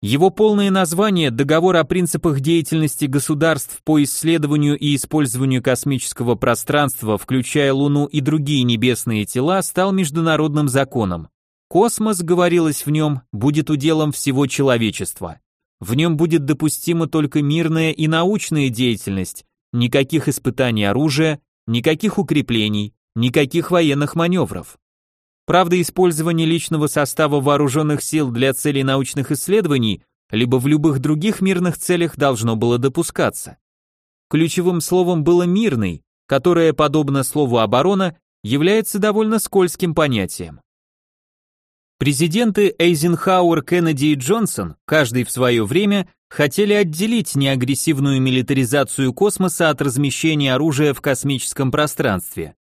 его полное название «Договор о принципах деятельности государств по исследованию и использованию космического пространства, включая Луну и другие небесные тела» стал международным законом. Космос, говорилось в нем, будет уделом всего человечества. В нем будет допустима только мирная и научная деятельность, никаких испытаний оружия, никаких укреплений, никаких военных маневров. Правда, использование личного состава вооруженных сил для целей научных исследований либо в любых других мирных целях должно было допускаться. Ключевым словом было «мирный», которое, подобно слову «оборона», является довольно скользким понятием. Президенты Эйзенхауэр, Кеннеди и Джонсон, каждый в свое время, хотели отделить неагрессивную милитаризацию космоса от размещения оружия в космическом пространстве.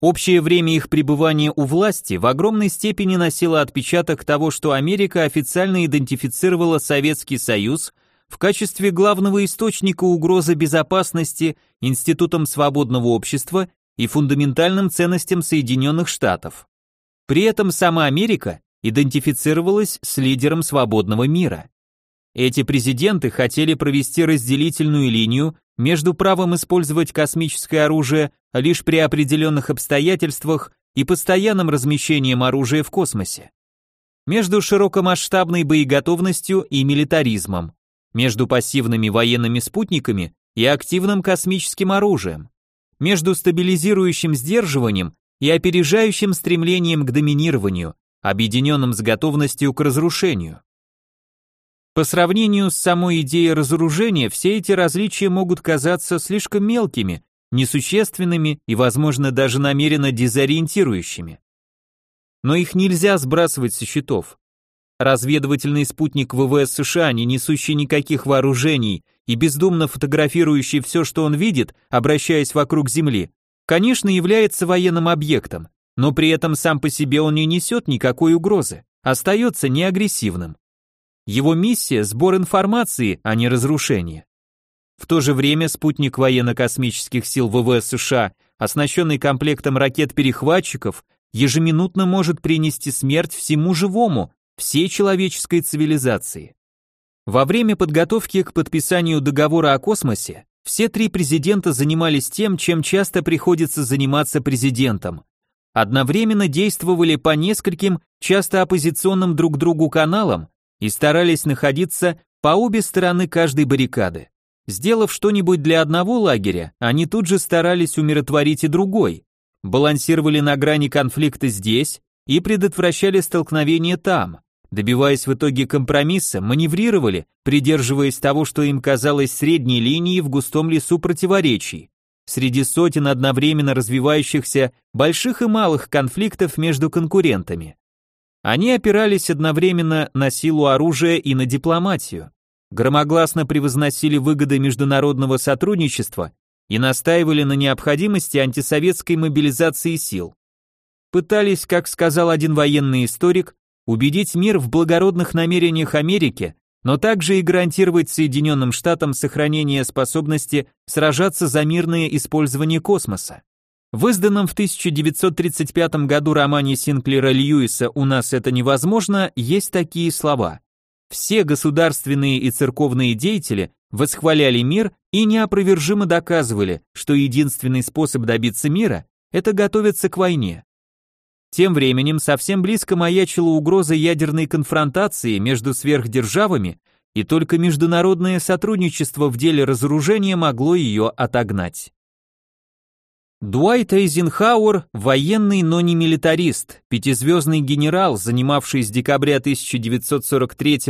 Общее время их пребывания у власти в огромной степени носило отпечаток того, что Америка официально идентифицировала Советский Союз в качестве главного источника угрозы безопасности, институтом свободного общества и фундаментальным ценностям Соединенных Штатов. При этом сама Америка идентифицировалась с лидером свободного мира. Эти президенты хотели провести разделительную линию между правом использовать космическое оружие лишь при определенных обстоятельствах и постоянным размещением оружия в космосе. Между широкомасштабной боеготовностью и милитаризмом, между пассивными военными спутниками и активным космическим оружием, между стабилизирующим сдерживанием и опережающим стремлением к доминированию, объединенным с готовностью к разрушению. По сравнению с самой идеей разоружения, все эти различия могут казаться слишком мелкими, несущественными и, возможно, даже намеренно дезориентирующими. Но их нельзя сбрасывать со счетов. Разведывательный спутник ВВС США, не несущий никаких вооружений и бездумно фотографирующий все, что он видит, обращаясь вокруг Земли, конечно, является военным объектом, но при этом сам по себе он не несет никакой угрозы, остается неагрессивным. Его миссия – сбор информации, а не разрушение. В то же время спутник военно-космических сил ВВС США, оснащенный комплектом ракет-перехватчиков, ежеминутно может принести смерть всему живому, всей человеческой цивилизации. Во время подготовки к подписанию договора о космосе все три президента занимались тем, чем часто приходится заниматься президентом. Одновременно действовали по нескольким, часто оппозиционным друг другу каналам и старались находиться по обе стороны каждой баррикады. Сделав что-нибудь для одного лагеря, они тут же старались умиротворить и другой, балансировали на грани конфликта здесь и предотвращали столкновение там, добиваясь в итоге компромисса, маневрировали, придерживаясь того, что им казалось средней линией в густом лесу противоречий, среди сотен одновременно развивающихся больших и малых конфликтов между конкурентами. Они опирались одновременно на силу оружия и на дипломатию, громогласно превозносили выгоды международного сотрудничества и настаивали на необходимости антисоветской мобилизации сил. Пытались, как сказал один военный историк, убедить мир в благородных намерениях Америки, но также и гарантировать Соединенным Штатам сохранение способности сражаться за мирное использование космоса. В изданном в 1935 году романе Синклера Льюиса «У нас это невозможно» есть такие слова. Все государственные и церковные деятели восхваляли мир и неопровержимо доказывали, что единственный способ добиться мира – это готовиться к войне. Тем временем совсем близко маячила угроза ядерной конфронтации между сверхдержавами, и только международное сотрудничество в деле разоружения могло ее отогнать. Дуайт Эйзенхауэр – военный, но не милитарист, пятизвездный генерал, занимавший с декабря 1943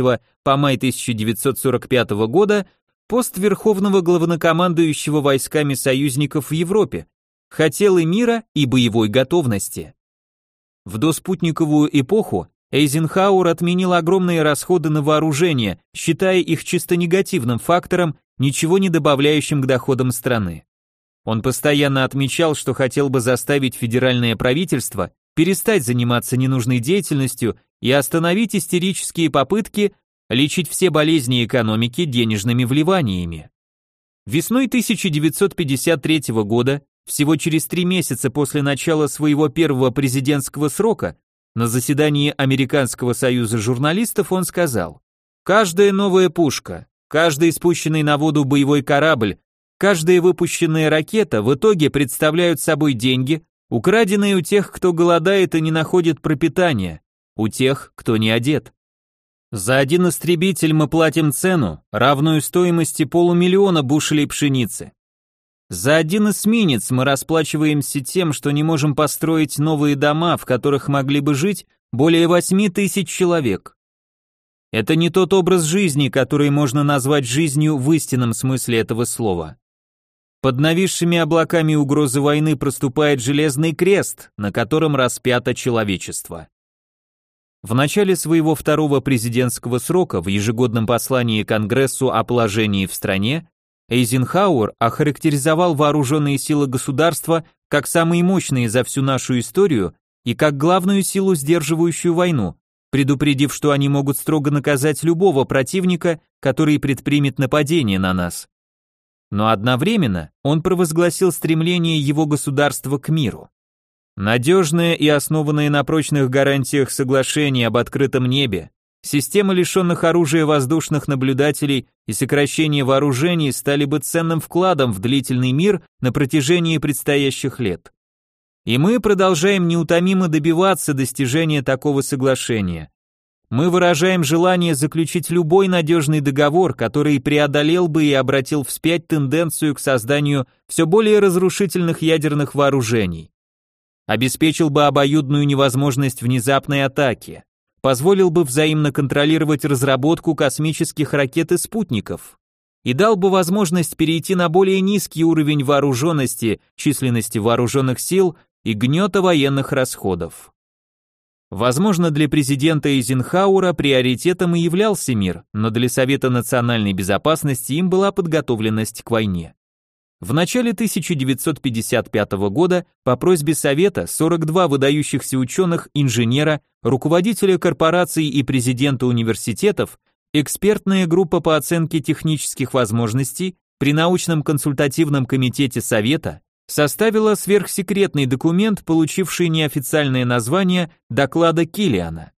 по май 1945 года пост верховного главнокомандующего войсками союзников в Европе, хотел и мира, и боевой готовности. В доспутниковую эпоху Эйзенхауэр отменил огромные расходы на вооружение, считая их чисто негативным фактором, ничего не добавляющим к доходам страны. Он постоянно отмечал, что хотел бы заставить федеральное правительство перестать заниматься ненужной деятельностью и остановить истерические попытки лечить все болезни экономики денежными вливаниями. Весной 1953 года всего через три месяца после начала своего первого президентского срока на заседании Американского союза журналистов он сказал, «Каждая новая пушка, каждый спущенный на воду боевой корабль, каждая выпущенная ракета в итоге представляют собой деньги, украденные у тех, кто голодает и не находит пропитания, у тех, кто не одет. За один истребитель мы платим цену, равную стоимости полумиллиона бушелей пшеницы. За один эсминец мы расплачиваемся тем, что не можем построить новые дома, в которых могли бы жить более восьми тысяч человек. Это не тот образ жизни, который можно назвать жизнью в истинном смысле этого слова. Под нависшими облаками угрозы войны проступает железный крест, на котором распято человечество. В начале своего второго президентского срока в ежегодном послании Конгрессу о положении в стране Эйзенхауэр охарактеризовал вооруженные силы государства как самые мощные за всю нашу историю и как главную силу, сдерживающую войну, предупредив, что они могут строго наказать любого противника, который предпримет нападение на нас. Но одновременно он провозгласил стремление его государства к миру. Надежное и основанное на прочных гарантиях соглашение об открытом небе, Система лишенных оружия воздушных наблюдателей и сокращение вооружений стали бы ценным вкладом в длительный мир на протяжении предстоящих лет. И мы продолжаем неутомимо добиваться достижения такого соглашения. Мы выражаем желание заключить любой надежный договор, который преодолел бы и обратил вспять тенденцию к созданию все более разрушительных ядерных вооружений. Обеспечил бы обоюдную невозможность внезапной атаки позволил бы взаимно контролировать разработку космических ракет и спутников и дал бы возможность перейти на более низкий уровень вооруженности, численности вооруженных сил и гнета военных расходов. Возможно, для президента Эйзенхауэра приоритетом и являлся мир, но для Совета национальной безопасности им была подготовленность к войне. В начале 1955 года по просьбе Совета 42 выдающихся ученых, инженера, руководителя корпораций и президента университетов, экспертная группа по оценке технических возможностей при научном консультативном комитете Совета составила сверхсекретный документ, получивший неофициальное название доклада Киллиана.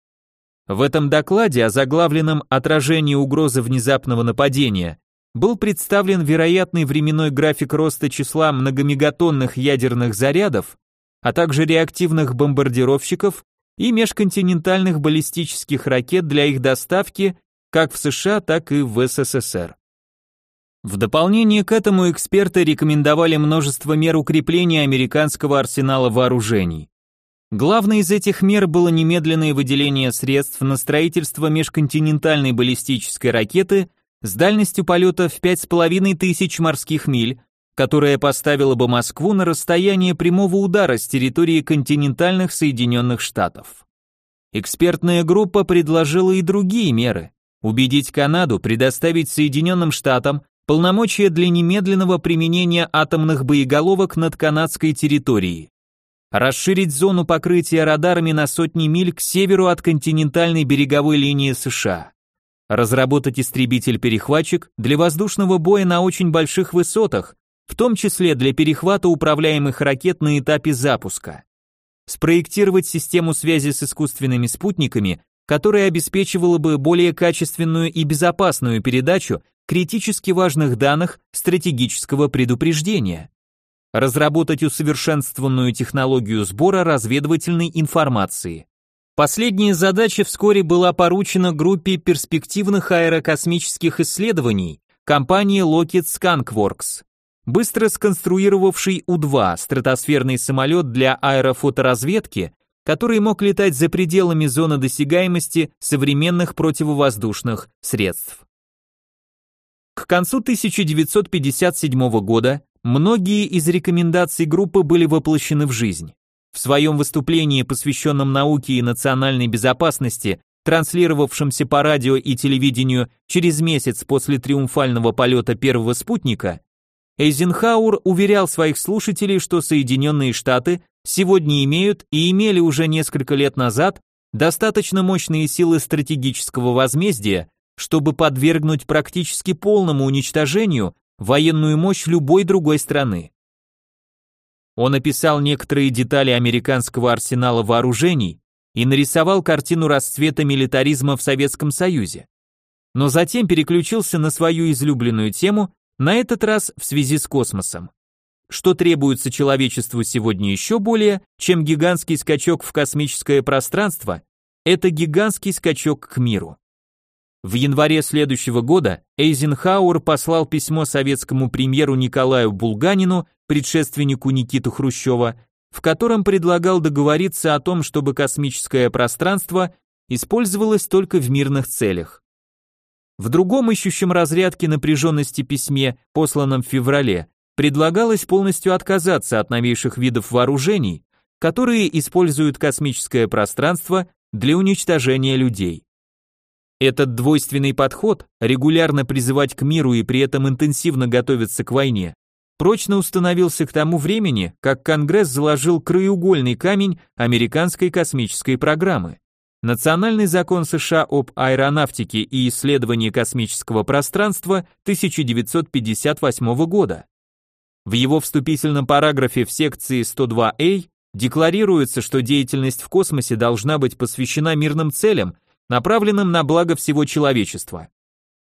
В этом докладе, озаглавленном «Отражение угрозы внезапного нападения», был представлен вероятный временной график роста числа многомегатонных ядерных зарядов, а также реактивных бомбардировщиков и межконтинентальных баллистических ракет для их доставки как в США, так и в СССР. В дополнение к этому эксперты рекомендовали множество мер укрепления американского арсенала вооружений. Главной из этих мер было немедленное выделение средств на строительство межконтинентальной баллистической ракеты с дальностью полета в 5,5 тысяч морских миль, которая поставила бы Москву на расстояние прямого удара с территории континентальных Соединенных Штатов. Экспертная группа предложила и другие меры. Убедить Канаду предоставить Соединенным Штатам полномочия для немедленного применения атомных боеголовок над канадской территорией. Расширить зону покрытия радарами на сотни миль к северу от континентальной береговой линии США. Разработать истребитель-перехватчик для воздушного боя на очень больших высотах, в том числе для перехвата управляемых ракет на этапе запуска. Спроектировать систему связи с искусственными спутниками, которая обеспечивала бы более качественную и безопасную передачу критически важных данных стратегического предупреждения. Разработать усовершенствованную технологию сбора разведывательной информации. Последняя задача вскоре была поручена группе перспективных аэрокосмических исследований компании Lockheed Skunkworks, быстро сконструировавший У-2 стратосферный самолет для аэрофоторазведки, который мог летать за пределами зоны досягаемости современных противовоздушных средств. К концу 1957 года многие из рекомендаций группы были воплощены в жизнь. В своем выступлении, посвященном науке и национальной безопасности, транслировавшемся по радио и телевидению через месяц после триумфального полета первого спутника, Эйзенхауэр уверял своих слушателей, что Соединенные Штаты сегодня имеют и имели уже несколько лет назад достаточно мощные силы стратегического возмездия, чтобы подвергнуть практически полному уничтожению военную мощь любой другой страны. Он описал некоторые детали американского арсенала вооружений и нарисовал картину расцвета милитаризма в Советском Союзе. Но затем переключился на свою излюбленную тему, на этот раз в связи с космосом. Что требуется человечеству сегодня еще более, чем гигантский скачок в космическое пространство, это гигантский скачок к миру. В январе следующего года Эйзенхауэр послал письмо советскому премьеру Николаю Булганину, предшественнику Никиты Хрущева, в котором предлагал договориться о том, чтобы космическое пространство использовалось только в мирных целях. В другом ищущем разрядки напряженности письме, посланном в феврале, предлагалось полностью отказаться от новейших видов вооружений, которые используют космическое пространство для уничтожения людей. Этот двойственный подход, регулярно призывать к миру и при этом интенсивно готовиться к войне, прочно установился к тому времени, как Конгресс заложил краеугольный камень американской космической программы. Национальный закон США об аэронавтике и исследовании космического пространства 1958 года. В его вступительном параграфе в секции 102А декларируется, что деятельность в космосе должна быть посвящена мирным целям направленным на благо всего человечества.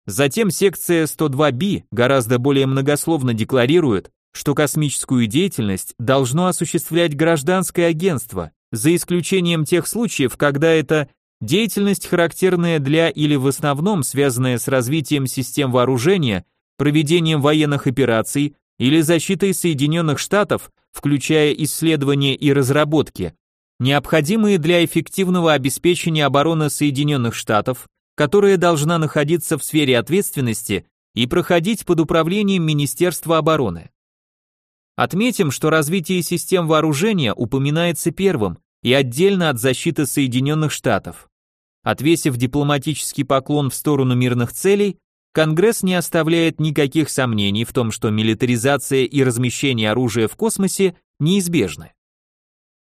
Затем секция 102b гораздо более многословно декларирует, что космическую деятельность должно осуществлять гражданское агентство, за исключением тех случаев, когда это деятельность, характерная для или в основном связанная с развитием систем вооружения, проведением военных операций или защитой Соединенных Штатов, включая исследования и разработки, необходимые для эффективного обеспечения обороны Соединенных Штатов, которая должна находиться в сфере ответственности и проходить под управлением Министерства обороны. Отметим, что развитие систем вооружения упоминается первым и отдельно от защиты Соединенных Штатов. Отвесив дипломатический поклон в сторону мирных целей, Конгресс не оставляет никаких сомнений в том, что милитаризация и размещение оружия в космосе неизбежны.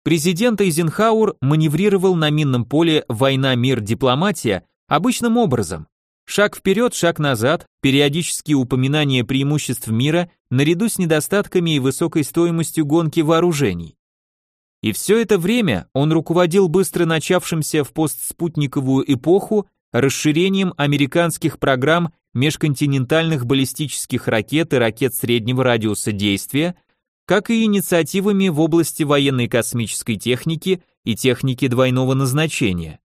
Президент Эйзенхауэр маневрировал на минном поле «война-мир-дипломатия» обычным образом. Шаг вперед, шаг назад, периодические упоминания преимуществ мира наряду с недостатками и высокой стоимостью гонки вооружений. И все это время он руководил быстро начавшимся в постспутниковую эпоху расширением американских программ межконтинентальных баллистических ракет и ракет среднего радиуса действия, как и инициативами в области военной космической техники и техники двойного назначения.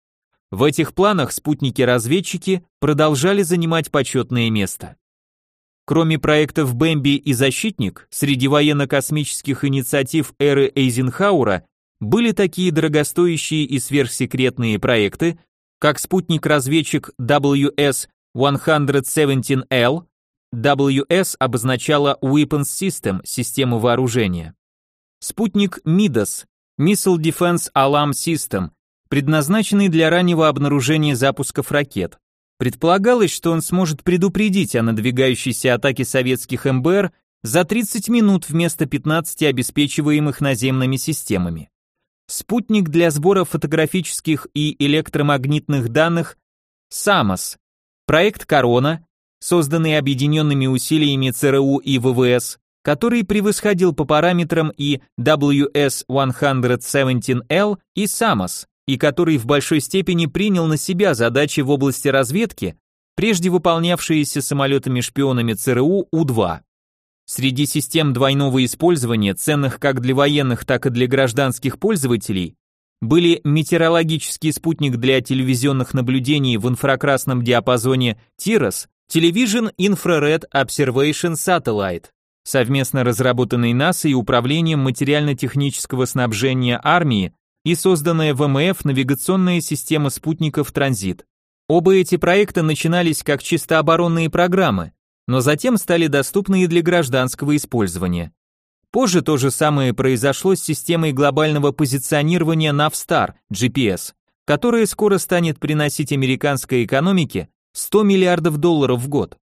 В этих планах спутники-разведчики продолжали занимать почетное место. Кроме проектов Бэмби и Защитник, среди военно-космических инициатив эры Эйзенхауэра были такие дорогостоящие и сверхсекретные проекты, как спутник-разведчик WS-117L, WS обозначала Weapons System, систему вооружения. Спутник MIDAS, Missile Defense Alarm System, предназначенный для раннего обнаружения запусков ракет. Предполагалось, что он сможет предупредить о надвигающейся атаке советских МБР за 30 минут вместо 15 обеспечиваемых наземными системами. Спутник для сбора фотографических и электромагнитных данных САМОС. Проект Корона, созданный объединенными усилиями ЦРУ и ВВС, который превосходил по параметрам и WS-117L и САМОС, и который в большой степени принял на себя задачи в области разведки, прежде выполнявшиеся самолетами-шпионами ЦРУ У-2. Среди систем двойного использования, ценных как для военных, так и для гражданских пользователей, были метеорологический спутник для телевизионных наблюдений в инфракрасном диапазоне TIROS, Television Infrared Observation Satellite, совместно разработанный НАСА и Управлением материально-технического снабжения армии и созданная ВМФ навигационная система спутников «Транзит». Оба эти проекта начинались как чисто оборонные программы, но затем стали доступны и для гражданского использования. Позже то же самое произошло с системой глобального позиционирования Navstar, GPS, которая скоро станет приносить американской экономике 100 миллиардов долларов в год.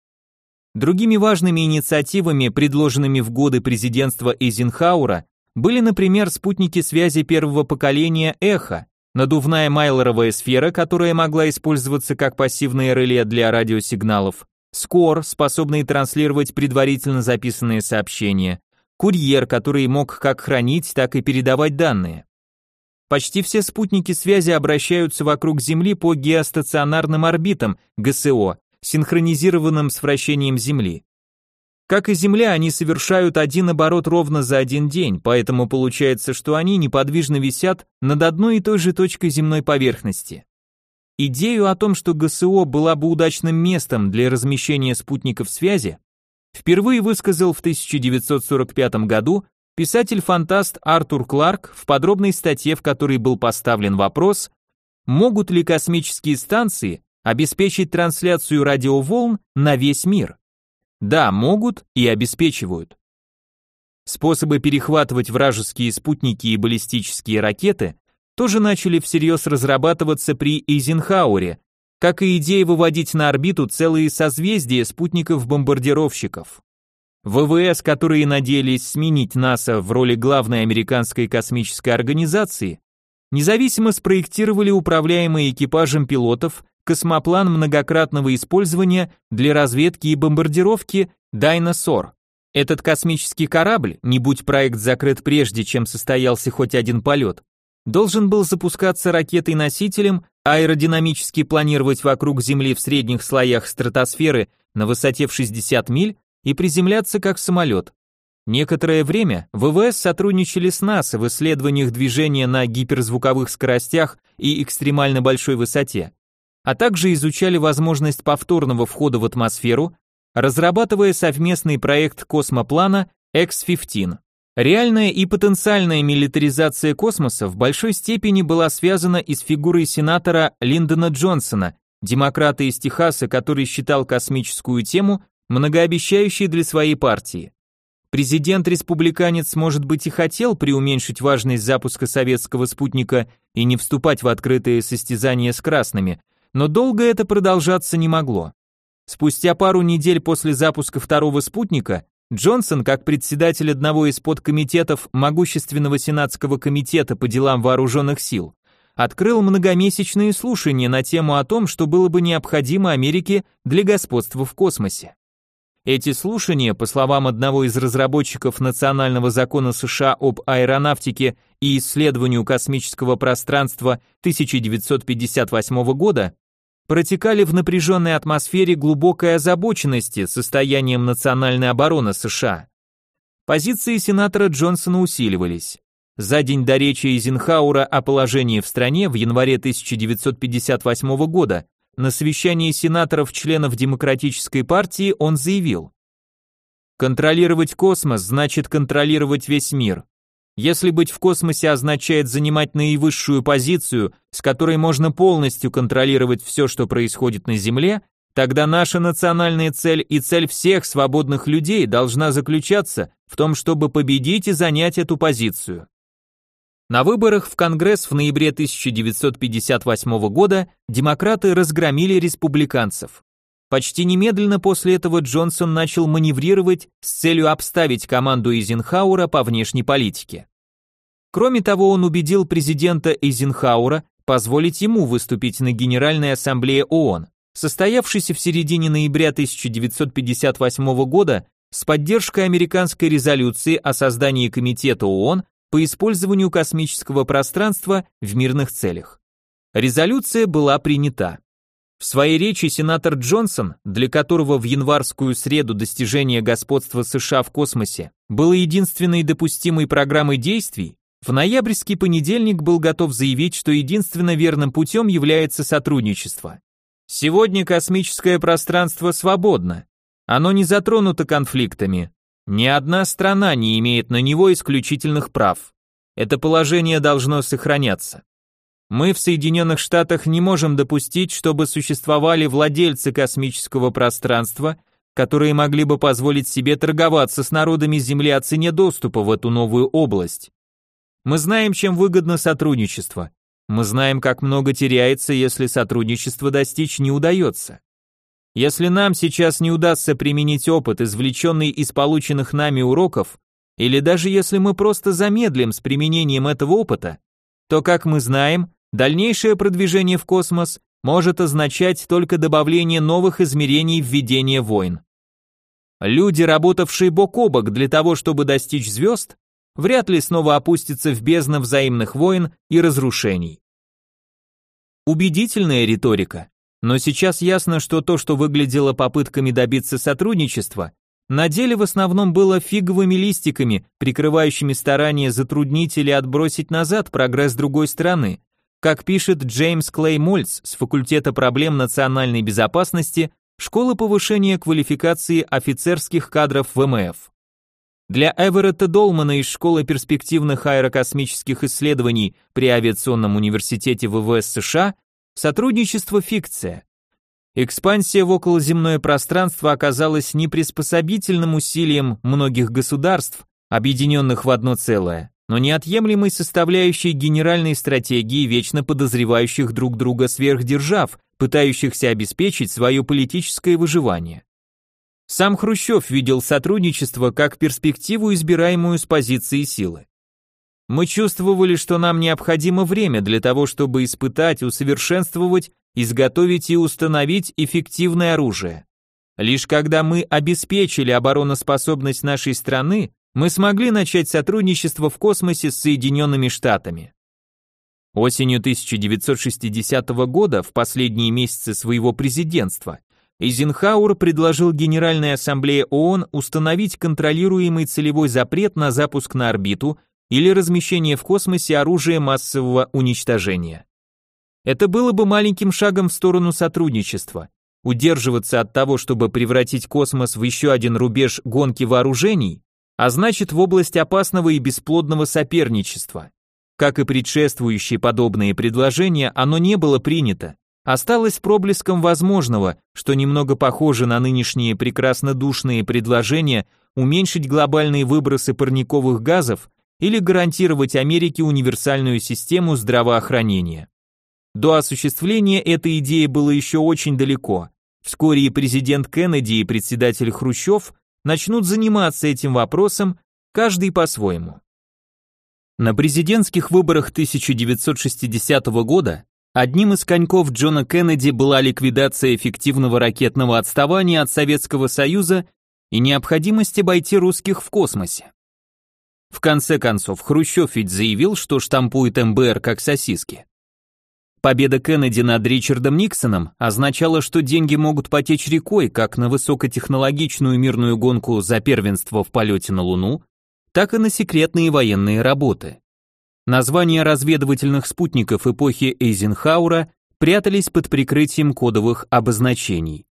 Другими важными инициативами, предложенными в годы президентства Эйзенхауэра, были, например, спутники связи первого поколения «Эхо», надувная майлоровая сфера, которая могла использоваться как пассивное реле для радиосигналов, Скор, способный транслировать предварительно записанные сообщения, курьер, который мог как хранить, так и передавать данные. Почти все спутники связи обращаются вокруг Земли по геостационарным орбитам ГСО, синхронизированным с вращением Земли. Как и Земля, они совершают один оборот ровно за один день, поэтому получается, что они неподвижно висят над одной и той же точкой земной поверхности. Идею о том, что ГСО была бы удачным местом для размещения спутников связи, впервые высказал в 1945 году писатель-фантаст Артур Кларк в подробной статье, в которой был поставлен вопрос, могут ли космические станции обеспечить трансляцию радиоволн на весь мир. Да, могут и обеспечивают. Способы перехватывать вражеские спутники и баллистические ракеты тоже начали всерьез разрабатываться при Эйзенхауэре, как и идея выводить на орбиту целые созвездия спутников-бомбардировщиков. ВВС, которые надеялись сменить НАСА в роли главной американской космической организации, независимо спроектировали управляемые экипажем пилотов космоплан многократного использования для разведки и бомбардировки Дайносор. Этот космический корабль, не будь проект закрыт прежде, чем состоялся хоть один полет, должен был запускаться ракетой-носителем, аэродинамически планировать вокруг Земли в средних слоях стратосферы на высоте в 60 миль и приземляться как самолет. Некоторое время ВВС сотрудничали с НАСА в исследованиях движения на гиперзвуковых скоростях и экстремально большой высоте а также изучали возможность повторного входа в атмосферу, разрабатывая совместный проект космоплана X-15. Реальная и потенциальная милитаризация космоса в большой степени была связана и с фигурой сенатора Линдона Джонсона, демократа из Техаса, который считал космическую тему многообещающей для своей партии. Президент-республиканец, может быть, и хотел преуменьшить важность запуска советского спутника и не вступать в открытые состязания с красными, но долго это продолжаться не могло. Спустя пару недель после запуска второго спутника Джонсон, как председатель одного из подкомитетов могущественного Сенатского комитета по делам вооруженных сил, открыл многомесячные слушания на тему о том, что было бы необходимо Америке для господства в космосе. Эти слушания, по словам одного из разработчиков национального закона США об аэронавтике и исследованию космического пространства 1958 года, протекали в напряженной атмосфере глубокой озабоченности состоянием национальной обороны США. Позиции сенатора Джонсона усиливались. За день до речи Эйзенхауэра о положении в стране в январе 1958 года на совещании сенаторов-членов Демократической партии он заявил, «Контролировать космос значит контролировать весь мир. Если быть в космосе означает занимать наивысшую позицию, с которой можно полностью контролировать все, что происходит на Земле, тогда наша национальная цель и цель всех свободных людей должна заключаться в том, чтобы победить и занять эту позицию. На выборах в Конгресс в ноябре 1958 года демократы разгромили республиканцев. Почти немедленно после этого Джонсон начал маневрировать с целью обставить команду Эйзенхауэра по внешней политике. Кроме того, он убедил президента Эйзенхауэра позволить ему выступить на Генеральной ассамблее ООН, состоявшейся в середине ноября 1958 года с поддержкой американской резолюции о создании Комитета ООН по использованию космического пространства в мирных целях. Резолюция была принята. В своей речи сенатор Джонсон, для которого в январскую среду достижение господства США в космосе было единственной допустимой программой действий, в ноябрьский понедельник был готов заявить, что единственно верным путем является сотрудничество. Сегодня космическое пространство свободно. Оно не затронуто конфликтами, ни одна страна не имеет на него исключительных прав. Это положение должно сохраняться. Мы в Соединенных Штатах не можем допустить, чтобы существовали владельцы космического пространства, которые могли бы позволить себе торговаться с народами Земли о цене доступа в эту новую область. Мы знаем, чем выгодно сотрудничество. Мы знаем, как много теряется, если сотрудничество достичь не удается. Если нам сейчас не удастся применить опыт, извлеченный из полученных нами уроков, или даже если мы просто замедлим с применением этого опыта, то, как мы знаем, дальнейшее продвижение в космос может означать только добавление новых измерений введения войн. Люди, работавшие бок о бок для того, чтобы достичь звезд, вряд ли снова опустятся в бездну взаимных войн и разрушений. Убедительная риторика, но сейчас ясно, что то, что выглядело попытками добиться сотрудничества, на деле в основном было фиговыми листиками, прикрывающими старания затруднить или отбросить назад прогресс другой страны, как пишет Джеймс Клей Мольц с факультета проблем национальной безопасности Школы повышения квалификации офицерских кадров ВМФ. Для Эверетта Долмана из Школы перспективных аэрокосмических исследований при Авиационном университете ВВС США Сотрудничество – фикция. Экспансия в околоземное пространство оказалась неприспособительным усилием многих государств, объединенных в одно целое, но неотъемлемой составляющей генеральной стратегии вечно подозревающих друг друга сверхдержав, пытающихся обеспечить свое политическое выживание. Сам Хрущев видел сотрудничество как перспективу, избираемую с позиции силы. Мы чувствовали, что нам необходимо время для того, чтобы испытать, усовершенствовать, изготовить и установить эффективное оружие. Лишь когда мы обеспечили обороноспособность нашей страны, мы смогли начать сотрудничество в космосе с Соединенными Штатами. Осенью 1960 года, в последние месяцы своего президентства, Эйзенхауэр предложил Генеральной Ассамблее ООН установить контролируемый целевой запрет на запуск на орбиту или размещение в космосе оружия массового уничтожения. Это было бы маленьким шагом в сторону сотрудничества. Удерживаться от того, чтобы превратить космос в еще один рубеж гонки вооружений, а значит в область опасного и бесплодного соперничества. Как и предшествующие подобные предложения, оно не было принято, осталось проблеском возможного, что немного похоже на нынешние прекрасно душные предложения уменьшить глобальные выбросы парниковых газов или гарантировать Америке универсальную систему здравоохранения. До осуществления этой идеи было еще очень далеко. Вскоре и президент Кеннеди, и председатель Хрущев начнут заниматься этим вопросом, каждый по-своему. На президентских выборах 1960 года одним из коньков Джона Кеннеди была ликвидация эффективного ракетного отставания от Советского Союза и необходимость обойти русских в космосе. В конце концов, Хрущев ведь заявил, что штампует МБР как сосиски. Победа Кеннеди над Ричардом Никсоном означала, что деньги могут потечь рекой как на высокотехнологичную мирную гонку за первенство в полете на Луну, так и на секретные военные работы. Названия разведывательных спутников эпохи Эйзенхауэра прятались под прикрытием кодовых обозначений.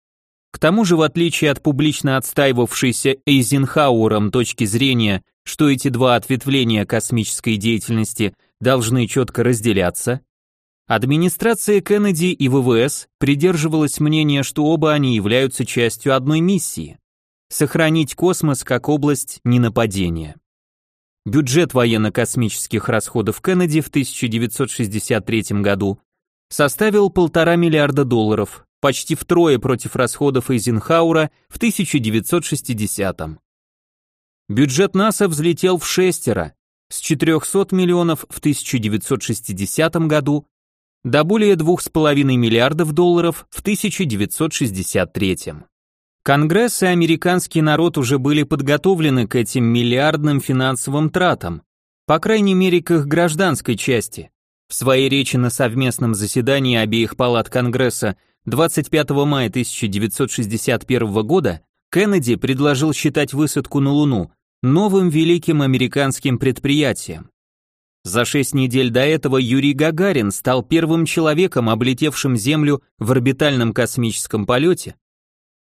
К тому же, в отличие от публично отстаивавшейся Эйзенхауэром точки зрения, что эти два ответвления космической деятельности должны четко разделяться, Администрация Кеннеди и ВВС придерживалась мнения, что оба они являются частью одной миссии – сохранить космос как область ненападения. Бюджет военно-космических расходов Кеннеди в 1963 году составил полтора миллиарда долларов, почти втрое против расходов Эйзенхауэра в 1960 -м. Бюджет НАСА взлетел в шестеро, с 400 миллионов в 1960 году до более 2,5 миллиардов долларов в 1963. Конгресс и американский народ уже были подготовлены к этим миллиардным финансовым тратам, по крайней мере к их гражданской части. В своей речи на совместном заседании обеих палат Конгресса 25 мая 1961 года Кеннеди предложил считать высадку на Луну новым великим американским предприятием. За шесть недель до этого Юрий Гагарин стал первым человеком, облетевшим Землю в орбитальном космическом полете,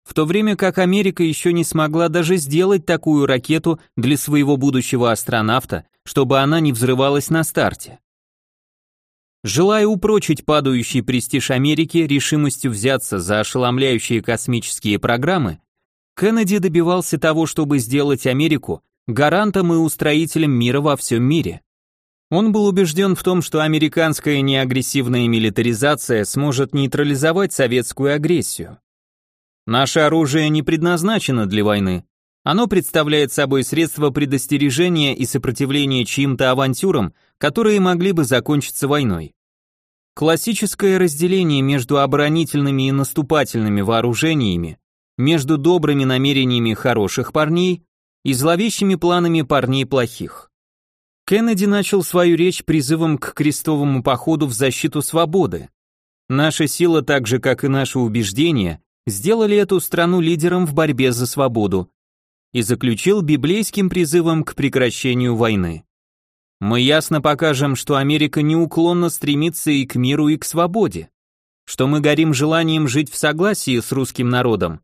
в то время как Америка еще не смогла даже сделать такую ракету для своего будущего астронавта, чтобы она не взрывалась на старте. Желая упрочить падающий престиж Америки решимостью взяться за ошеломляющие космические программы, Кеннеди добивался того, чтобы сделать Америку гарантом и устроителем мира во всем мире. Он был убежден в том, что американская неагрессивная милитаризация сможет нейтрализовать советскую агрессию. Наше оружие не предназначено для войны. Оно представляет собой средство предостережения и сопротивления чьим-то авантюрам, которые могли бы закончиться войной. Классическое разделение между оборонительными и наступательными вооружениями, между добрыми намерениями хороших парней и зловещими планами парней плохих. Кеннеди начал свою речь призывом к крестовому походу в защиту свободы. Наша сила, так же как и наши убеждения, сделали эту страну лидером в борьбе за свободу и заключил библейским призывом к прекращению войны. Мы ясно покажем, что Америка неуклонно стремится и к миру, и к свободе, что мы горим желанием жить в согласии с русским народом,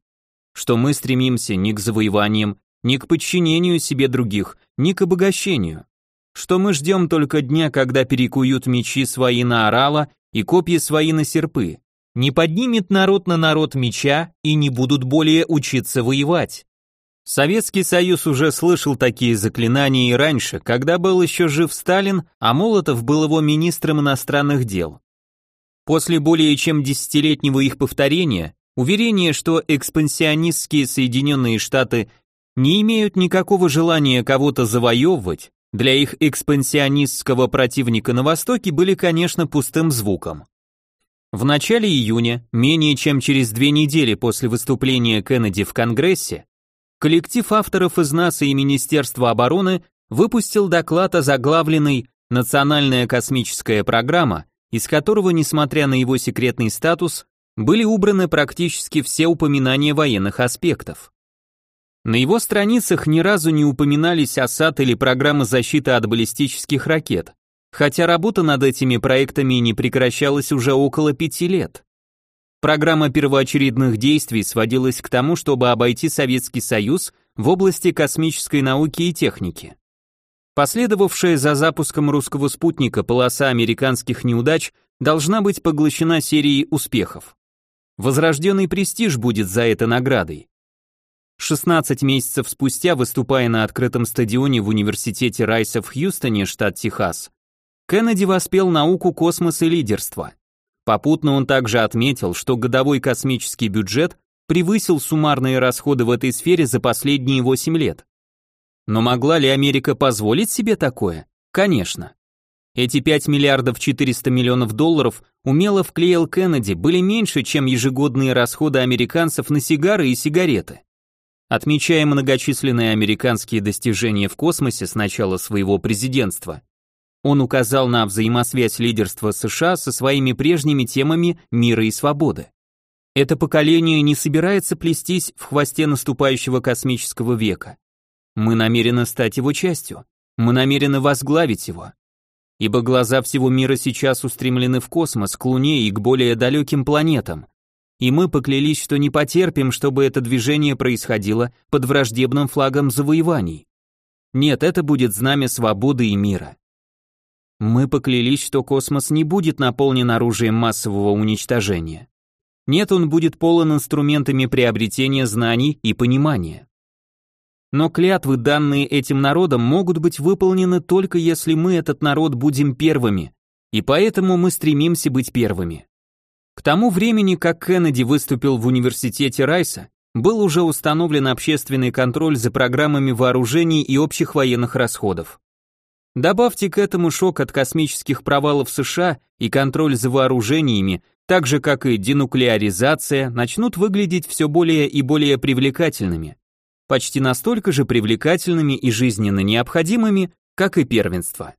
что мы стремимся не к завоеваниям, не к подчинению себе других, не к обогащению что мы ждем только дня, когда перекуют мечи свои на орала и копья свои на серпы. Не поднимет народ на народ меча и не будут более учиться воевать. Советский Союз уже слышал такие заклинания и раньше, когда был еще жив Сталин, а Молотов был его министром иностранных дел. После более чем десятилетнего их повторения, уверение, что экспансионистские Соединенные Штаты не имеют никакого желания кого-то завоевывать, для их экспансионистского противника на Востоке были, конечно, пустым звуком. В начале июня, менее чем через две недели после выступления Кеннеди в Конгрессе, коллектив авторов из НАСА и Министерства обороны выпустил доклад о заглавленной «Национальная космическая программа», из которого, несмотря на его секретный статус, были убраны практически все упоминания военных аспектов. На его страницах ни разу не упоминались осад или программа защиты от баллистических ракет, хотя работа над этими проектами не прекращалась уже около пяти лет. Программа первоочередных действий сводилась к тому, чтобы обойти Советский Союз в области космической науки и техники. Последовавшая за запуском русского спутника полоса американских неудач должна быть поглощена серией успехов. Возрожденный престиж будет за это наградой. 16 месяцев спустя, выступая на открытом стадионе в университете Райса в Хьюстоне, штат Техас, Кеннеди воспел науку, космос и лидерство. Попутно он также отметил, что годовой космический бюджет превысил суммарные расходы в этой сфере за последние 8 лет. Но могла ли Америка позволить себе такое? Конечно. Эти 5 миллиардов 400 миллионов долларов умело вклеил Кеннеди были меньше, чем ежегодные расходы американцев на сигары и сигареты. Отмечая многочисленные американские достижения в космосе с начала своего президентства, он указал на взаимосвязь лидерства США со своими прежними темами мира и свободы. Это поколение не собирается плестись в хвосте наступающего космического века. Мы намерены стать его частью. Мы намерены возглавить его. Ибо глаза всего мира сейчас устремлены в космос, к Луне и к более далеким планетам. И мы поклялись, что не потерпим, чтобы это движение происходило под враждебным флагом завоеваний. Нет, это будет знамя свободы и мира. Мы поклялись, что космос не будет наполнен оружием массового уничтожения. Нет, он будет полон инструментами приобретения знаний и понимания. Но клятвы, данные этим народам, могут быть выполнены только если мы, этот народ, будем первыми, и поэтому мы стремимся быть первыми. К тому времени, как Кеннеди выступил в университете Райса, был уже установлен общественный контроль за программами вооружений и общих военных расходов. Добавьте к этому шок от космических провалов США и контроль за вооружениями, так же как и денуклеаризация, начнут выглядеть все более и более привлекательными. Почти настолько же привлекательными и жизненно необходимыми, как и первенство.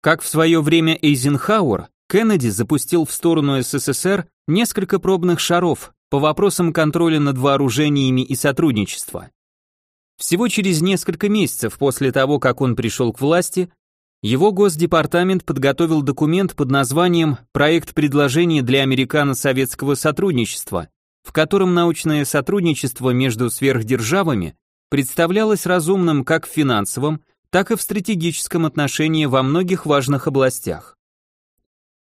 Как в свое время Эйзенхауэр, Кеннеди запустил в сторону СССР несколько пробных шаров по вопросам контроля над вооружениями и сотрудничества. Всего через несколько месяцев после того, как он пришел к власти, его Госдепартамент подготовил документ под названием «Проект предложения для американо-советского сотрудничества», в котором научное сотрудничество между сверхдержавами представлялось разумным как в финансовом, так и в стратегическом отношении во многих важных областях.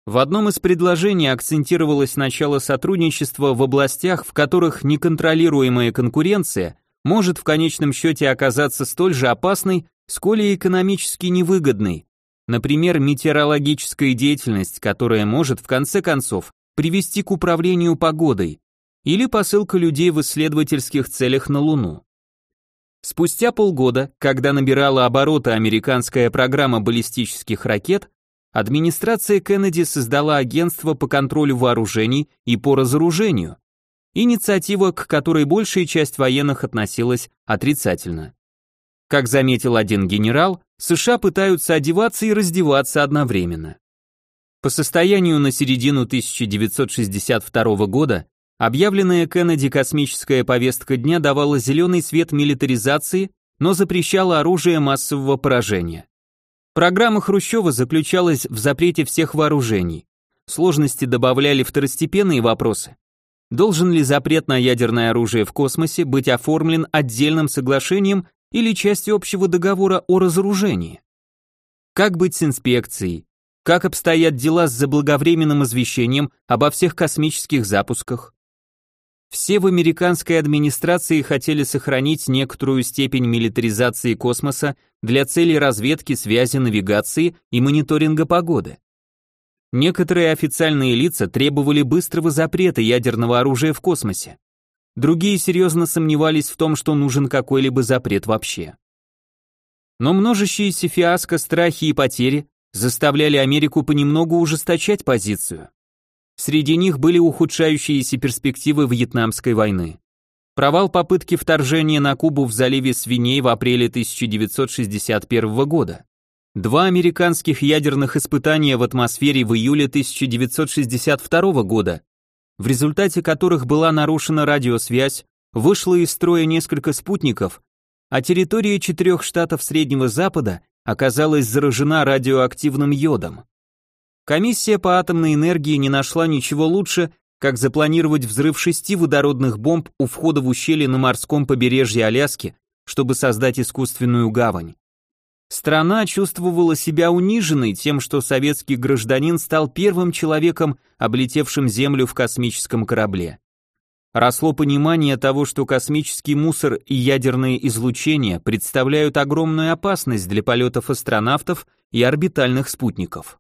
В одном из предложений акцентировалось начало сотрудничества в областях, в которых неконтролируемая конкуренция может в конечном счете оказаться столь же опасной, сколь и экономически невыгодной. Например, метеорологическая деятельность, которая может в конце концов привести к управлению погодой, или посылка людей в исследовательских целях на Луну. Спустя полгода, когда набирала обороты американская программа баллистических ракет, администрация Кеннеди создала агентство по контролю вооружений и по разоружению, инициатива, к которой большая часть военных относилась отрицательно. Как заметил один генерал, США пытаются одеваться и раздеваться одновременно. По состоянию на середину 1962 года объявленная Кеннеди космическая повестка дня давала зеленый свет милитаризации, но запрещала оружие массового поражения. Программа Хрущева заключалась в запрете всех вооружений. Сложности добавляли второстепенные вопросы, Должен ли запрет на ядерное оружие в космосе быть оформлен отдельным соглашением или частью общего договора о разоружении? Как быть с инспекцией? Как обстоят дела с заблаговременным извещением обо всех космических запусках? Все в американской администрации хотели сохранить некоторую степень милитаризации космоса для целей разведки, связи, навигации и мониторинга погоды. Некоторые официальные лица требовали быстрого запрета ядерного оружия в космосе. Другие серьезно сомневались в том, что нужен какой-либо запрет вообще. Но множащиеся фиаско, страхи и потери заставляли Америку понемногу ужесточать позицию. Среди них были ухудшающиеся перспективы Вьетнамской войны. Провал попытки вторжения на Кубу в заливе Свиней в апреле 1961 года. Два американских ядерных испытания в атмосфере в июле 1962 года, в результате которых была нарушена радиосвязь, вышло из строя несколько спутников, а территория четырех штатов Среднего Запада оказалась заражена радиоактивным йодом. Комиссия по атомной энергии не нашла ничего лучше, как запланировать взрыв шести водородных бомб у входа в ущелье на морском побережье Аляски, чтобы создать искусственную гавань. Страна чувствовала себя униженной тем, что советский гражданин стал первым человеком, облетевшим Землю в космическом корабле. Росло понимание того, что космический мусор и ядерное излучение представляют огромную опасность для полетов астронавтов и орбитальных спутников.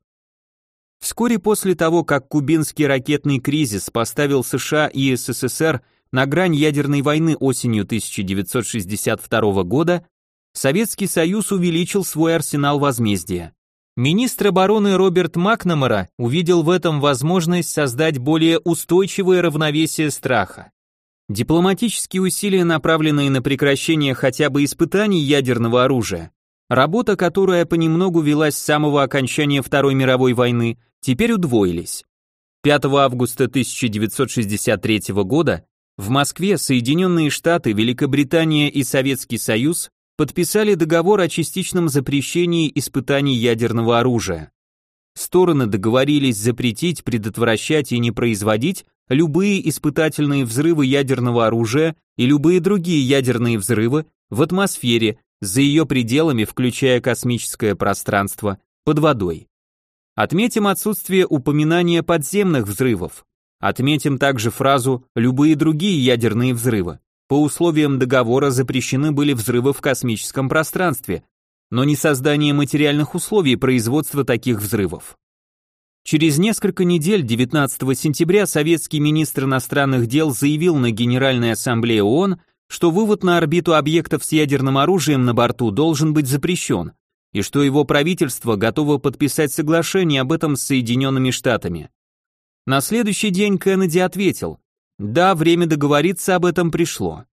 Вскоре после того, как кубинский ракетный кризис поставил США и СССР на грань ядерной войны осенью 1962 года, Советский Союз увеличил свой арсенал возмездия. Министр обороны Роберт Макнамара увидел в этом возможность создать более устойчивое равновесие страха. Дипломатические усилия, направленные на прекращение хотя бы испытаний ядерного оружия, работа, которая понемногу велась с самого окончания Второй мировой войны, теперь удвоились. 5 августа 1963 года в Москве Соединенные Штаты, Великобритания и Советский Союз подписали договор о частичном запрещении испытаний ядерного оружия. Стороны договорились запретить, предотвращать и не производить любые испытательные взрывы ядерного оружия и любые другие ядерные взрывы в атмосфере, за ее пределами, включая космическое пространство, под водой. Отметим отсутствие упоминания подземных взрывов. Отметим также фразу «любые другие ядерные взрывы». По условиям договора запрещены были взрывы в космическом пространстве, но не создание материальных условий производства таких взрывов. Через несколько недель, 19 сентября, советский министр иностранных дел заявил на Генеральной Ассамблее ООН, что вывод на орбиту объектов с ядерным оружием на борту должен быть запрещен, и что его правительство готово подписать соглашение об этом с Соединенными Штатами. На следующий день Кеннеди ответил, да, время договориться об этом пришло.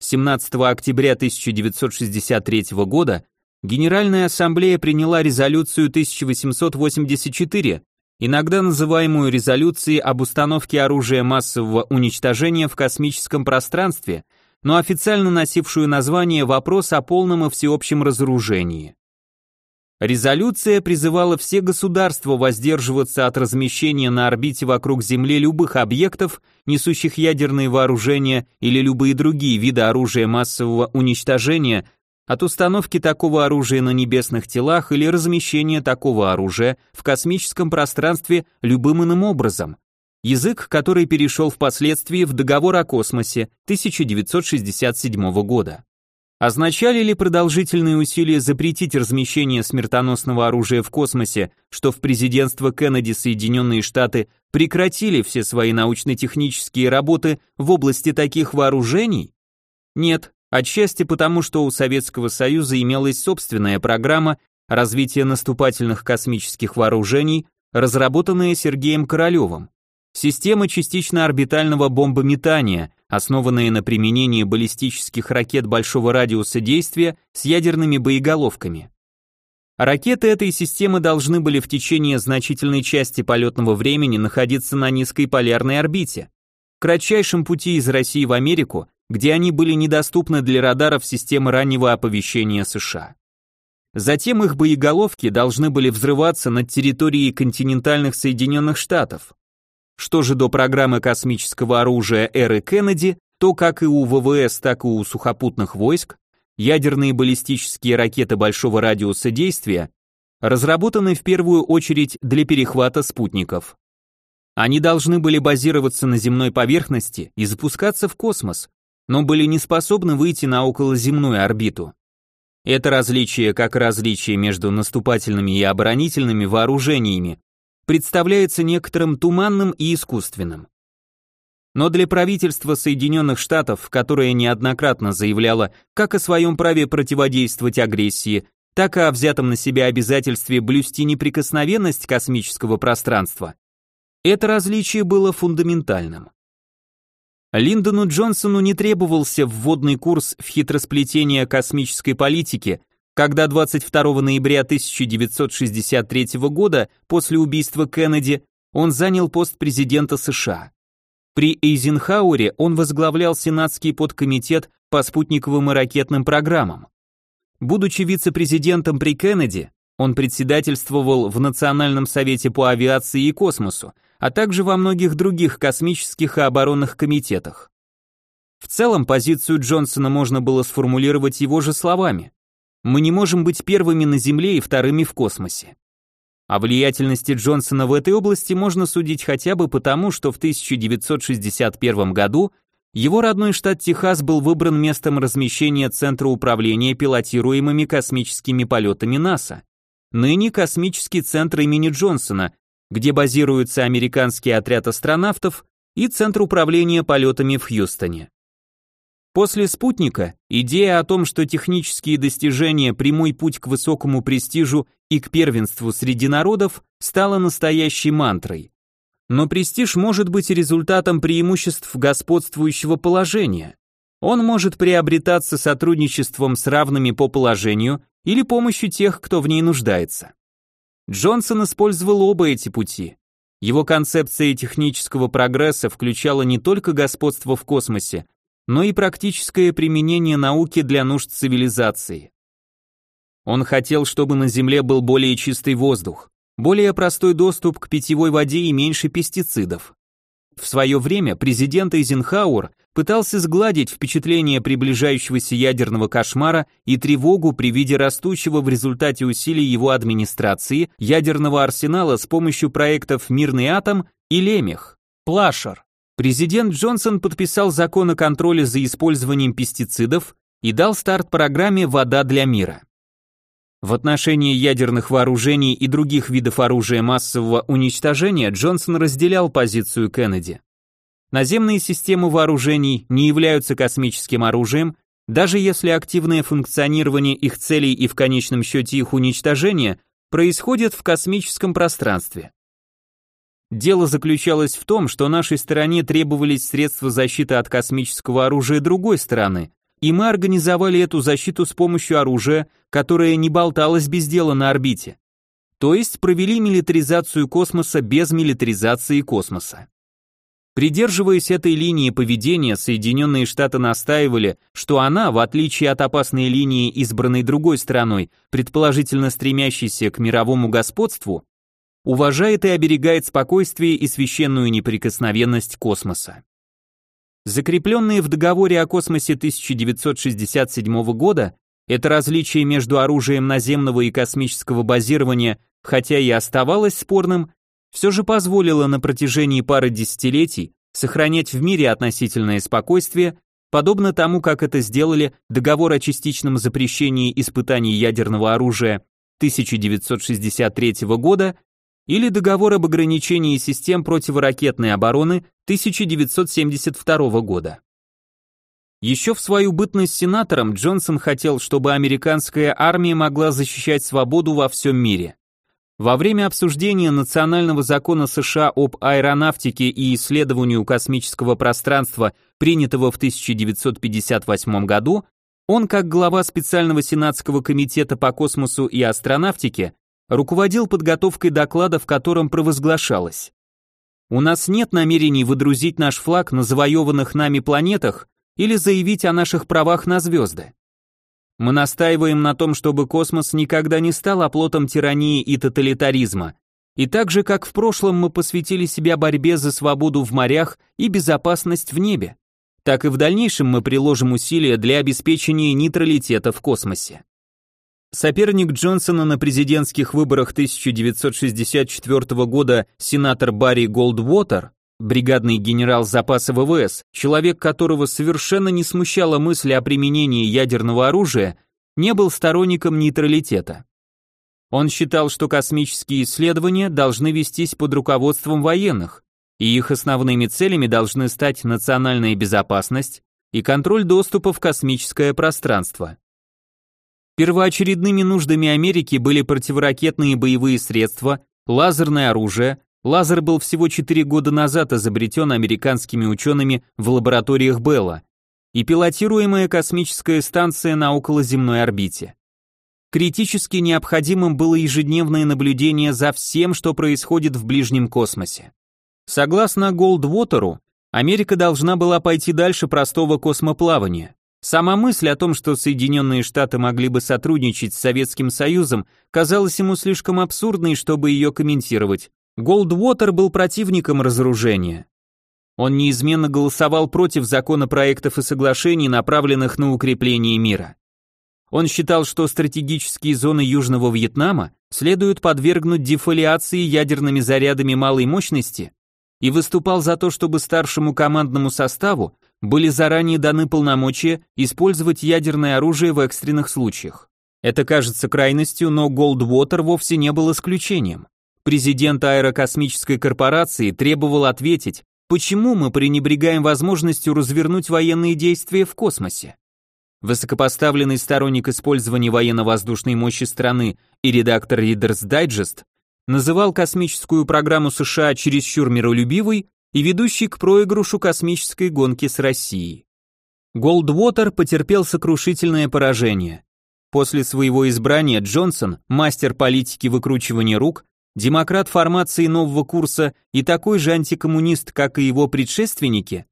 17 октября 1963 года Генеральная ассамблея приняла резолюцию 1884, иногда называемую резолюцией об установке оружия массового уничтожения в космическом пространстве, но официально носившую название «Вопрос о полном и всеобщем разоружении». Резолюция призывала все государства воздерживаться от размещения на орбите вокруг Земли любых объектов, несущих ядерные вооружения или любые другие виды оружия массового уничтожения, от установки такого оружия на небесных телах или размещения такого оружия в космическом пространстве любым иным образом. Язык, который перешел впоследствии в договор о космосе 1967 года. Означали ли продолжительные усилия запретить размещение смертоносного оружия в космосе, что в президентство Кеннеди Соединенные Штаты прекратили все свои научно-технические работы в области таких вооружений? Нет, Отчасти потому, что у Советского Союза имелась собственная программа развития наступательных космических вооружений, разработанная Сергеем Королевым. Система частично-орбитального бомбометания, основанная на применении баллистических ракет большого радиуса действия с ядерными боеголовками. Ракеты этой системы должны были в течение значительной части полетного времени находиться на низкой полярной орбите. Кратчайшем пути из России в Америку где они были недоступны для радаров системы раннего оповещения США. Затем их боеголовки должны были взрываться над территорией континентальных Соединенных Штатов. Что же до программы космического оружия эры Кеннеди, то как и у ВВС, так и у сухопутных войск, ядерные баллистические ракеты большого радиуса действия разработаны в первую очередь для перехвата спутников. Они должны были базироваться на земной поверхности и запускаться в космос, но были не способны выйти на околоземную орбиту. Это различие, как различие между наступательными и оборонительными вооружениями, представляется некоторым туманным и искусственным. Но для правительства Соединенных Штатов, которое неоднократно заявляло как о своем праве противодействовать агрессии, так и о взятом на себя обязательстве блюсти неприкосновенность космического пространства, это различие было фундаментальным. Линдону Джонсону не требовался вводный курс в хитросплетение космической политики, когда 22 ноября 1963 года, после убийства Кеннеди, он занял пост президента США. При Эйзенхауэре он возглавлял Сенатский подкомитет по спутниковым и ракетным программам. Будучи вице-президентом при Кеннеди, он председательствовал в Национальном совете по авиации и космосу, а также во многих других космических и оборонных комитетах. В целом позицию Джонсона можно было сформулировать его же словами. Мы не можем быть первыми на Земле и вторыми в космосе. О влиятельности Джонсона в этой области можно судить хотя бы потому, что в 1961 году его родной штат Техас был выбран местом размещения Центра управления пилотируемыми космическими полетами НАСА. Ныне космический центр имени Джонсона, где базируется американский отряд астронавтов и Центр управления полетами в Хьюстоне. После спутника идея о том, что технические достижения прямой путь к высокому престижу и к первенству среди народов стала настоящей мантрой. Но престиж может быть результатом преимуществ господствующего положения. Он может приобретаться сотрудничеством с равными по положению или помощью тех, кто в ней нуждается. Джонсон использовал оба эти пути. Его концепция технического прогресса включала не только господство в космосе, но и практическое применение науки для нужд цивилизации. Он хотел, чтобы на Земле был более чистый воздух, более простой доступ к питьевой воде и меньше пестицидов. В свое время президент Эйзенхауэр пытался сгладить впечатление приближающегося ядерного кошмара и тревогу при виде растущего в результате усилий его администрации ядерного арсенала с помощью проектов «Мирный атом» и «Лемех». Плашер. Президент Джонсон подписал закон о контроле за использованием пестицидов и дал старт программе «Вода для мира». В отношении ядерных вооружений и других видов оружия массового уничтожения Джонсон разделял позицию Кеннеди. Наземные системы вооружений не являются космическим оружием, даже если активное функционирование их целей и в конечном счете их уничтожение происходит в космическом пространстве. Дело заключалось в том, что нашей стороне требовались средства защиты от космического оружия другой стороны, и мы организовали эту защиту с помощью оружия, которое не болталось без дела на орбите. То есть провели милитаризацию космоса без милитаризации космоса. Придерживаясь этой линии поведения, Соединенные Штаты настаивали, что она, в отличие от опасной линии, избранной другой страной, предположительно стремящейся к мировому господству, уважает и оберегает спокойствие и священную неприкосновенность космоса. Закрепленные в договоре о космосе 1967 года, это различие между оружием наземного и космического базирования, хотя и оставалось спорным, все же позволило на протяжении пары десятилетий сохранять в мире относительное спокойствие, подобно тому, как это сделали договор о частичном запрещении испытаний ядерного оружия 1963 года или договор об ограничении систем противоракетной обороны 1972 года. Еще в свою бытность сенатором Джонсон хотел, чтобы американская армия могла защищать свободу во всем мире. Во время обсуждения национального закона США об аэронавтике и исследованию космического пространства, принятого в 1958 году, он, как глава специального сенатского комитета по космосу и астронавтике, руководил подготовкой доклада, в котором провозглашалось «У нас нет намерений выдрузить наш флаг на завоеванных нами планетах или заявить о наших правах на звезды. Мы настаиваем на том, чтобы космос никогда не стал оплотом тирании и тоталитаризма, и так же, как в прошлом мы посвятили себя борьбе за свободу в морях и безопасность в небе, так и в дальнейшем мы приложим усилия для обеспечения нейтралитета в космосе. Соперник Джонсона на президентских выборах 1964 года сенатор Барри Голдвотер, бригадный генерал запаса ВВС, человек которого совершенно не смущала мысль о применении ядерного оружия, не был сторонником нейтралитета. Он считал, что космические исследования должны вестись под руководством военных, и их основными целями должны стать национальная безопасность и контроль доступа в космическое пространство. Первоочередными нуждами Америки были противоракетные боевые средства, лазерное оружие, лазер был всего 4 года назад изобретен американскими учеными в лабораториях Белла, и пилотируемая космическая станция на околоземной орбите. Критически необходимым было ежедневное наблюдение за всем, что происходит в ближнем космосе. Согласно Голдвотеру, Америка должна была пойти дальше простого космоплавания. Сама мысль о том, что Соединенные Штаты могли бы сотрудничать с Советским Союзом, казалась ему слишком абсурдной, чтобы ее комментировать. Голдвотер был противником разоружения. Он неизменно голосовал против законопроектов и соглашений, направленных на укрепление мира. Он считал, что стратегические зоны Южного Вьетнама следует подвергнуть дефолиации ядерными зарядами малой мощности и выступал за то, чтобы старшему командному составу были заранее даны полномочия использовать ядерное оружие в экстренных случаях. Это кажется крайностью, но Goldwater вовсе не был исключением. Президент аэрокосмической корпорации требовал ответить, почему мы пренебрегаем возможностью развернуть военные действия в космосе. Высокопоставленный сторонник использования военно-воздушной мощи страны и редактор Reader's Digest называл космическую программу США чересчур миролюбивой и ведущей к проигрышу космической гонки с Россией. Голдвотер потерпел сокрушительное поражение. После своего избрания Джонсон, мастер политики выкручивания рук, демократ формации нового курса и такой же антикоммунист, как и его предшественники,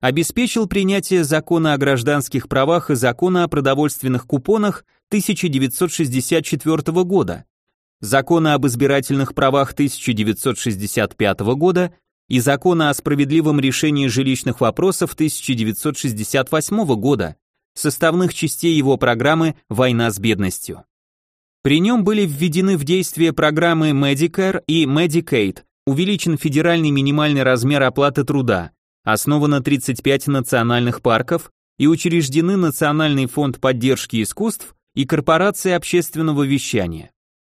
обеспечил принятие закона о гражданских правах и закона о продовольственных купонах 1964 года, закона об избирательных правах 1965 года и закона о справедливом решении жилищных вопросов 1968 года, составных частей его программы «Война с бедностью». При нем были введены в действие программы Medicare и Medicaid, увеличен федеральный минимальный размер оплаты труда, основано 35 национальных парков и учреждены Национальный фонд поддержки искусств и корпорация общественного вещания.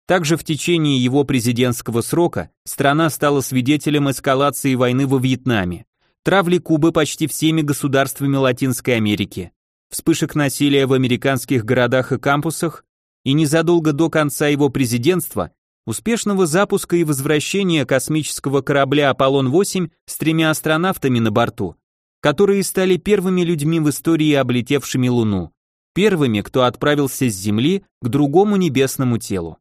Также в течение его президентского срока страна стала свидетелем эскалации войны во Вьетнаме, травли Кубы почти всеми государствами Латинской Америки, вспышек насилия в американских городах и кампусах. И незадолго до конца его президентства успешного запуска и возвращения космического корабля Аполлон-8 с тремя астронавтами на борту, которые стали первыми людьми в истории, облетевшими Луну, первыми, кто отправился с Земли к другому небесному телу.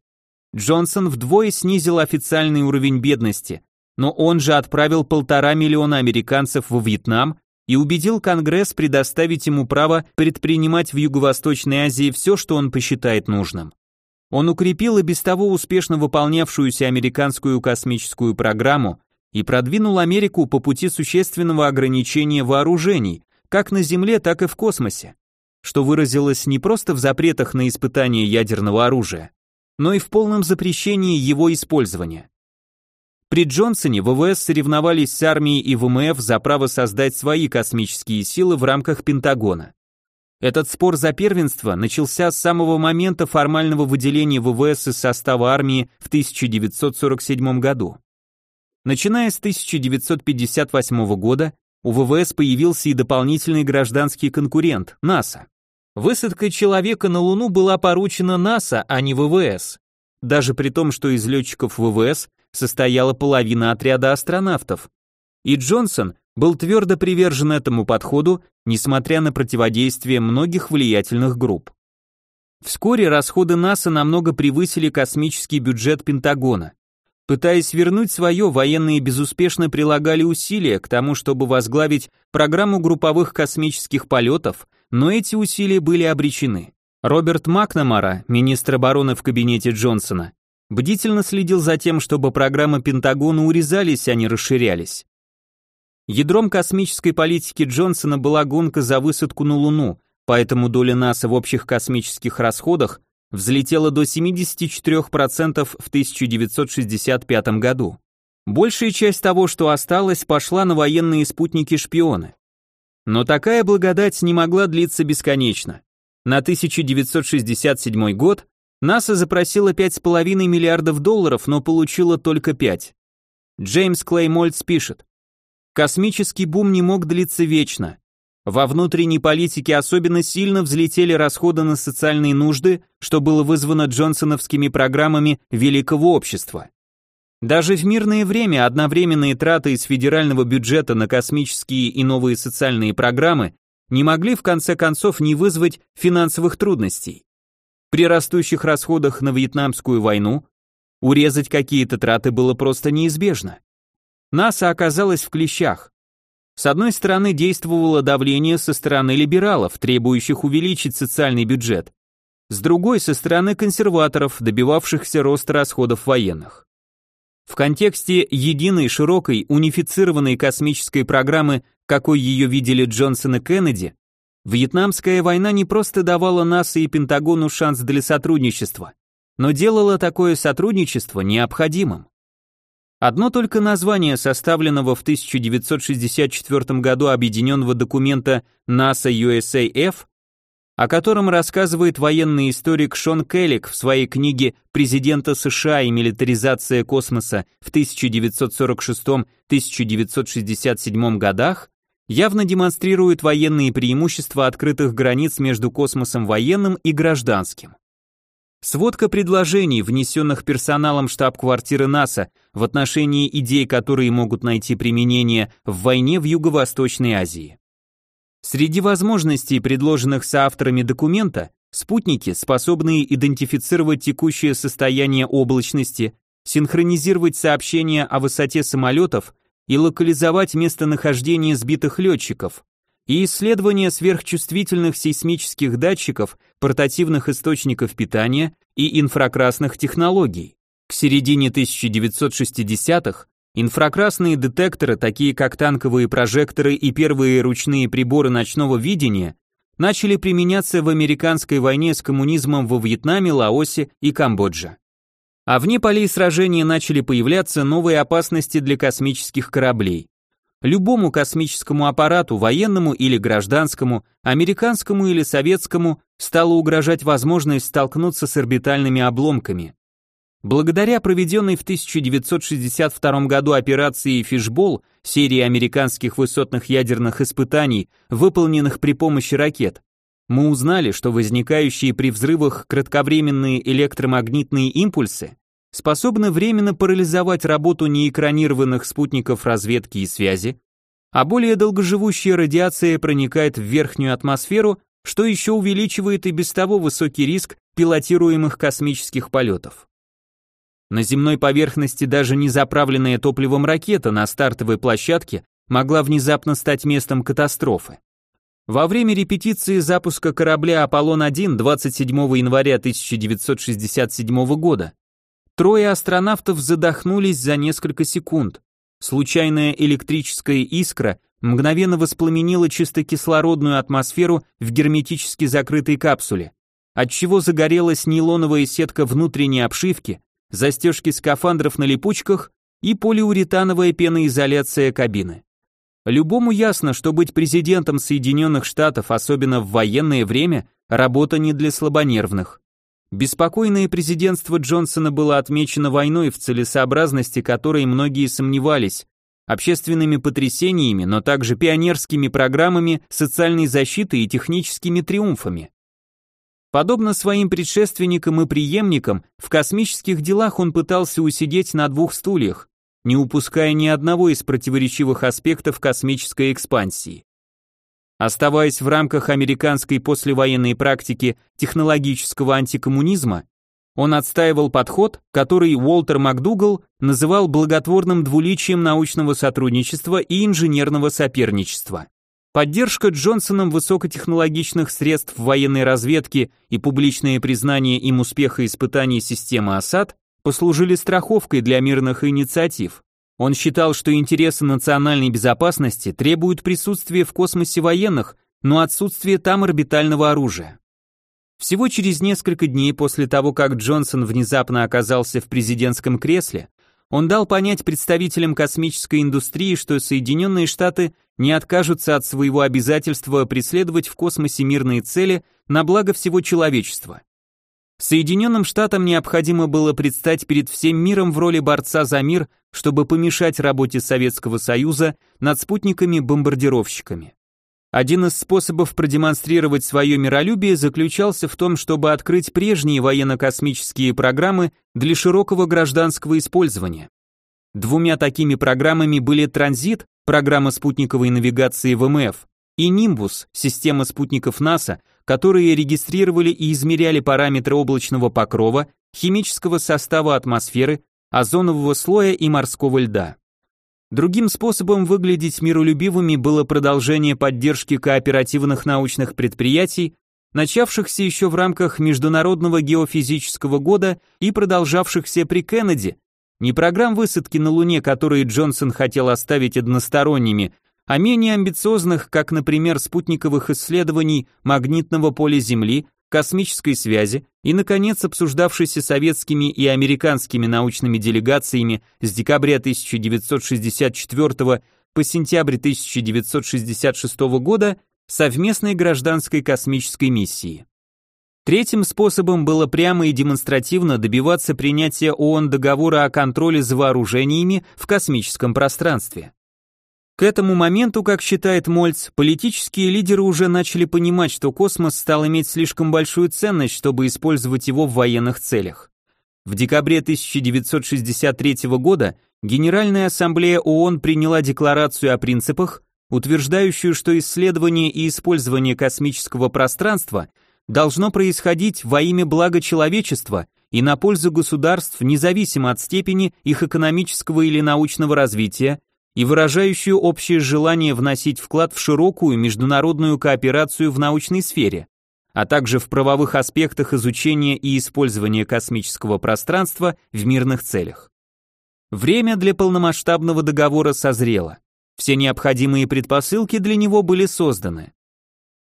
Джонсон вдвое снизил официальный уровень бедности, но он же отправил полтора миллиона американцев во Вьетнам и убедил Конгресс предоставить ему право предпринимать в Юго-Восточной Азии все, что он посчитает нужным. Он укрепил и без того успешно выполнявшуюся американскую космическую программу и продвинул Америку по пути существенного ограничения вооружений, как на Земле, так и в космосе, что выразилось не просто в запретах на испытание ядерного оружия, но и в полном запрещении его использования. При Джонсоне ВВС соревновались с армией и ВМФ за право создать свои космические силы в рамках Пентагона. Этот спор за первенство начался с самого момента формального выделения ВВС из состава армии в 1947 году. Начиная с 1958 года, у ВВС появился и дополнительный гражданский конкурент – НАСА. Высадка человека на Луну была поручена НАСА, а не ВВС. Даже при том, что из летчиков ВВС состояла половина отряда астронавтов. И Джонсон был твердо привержен этому подходу, несмотря на противодействие многих влиятельных групп. Вскоре расходы НАСА намного превысили космический бюджет Пентагона. Пытаясь вернуть свое, военные безуспешно прилагали усилия к тому, чтобы возглавить программу групповых космических полетов, но эти усилия были обречены. Роберт Макнамара, министр обороны в кабинете Джонсона, бдительно следил за тем, чтобы программы Пентагона урезались, а не расширялись. Ядром космической политики Джонсона была гонка за высадку на Луну, поэтому доля НАСА в общих космических расходах взлетела до 74% в 1965 году. Большая часть того, что осталось, пошла на военные спутники-шпионы. Но такая благодать не могла длиться бесконечно. На 1967 год НАСА запросила 5,5 миллиардов долларов, но получила только 5. Джеймс Клей Мольтс пишет, Космический бум не мог длиться вечно. Во внутренней политике особенно сильно взлетели расходы на социальные нужды, что было вызвано джонсоновскими программами великого общества. Даже в мирное время одновременные траты из федерального бюджета на космические и новые социальные программы не могли в конце концов не вызвать финансовых трудностей. При растущих расходах на Вьетнамскую войну урезать какие-то траты было просто неизбежно. НАСА оказалась в клещах. С одной стороны действовало давление со стороны либералов, требующих увеличить социальный бюджет, с другой со стороны консерваторов, добивавшихся роста расходов военных. В контексте единой, широкой, унифицированной космической программы, какой ее видели Джонсон и Кеннеди, Вьетнамская война не просто давала НАСА и Пентагону шанс для сотрудничества, но делала такое сотрудничество необходимым. Одно только название составленного в 1964 году объединенного документа NASA USAF, о котором рассказывает военный историк Шон Келлик в своей книге «Президента США и милитаризация космоса в 1946-1967 годах», явно демонстрирует военные преимущества открытых границ между космосом военным и гражданским. Сводка предложений, внесенных персоналом штаб-квартиры НАСА в отношении идей, которые могут найти применение в войне в Юго-Восточной Азии. Среди возможностей, предложенных соавторами документа, спутники, способные идентифицировать текущее состояние облачности, синхронизировать сообщения о высоте самолетов и локализовать местонахождение сбитых летчиков, и исследование сверхчувствительных сейсмических датчиков, портативных источников питания и инфракрасных технологий. К середине 1960-х инфракрасные детекторы, такие как танковые прожекторы и первые ручные приборы ночного видения, начали применяться в американской войне с коммунизмом во Вьетнаме, Лаосе и Камбодже. А вне полей сражения начали появляться новые опасности для космических кораблей. Любому космическому аппарату, военному или гражданскому, американскому или советскому, стала угрожать возможность столкнуться с орбитальными обломками. Благодаря проведенной в 1962 году операции «Фишбол» серии американских высотных ядерных испытаний, выполненных при помощи ракет, мы узнали, что возникающие при взрывах кратковременные электромагнитные импульсы способны временно парализовать работу неэкранированных спутников разведки и связи, а более долгоживущая радиация проникает в верхнюю атмосферу, что еще увеличивает и без того высокий риск пилотируемых космических полетов. На земной поверхности даже незаправленная топливом ракета на стартовой площадке могла внезапно стать местом катастрофы. Во время репетиции запуска корабля Аполлон-1 27 января 1967 года трое астронавтов задохнулись за несколько секунд. Случайная электрическая искра мгновенно воспламенила чисто кислородную атмосферу в герметически закрытой капсуле, отчего загорелась нейлоновая сетка внутренней обшивки, застежки скафандров на липучках и полиуретановая пеноизоляция кабины. Любому ясно, что быть президентом Соединенных Штатов, особенно в военное время, работа не для слабонервных. Беспокойное президентство Джонсона было отмечено войной, в целесообразности которой многие сомневались, общественными потрясениями, но также пионерскими программами социальной защиты и техническими триумфами. Подобно своим предшественникам и преемникам, в космических делах он пытался усидеть на двух стульях, не упуская ни одного из противоречивых аспектов космической экспансии. Оставаясь в рамках американской послевоенной практики технологического антикоммунизма, он отстаивал подход, который Уолтер МакДугал называл благотворным двуличием научного сотрудничества и инженерного соперничества. Поддержка Джонсоном высокотехнологичных средств военной разведки и публичное признание им успеха испытаний системы ОСАД послужили страховкой для мирных инициатив. Он считал, что интересы национальной безопасности требуют присутствия в космосе военных, но отсутствия там орбитального оружия. Всего через несколько дней после того, как Джонсон внезапно оказался в президентском кресле, он дал понять представителям космической индустрии, что Соединенные Штаты не откажутся от своего обязательства преследовать в космосе мирные цели на благо всего человечества. Соединенным Штатам необходимо было предстать перед всем миром в роли борца за мир, чтобы помешать работе Советского Союза над спутниками-бомбардировщиками. Один из способов продемонстрировать свое миролюбие заключался в том, чтобы открыть прежние военно-космические программы для широкого гражданского использования. Двумя такими программами были «Транзит», программа спутниковой навигации ВМФ, и «Нимбус», система спутников НАСА, которые регистрировали и измеряли параметры облачного покрова, химического состава атмосферы, озонового слоя и морского льда. Другим способом выглядеть миролюбивыми было продолжение поддержки кооперативных научных предприятий, начавшихся еще в рамках Международного геофизического года и продолжавшихся при Кеннеди, не программ высадки на Луне, которые Джонсон хотел оставить односторонними, а менее амбициозных, как, например, спутниковых исследований магнитного поля Земли, космической связи и, наконец, обсуждавшийся советскими и американскими научными делегациями с декабря 1964 по сентябрь 1966 года совместной гражданской космической миссии. Третьим способом было прямо и демонстративно добиваться принятия ООН договора о контроле за вооружениями в космическом пространстве. К этому моменту, как считает Мольц, политические лидеры уже начали понимать, что космос стал иметь слишком большую ценность, чтобы использовать его в военных целях. В декабре 1963 года Генеральная ассамблея ООН приняла декларацию о принципах, утверждающую, что исследование и использование космического пространства должно происходить во имя блага человечества и на пользу государств независимо от степени их экономического или научного развития, и выражающую общее желание вносить вклад в широкую международную кооперацию в научной сфере, а также в правовых аспектах изучения и использования космического пространства в мирных целях. Время для полномасштабного договора созрело. Все необходимые предпосылки для него были созданы.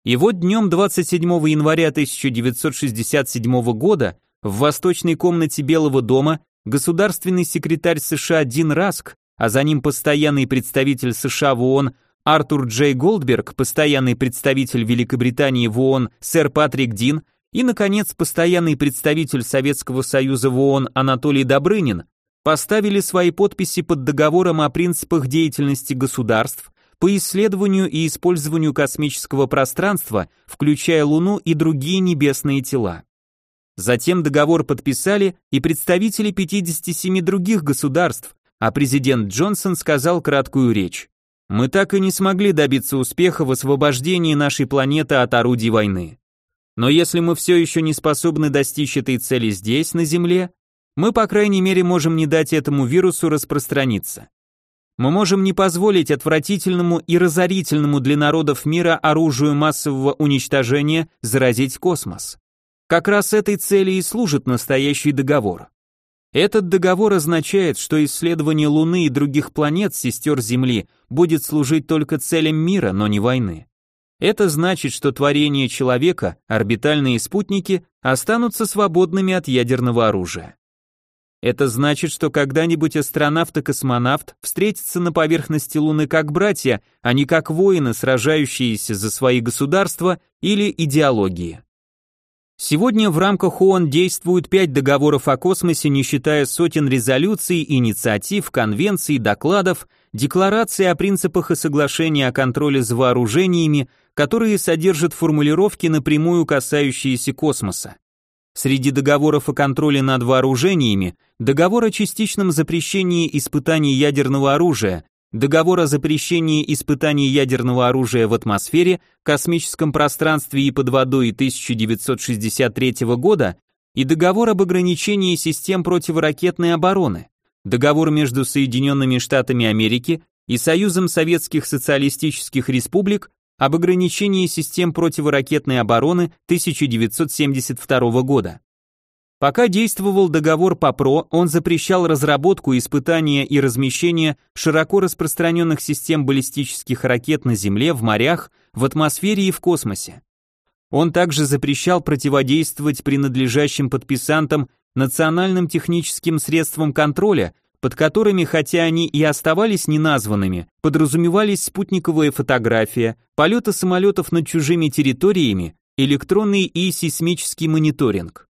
И вот днем 27 января 1967 года в восточной комнате Белого дома государственный секретарь США Дин Раск а за ним постоянный представитель США в ООН Артур Джей Голдберг, постоянный представитель Великобритании в ООН сэр Патрик Дин и, наконец, постоянный представитель Советского Союза в ООН Анатолий Добрынин поставили свои подписи под договором о принципах деятельности государств по исследованию и использованию космического пространства, включая Луну и другие небесные тела. Затем договор подписали и представители 57 других государств, а президент Джонсон сказал краткую речь. Мы так и не смогли добиться успеха в освобождении нашей планеты от орудий войны. Но если мы все еще не способны достичь этой цели здесь, на Земле, мы, по крайней мере, можем не дать этому вирусу распространиться. Мы можем не позволить отвратительному и разорительному для народов мира оружию массового уничтожения заразить космос. Как раз этой цели и служит настоящий договор. Этот договор означает, что исследование Луны и других планет сестер Земли будет служить только целям мира, но не войны. Это значит, что творение человека, орбитальные спутники, останутся свободными от ядерного оружия. Это значит, что когда-нибудь астронавт и космонавт встретятся на поверхности Луны как братья, а не как воины, сражающиеся за свои государства или идеологии. Сегодня в рамках ООН действуют пять договоров о космосе, не считая сотен резолюций, инициатив, конвенций, докладов, деклараций о принципах и соглашений о контроле за вооружениями, которые содержат формулировки, напрямую касающиеся космоса. Среди договоров о контроле над вооружениями договор о частичном запрещении испытаний ядерного оружия, Договор о запрещении испытаний ядерного оружия в атмосфере, космическом пространстве и под водой 1963 года и договор об ограничении систем противоракетной обороны, договор между Соединенными Штатами Америки и Союзом Советских Социалистических Республик об ограничении систем противоракетной обороны 1972 года. Пока действовал договор ПАПРО, он запрещал разработку, испытания и размещение широко распространенных систем баллистических ракет на Земле, в морях, в атмосфере и в космосе. Он также запрещал противодействовать принадлежащим подписантам национальным техническим средствам контроля, под которыми, хотя они и оставались неназванными, подразумевались спутниковая фотография, полеты самолетов над чужими территориями, электронный и сейсмический мониторинг.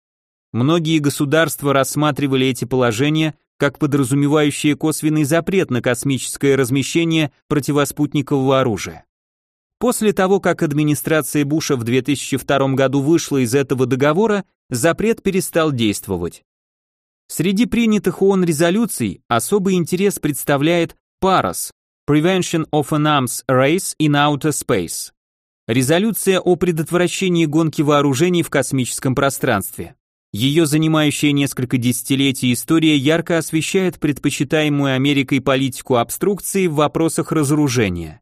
Многие государства рассматривали эти положения как подразумевающие косвенный запрет на космическое размещение противоспутникового оружия. После того, как администрация Буша в 2002 году вышла из этого договора, запрет перестал действовать. Среди принятых ООН резолюций особый интерес представляет PAROS Prevention of an Arms Race in Outer Space. Резолюция о предотвращении гонки вооружений в космическом пространстве. Ее занимающая несколько десятилетий история ярко освещает предпочитаемую Америкой политику обструкции в вопросах разоружения.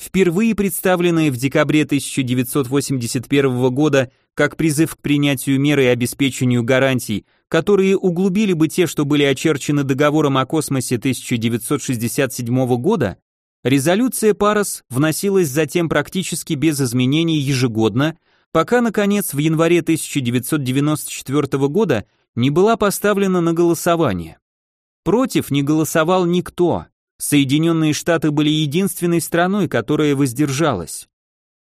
Впервые представленная в декабре 1981 года как призыв к принятию мер и обеспечению гарантий, которые углубили бы те, что были очерчены договором о космосе 1967 года, резолюция Парос вносилась затем практически без изменений ежегодно пока, наконец, в январе 1994 года не была поставлена на голосование. Против не голосовал никто. Соединенные Штаты были единственной страной, которая воздержалась.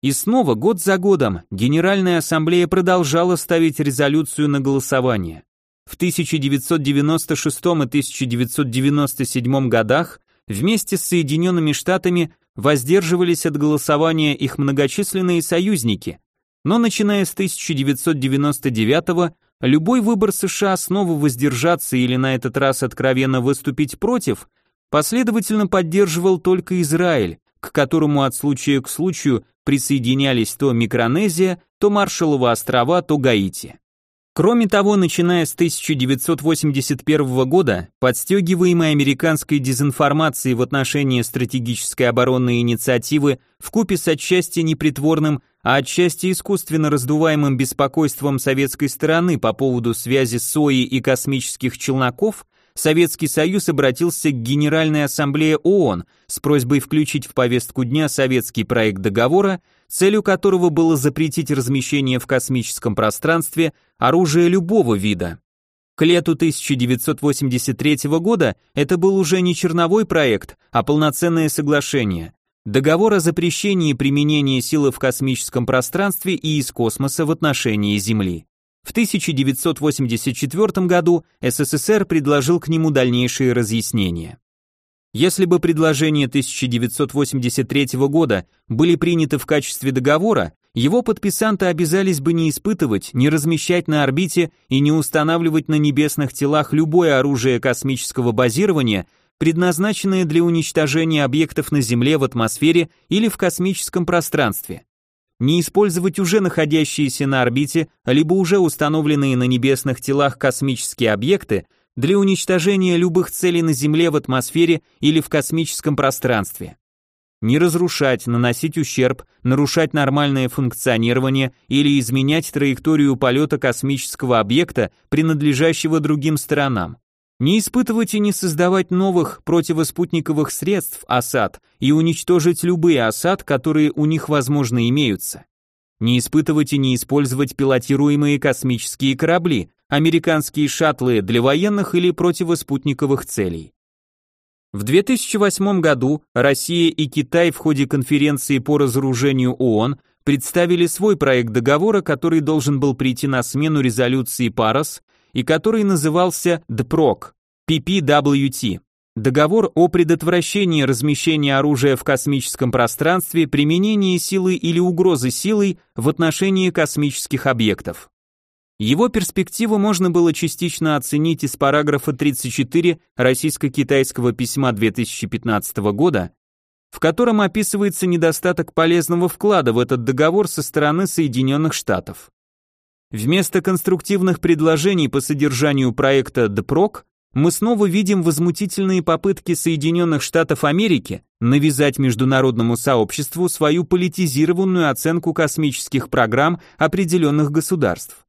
И снова, год за годом, Генеральная Ассамблея продолжала ставить резолюцию на голосование. В 1996 и 1997 годах вместе с Соединенными Штатами воздерживались от голосования их многочисленные союзники, но начиная с 1999 любой выбор США снова воздержаться или на этот раз откровенно выступить против последовательно поддерживал только Израиль, к которому от случая к случаю присоединялись то Микронезия, то Маршалловы острова, то Гаити. Кроме того, начиная с 1981 года, подстегиваемой американской дезинформацией в отношении стратегической оборонной инициативы вкупе с отчасти непритворным, а отчасти искусственно раздуваемым беспокойством советской стороны по поводу связи СОИ и космических челноков, Советский Союз обратился к Генеральной Ассамблее ООН с просьбой включить в повестку дня советский проект договора, целью которого было запретить размещение в космическом пространстве оружия любого вида. К лету 1983 года это был уже не черновой проект, а полноценное соглашение. Договор о запрещении применения силы в космическом пространстве и из космоса в отношении Земли. В 1984 году СССР предложил к нему дальнейшие разъяснения. Если бы предложения 1983 года были приняты в качестве договора, его подписанты обязались бы не испытывать, не размещать на орбите и не устанавливать на небесных телах любое оружие космического базирования, предназначенное для уничтожения объектов на Земле в атмосфере или в космическом пространстве не использовать уже находящиеся на орбите, либо уже установленные на небесных телах космические объекты для уничтожения любых целей на Земле в атмосфере или в космическом пространстве. Не разрушать, наносить ущерб, нарушать нормальное функционирование или изменять траекторию полета космического объекта, принадлежащего другим сторонам не испытывать и не создавать новых противоспутниковых средств осад и уничтожить любые осад, которые у них возможно имеются. Не испытывать и не использовать пилотируемые космические корабли, американские шаттлы для военных или противоспутниковых целей. В 2008 году Россия и Китай в ходе конференции по разоружению ООН представили свой проект договора, который должен был прийти на смену резолюции ПАРОС и который назывался ДПРОК, PPWT. Договор о предотвращении размещения оружия в космическом пространстве, применении силы или угрозы силой в отношении космических объектов. Его перспективу можно было частично оценить из параграфа 34 российско-китайского письма 2015 года, в котором описывается недостаток полезного вклада в этот договор со стороны Соединенных Штатов. Вместо конструктивных предложений по содержанию проекта ДПРОК мы снова видим возмутительные попытки Соединенных Штатов Америки навязать международному сообществу свою политизированную оценку космических программ определенных государств.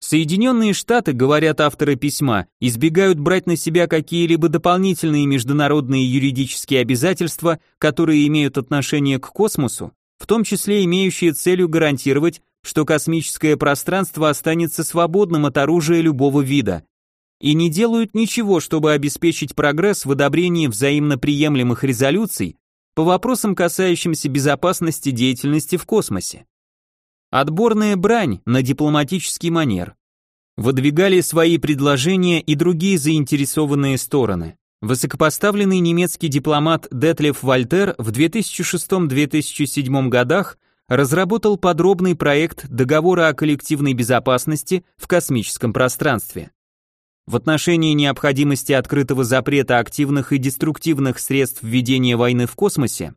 Соединенные Штаты, говорят авторы письма, избегают брать на себя какие-либо дополнительные международные юридические обязательства, которые имеют отношение к космосу, в том числе имеющие целью гарантировать что космическое пространство останется свободным от оружия любого вида, и не делают ничего, чтобы обеспечить прогресс в одобрении взаимно приемлемых резолюций по вопросам, касающимся безопасности деятельности в космосе. Отборная брань на дипломатический манер. Выдвигали свои предложения и другие заинтересованные стороны. Высокопоставленный немецкий дипломат Детлев Вольтер в 2006-2007 годах разработал подробный проект договора о коллективной безопасности в космическом пространстве. В отношении необходимости открытого запрета активных и деструктивных средств ведения войны в космосе,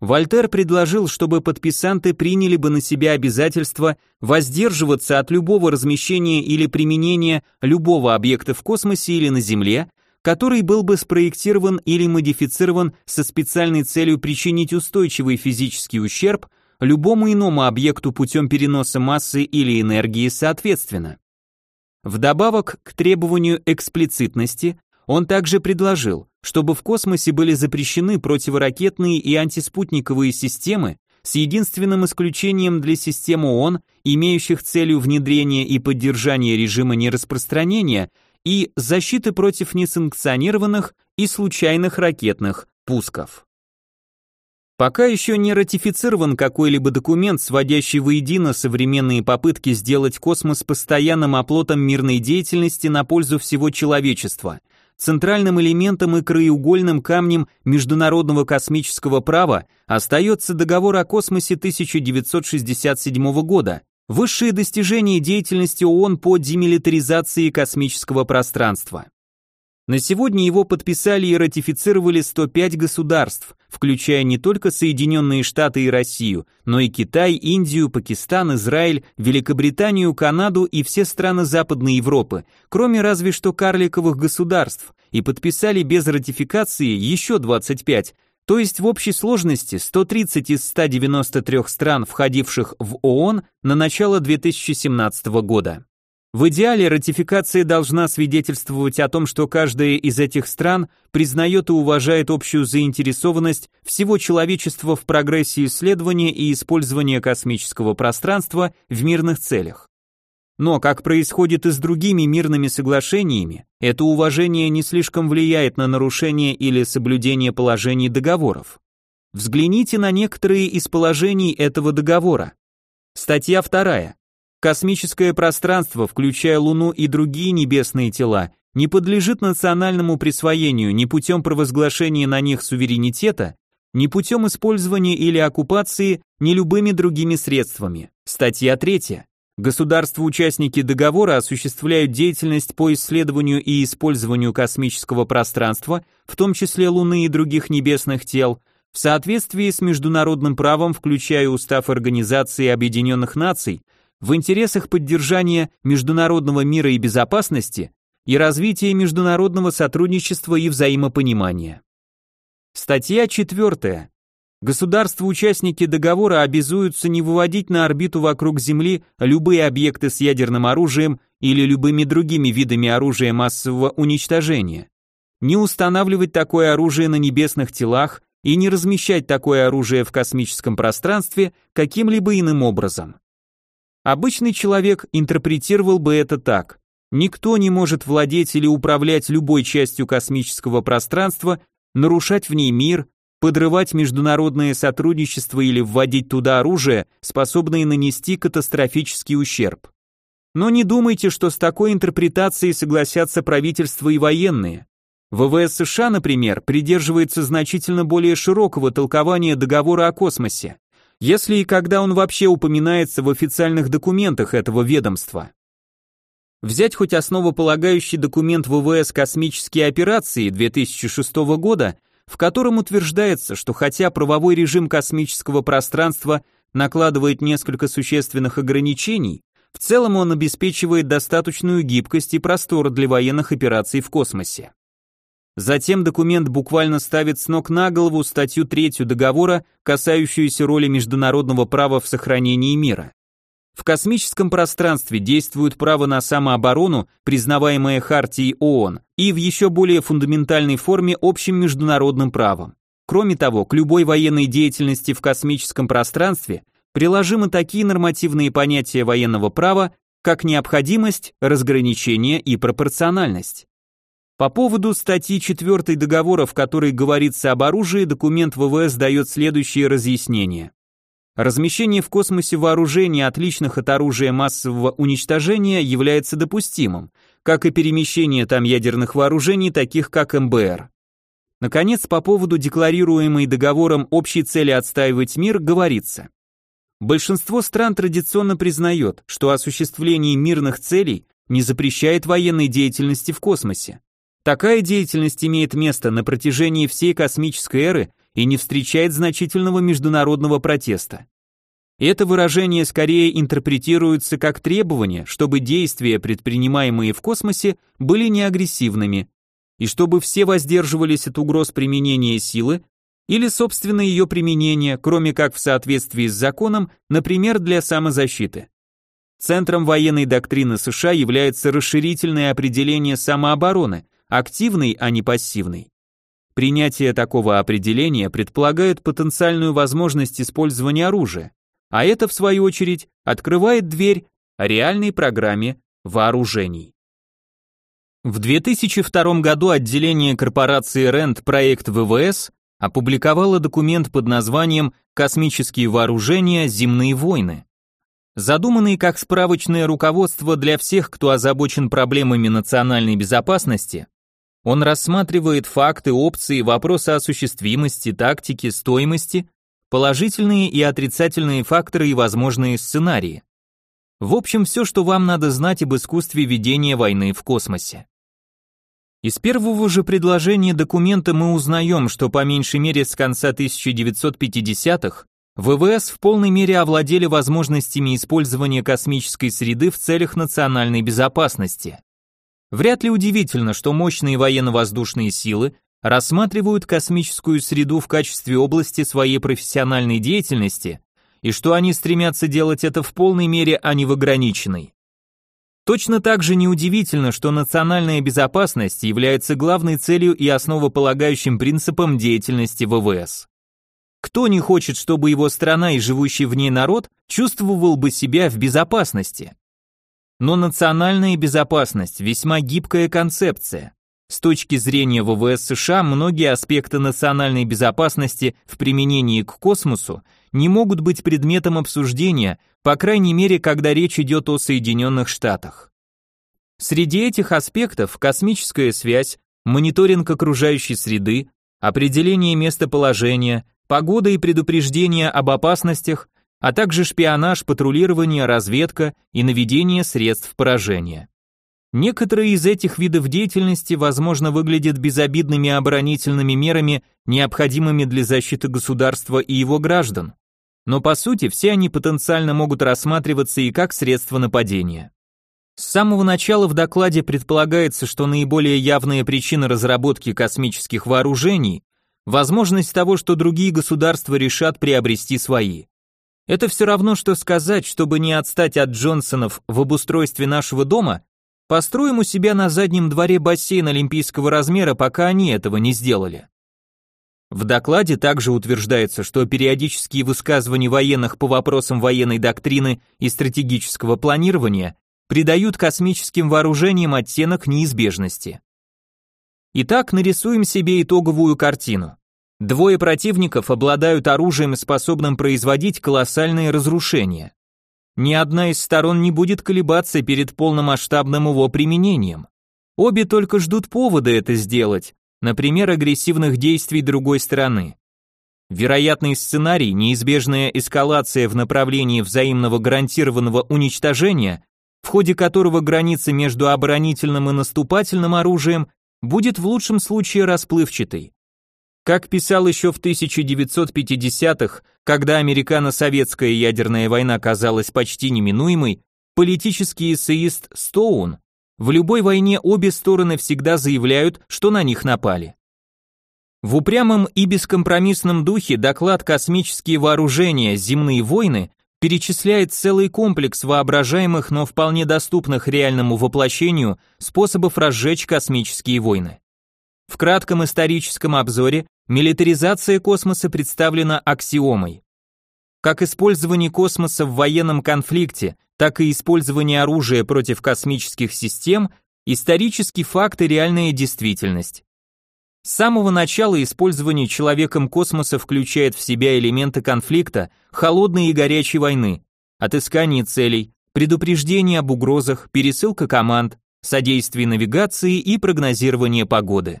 Вольтер предложил, чтобы подписанты приняли бы на себя обязательство воздерживаться от любого размещения или применения любого объекта в космосе или на Земле, который был бы спроектирован или модифицирован со специальной целью причинить устойчивый физический ущерб любому иному объекту путем переноса массы или энергии соответственно. Вдобавок к требованию эксплицитности, он также предложил, чтобы в космосе были запрещены противоракетные и антиспутниковые системы с единственным исключением для систем ООН, имеющих целью внедрения и поддержания режима нераспространения и защиты против несанкционированных и случайных ракетных пусков. Пока еще не ратифицирован какой-либо документ, сводящий воедино современные попытки сделать космос постоянным оплотом мирной деятельности на пользу всего человечества, центральным элементом и краеугольным камнем международного космического права остается договор о космосе 1967 года, высшие достижения деятельности ООН по демилитаризации космического пространства. На сегодня его подписали и ратифицировали 105 государств, включая не только Соединенные Штаты и Россию, но и Китай, Индию, Пакистан, Израиль, Великобританию, Канаду и все страны Западной Европы, кроме разве что карликовых государств, и подписали без ратификации еще 25, то есть в общей сложности 130 из 193 стран, входивших в ООН на начало 2017 года. В идеале ратификация должна свидетельствовать о том, что каждая из этих стран признает и уважает общую заинтересованность всего человечества в прогрессе исследования и использования космического пространства в мирных целях. Но, как происходит и с другими мирными соглашениями, это уважение не слишком влияет на нарушение или соблюдение положений договоров. Взгляните на некоторые из положений этого договора. Статья 2. Космическое пространство, включая Луну и другие небесные тела, не подлежит национальному присвоению ни путем провозглашения на них суверенитета, ни путем использования или оккупации, ни любыми другими средствами. Статья 3. Государства-участники договора осуществляют деятельность по исследованию и использованию космического пространства, в том числе Луны и других небесных тел, в соответствии с международным правом, включая Устав Организации Объединенных Наций, в интересах поддержания международного мира и безопасности и развития международного сотрудничества и взаимопонимания. Статья 4. Государства-участники договора обязуются не выводить на орбиту вокруг Земли любые объекты с ядерным оружием или любыми другими видами оружия массового уничтожения, не устанавливать такое оружие на небесных телах и не размещать такое оружие в космическом пространстве каким-либо иным образом. Обычный человек интерпретировал бы это так. Никто не может владеть или управлять любой частью космического пространства, нарушать в ней мир, подрывать международное сотрудничество или вводить туда оружие, способное нанести катастрофический ущерб. Но не думайте, что с такой интерпретацией согласятся правительства и военные. ВВС США, например, придерживается значительно более широкого толкования договора о космосе если и когда он вообще упоминается в официальных документах этого ведомства. Взять хоть основополагающий документ ВВС «Космические операции» 2006 года, в котором утверждается, что хотя правовой режим космического пространства накладывает несколько существенных ограничений, в целом он обеспечивает достаточную гибкость и простор для военных операций в космосе. Затем документ буквально ставит с ног на голову статью третью договора, касающуюся роли международного права в сохранении мира. В космическом пространстве действует право на самооборону, признаваемое Хартией ООН, и в еще более фундаментальной форме общим международным правом. Кроме того, к любой военной деятельности в космическом пространстве приложимы такие нормативные понятия военного права, как необходимость, разграничение и пропорциональность. По поводу статьи 4 договора, в которой говорится об оружии, документ ВВС дает следующее разъяснение. Размещение в космосе вооружений, отличных от оружия массового уничтожения, является допустимым, как и перемещение там ядерных вооружений, таких как МБР. Наконец, по поводу декларируемой договором общей цели отстаивать мир говорится. Большинство стран традиционно признает, что осуществление мирных целей не запрещает военной деятельности в космосе. Такая деятельность имеет место на протяжении всей космической эры и не встречает значительного международного протеста. Это выражение скорее интерпретируется как требование, чтобы действия, предпринимаемые в космосе, были неагрессивными, и чтобы все воздерживались от угроз применения силы или собственно ее применения, кроме как в соответствии с законом, например, для самозащиты. Центром военной доктрины США является расширительное определение самообороны, активный, а не пассивный. Принятие такого определения предполагает потенциальную возможность использования оружия, а это, в свою очередь, открывает дверь реальной программе вооружений. В 2002 году отделение корпорации РЕНД проект ВВС опубликовало документ под названием «Космические вооружения. Земные войны». Задуманный как справочное руководство для всех, кто озабочен проблемами национальной безопасности, Он рассматривает факты, опции, вопросы осуществимости, тактики, стоимости, положительные и отрицательные факторы и возможные сценарии. В общем, все, что вам надо знать об искусстве ведения войны в космосе. Из первого же предложения документа мы узнаем, что по меньшей мере с конца 1950-х ВВС в полной мере овладели возможностями использования космической среды в целях национальной безопасности. Вряд ли удивительно, что мощные военно-воздушные силы рассматривают космическую среду в качестве области своей профессиональной деятельности и что они стремятся делать это в полной мере, а не в ограниченной. Точно так же неудивительно, что национальная безопасность является главной целью и основополагающим принципом деятельности ВВС. Кто не хочет, чтобы его страна и живущий в ней народ чувствовал бы себя в безопасности? Но национальная безопасность весьма гибкая концепция. С точки зрения ВВС США, многие аспекты национальной безопасности в применении к космосу не могут быть предметом обсуждения, по крайней мере, когда речь идет о Соединенных Штатах. Среди этих аспектов космическая связь, мониторинг окружающей среды, определение местоположения, погода и предупреждение об опасностях, а также шпионаж, патрулирование, разведка и наведение средств поражения. Некоторые из этих видов деятельности, возможно, выглядят безобидными оборонительными мерами, необходимыми для защиты государства и его граждан. Но по сути, все они потенциально могут рассматриваться и как средство нападения. С самого начала в докладе предполагается, что наиболее явная причина разработки космических вооружений – возможность того, что другие государства решат приобрести свои. Это все равно, что сказать, чтобы не отстать от Джонсонов в обустройстве нашего дома, Построим у себя на заднем дворе бассейн олимпийского размера, пока они этого не сделали. В докладе также утверждается, что периодические высказывания военных по вопросам военной доктрины и стратегического планирования придают космическим вооружениям оттенок неизбежности. Итак, нарисуем себе итоговую картину. Двое противников обладают оружием, способным производить колоссальные разрушения ни одна из сторон не будет колебаться перед полномасштабным его применением. Обе только ждут повода это сделать, например, агрессивных действий другой стороны. Вероятный сценарий, неизбежная эскалация в направлении взаимного гарантированного уничтожения, в ходе которого граница между оборонительным и наступательным оружием будет в лучшем случае расплывчатой. Как писал еще в 1950-х, когда американо-советская ядерная война казалась почти неминуемой, политический эссеист Стоун, в любой войне обе стороны всегда заявляют, что на них напали. В упрямом и бескомпромиссном духе доклад «Космические вооружения. Земные войны» перечисляет целый комплекс воображаемых, но вполне доступных реальному воплощению способов разжечь космические войны. В кратком историческом обзоре милитаризация космоса представлена аксиомой. Как использование космоса в военном конфликте, так и использование оружия против космических систем – исторический факт и реальная действительность. С самого начала использование человеком космоса включает в себя элементы конфликта, холодной и горячей войны, отыскание целей, предупреждение об угрозах, пересылка команд, содействие навигации и прогнозирование погоды.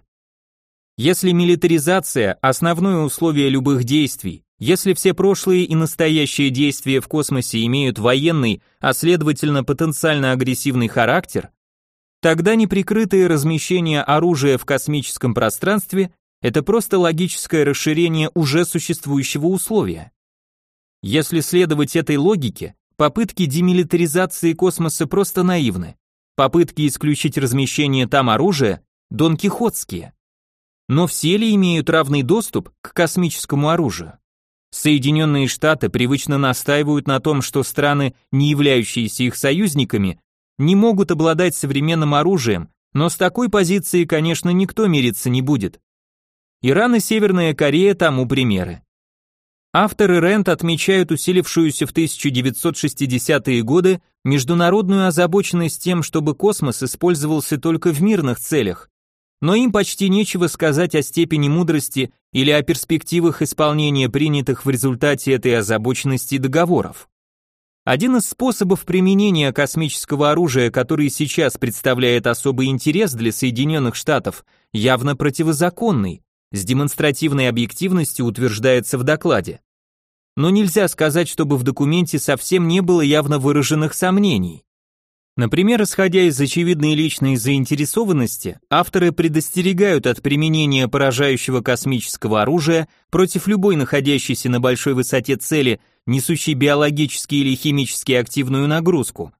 Если милитаризация – основное условие любых действий, если все прошлые и настоящие действия в космосе имеют военный, а следовательно потенциально агрессивный характер, тогда неприкрытое размещение оружия в космическом пространстве – это просто логическое расширение уже существующего условия. Если следовать этой логике, попытки демилитаризации космоса просто наивны. Попытки исключить размещение там оружия – донкихотские. Но все ли имеют равный доступ к космическому оружию? Соединенные Штаты привычно настаивают на том, что страны, не являющиеся их союзниками, не могут обладать современным оружием, но с такой позиции, конечно, никто мириться не будет. Иран и Северная Корея тому примеры. Авторы Рент отмечают усилившуюся в 1960-е годы международную озабоченность тем, чтобы космос использовался только в мирных целях, но им почти нечего сказать о степени мудрости или о перспективах исполнения принятых в результате этой озабоченности договоров. Один из способов применения космического оружия, который сейчас представляет особый интерес для Соединенных Штатов, явно противозаконный, с демонстративной объективностью утверждается в докладе. Но нельзя сказать, чтобы в документе совсем не было явно выраженных сомнений. Например, исходя из очевидной личной заинтересованности, авторы предостерегают от применения поражающего космического оружия против любой находящейся на большой высоте цели, несущей биологически или химически активную нагрузку.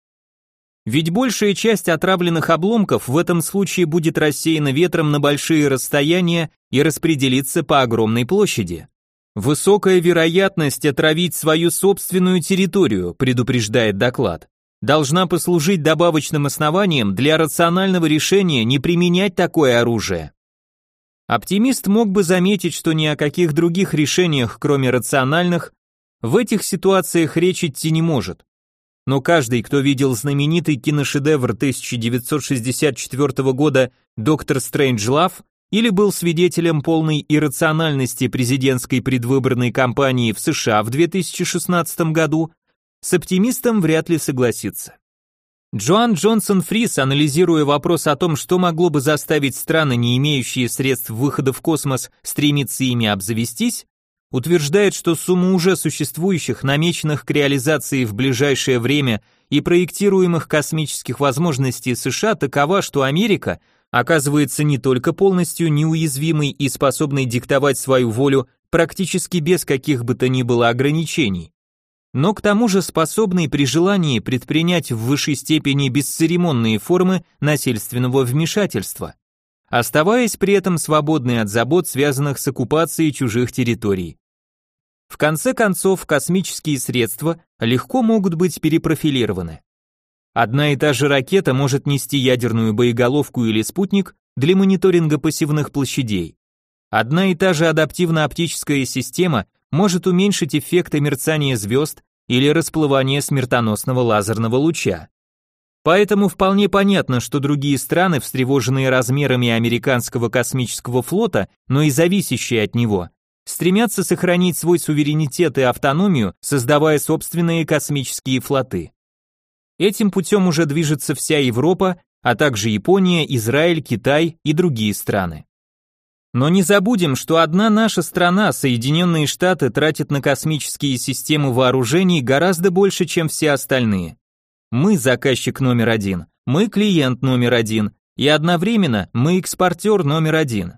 Ведь большая часть отравленных обломков в этом случае будет рассеяна ветром на большие расстояния и распределиться по огромной площади. Высокая вероятность отравить свою собственную территорию, предупреждает доклад должна послужить добавочным основанием для рационального решения не применять такое оружие. Оптимист мог бы заметить, что ни о каких других решениях, кроме рациональных, в этих ситуациях речь идти не может. Но каждый, кто видел знаменитый киношедевр 1964 года «Доктор Стрэнджлав» или был свидетелем полной иррациональности президентской предвыборной кампании в США в 2016 году, с оптимистом вряд ли согласится. Джоан Джонсон Фрис, анализируя вопрос о том, что могло бы заставить страны, не имеющие средств выхода в космос, стремиться ими обзавестись, утверждает, что сумма уже существующих, намеченных к реализации в ближайшее время и проектируемых космических возможностей США такова, что Америка оказывается не только полностью неуязвимой и способной диктовать свою волю практически без каких бы то ни было ограничений, но к тому же способный при желании предпринять в высшей степени бесцеремонные формы насильственного вмешательства, оставаясь при этом свободной от забот, связанных с оккупацией чужих территорий. В конце концов, космические средства легко могут быть перепрофилированы. Одна и та же ракета может нести ядерную боеголовку или спутник для мониторинга пассивных площадей. Одна и та же адаптивно-оптическая система может уменьшить эффекты мерцания звезд или расплывания смертоносного лазерного луча. Поэтому вполне понятно, что другие страны, встревоженные размерами американского космического флота, но и зависящие от него, стремятся сохранить свой суверенитет и автономию, создавая собственные космические флоты. Этим путем уже движется вся Европа, а также Япония, Израиль, Китай и другие страны. Но не забудем, что одна наша страна, Соединенные Штаты, тратит на космические системы вооружений гораздо больше, чем все остальные. Мы заказчик номер один, мы клиент номер один, и одновременно мы экспортер номер один.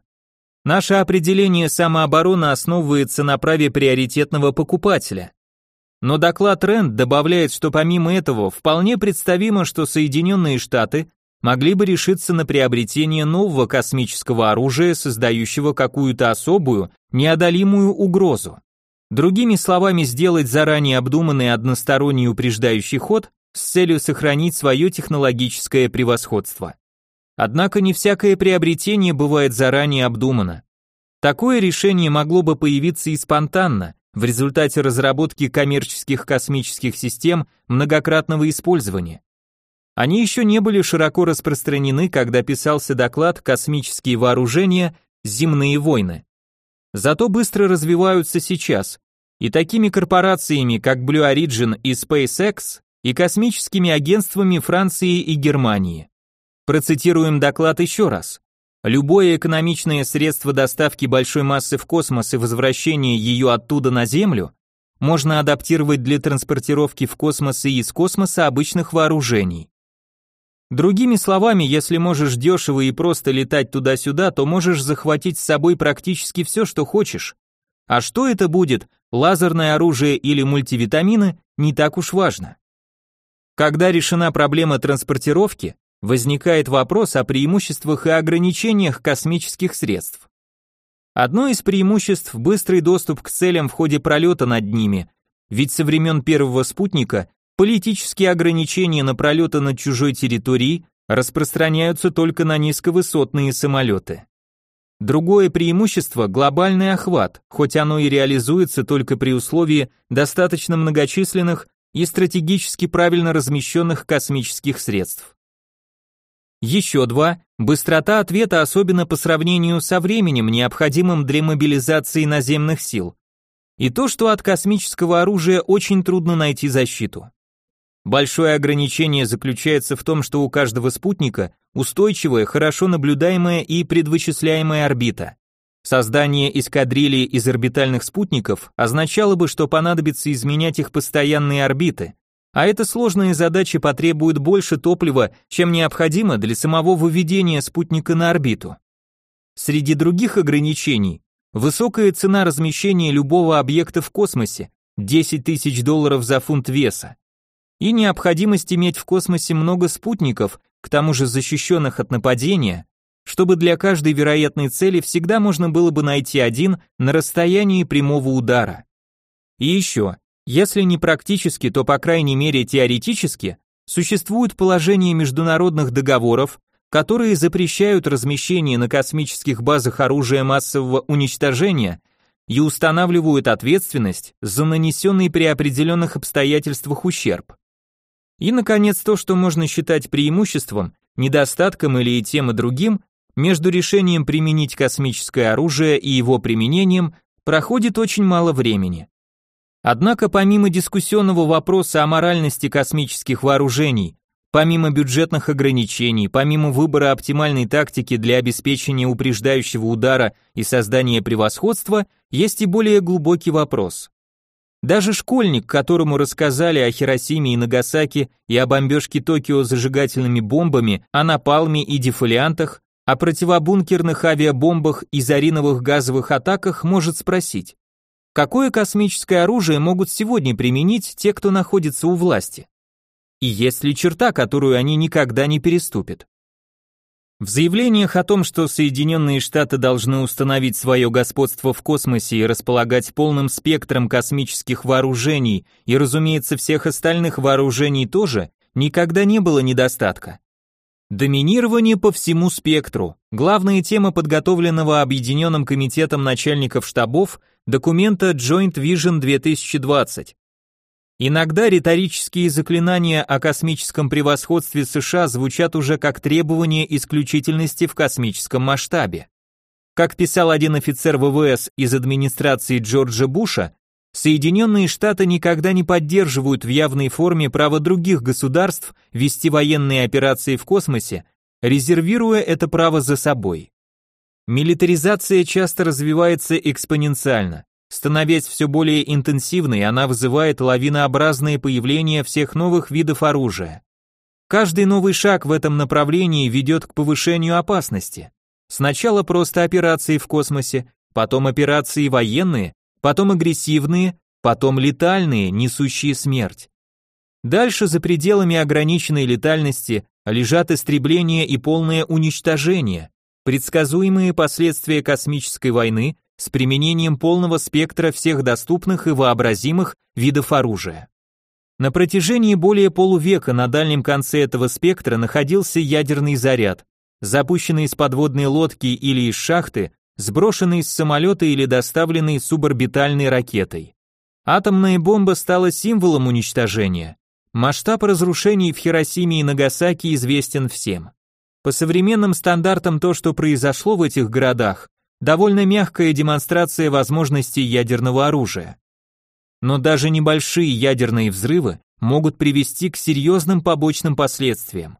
Наше определение самообороны основывается на праве приоритетного покупателя. Но доклад Рэнд добавляет, что помимо этого вполне представимо, что Соединенные Штаты могли бы решиться на приобретение нового космического оружия, создающего какую-то особую, неодолимую угрозу. Другими словами, сделать заранее обдуманный односторонний упреждающий ход с целью сохранить свое технологическое превосходство. Однако не всякое приобретение бывает заранее обдумано. Такое решение могло бы появиться и спонтанно, в результате разработки коммерческих космических систем многократного использования. Они еще не были широко распространены, когда писался доклад «Космические вооружения. Земные войны». Зато быстро развиваются сейчас, и такими корпорациями, как Blue Origin и SpaceX, и космическими агентствами Франции и Германии. Процитируем доклад еще раз. Любое экономичное средство доставки большой массы в космос и возвращения ее оттуда на Землю можно адаптировать для транспортировки в космос и из космоса обычных вооружений. Другими словами, если можешь дешево и просто летать туда-сюда, то можешь захватить с собой практически все, что хочешь. А что это будет, лазерное оружие или мультивитамины, не так уж важно. Когда решена проблема транспортировки, возникает вопрос о преимуществах и ограничениях космических средств. Одно из преимуществ – быстрый доступ к целям в ходе пролета над ними, ведь со времен первого спутника Политические ограничения на пролеты над чужой территорией распространяются только на низковысотные самолеты. Другое преимущество – глобальный охват, хоть оно и реализуется только при условии достаточно многочисленных и стратегически правильно размещенных космических средств. Еще два – быстрота ответа, особенно по сравнению со временем, необходимым для мобилизации наземных сил. И то, что от космического оружия очень трудно найти защиту. Большое ограничение заключается в том, что у каждого спутника устойчивая, хорошо наблюдаемая и предвычисляемая орбита. Создание эскадрильи из орбитальных спутников означало бы, что понадобится изменять их постоянные орбиты, а эта сложная задача потребует больше топлива, чем необходимо для самого выведения спутника на орбиту. Среди других ограничений – высокая цена размещения любого объекта в космосе – 10 тысяч долларов за фунт веса, и необходимость иметь в космосе много спутников, к тому же защищенных от нападения, чтобы для каждой вероятной цели всегда можно было бы найти один на расстоянии прямого удара. И еще, если не практически, то по крайней мере теоретически, существуют положения международных договоров, которые запрещают размещение на космических базах оружия массового уничтожения и устанавливают ответственность за нанесенный при определенных обстоятельствах ущерб. И, наконец, то, что можно считать преимуществом, недостатком или и тем и другим, между решением применить космическое оружие и его применением проходит очень мало времени. Однако помимо дискуссионного вопроса о моральности космических вооружений, помимо бюджетных ограничений, помимо выбора оптимальной тактики для обеспечения упреждающего удара и создания превосходства, есть и более глубокий вопрос. Даже школьник, которому рассказали о Хиросиме и Нагасаки и о бомбежке Токио зажигательными бомбами, о напалме и дефолиантах, о противобункерных авиабомбах и зариновых газовых атаках, может спросить, какое космическое оружие могут сегодня применить те, кто находится у власти? И есть ли черта, которую они никогда не переступят? В заявлениях о том, что Соединенные Штаты должны установить свое господство в космосе и располагать полным спектром космических вооружений и, разумеется, всех остальных вооружений тоже, никогда не было недостатка. Доминирование по всему спектру – главная тема подготовленного Объединенным комитетом начальников штабов документа Joint Vision 2020. Иногда риторические заклинания о космическом превосходстве США звучат уже как требование исключительности в космическом масштабе. Как писал один офицер ВВС из администрации Джорджа Буша, Соединенные Штаты никогда не поддерживают в явной форме право других государств вести военные операции в космосе, резервируя это право за собой. Милитаризация часто развивается экспоненциально. Становясь все более интенсивной, она вызывает лавинообразное появление всех новых видов оружия. Каждый новый шаг в этом направлении ведет к повышению опасности. Сначала просто операции в космосе, потом операции военные, потом агрессивные, потом летальные, несущие смерть. Дальше за пределами ограниченной летальности лежат истребление и полное уничтожение, предсказуемые последствия космической войны, с применением полного спектра всех доступных и вообразимых видов оружия. На протяжении более полувека на дальнем конце этого спектра находился ядерный заряд, запущенный из подводной лодки или из шахты, сброшенный с самолета или доставленный суборбитальной ракетой. Атомная бомба стала символом уничтожения. Масштаб разрушений в Хиросиме и Нагасаки известен всем. По современным стандартам то, что произошло в этих городах, довольно мягкая демонстрация возможностей ядерного оружия. Но даже небольшие ядерные взрывы могут привести к серьезным побочным последствиям.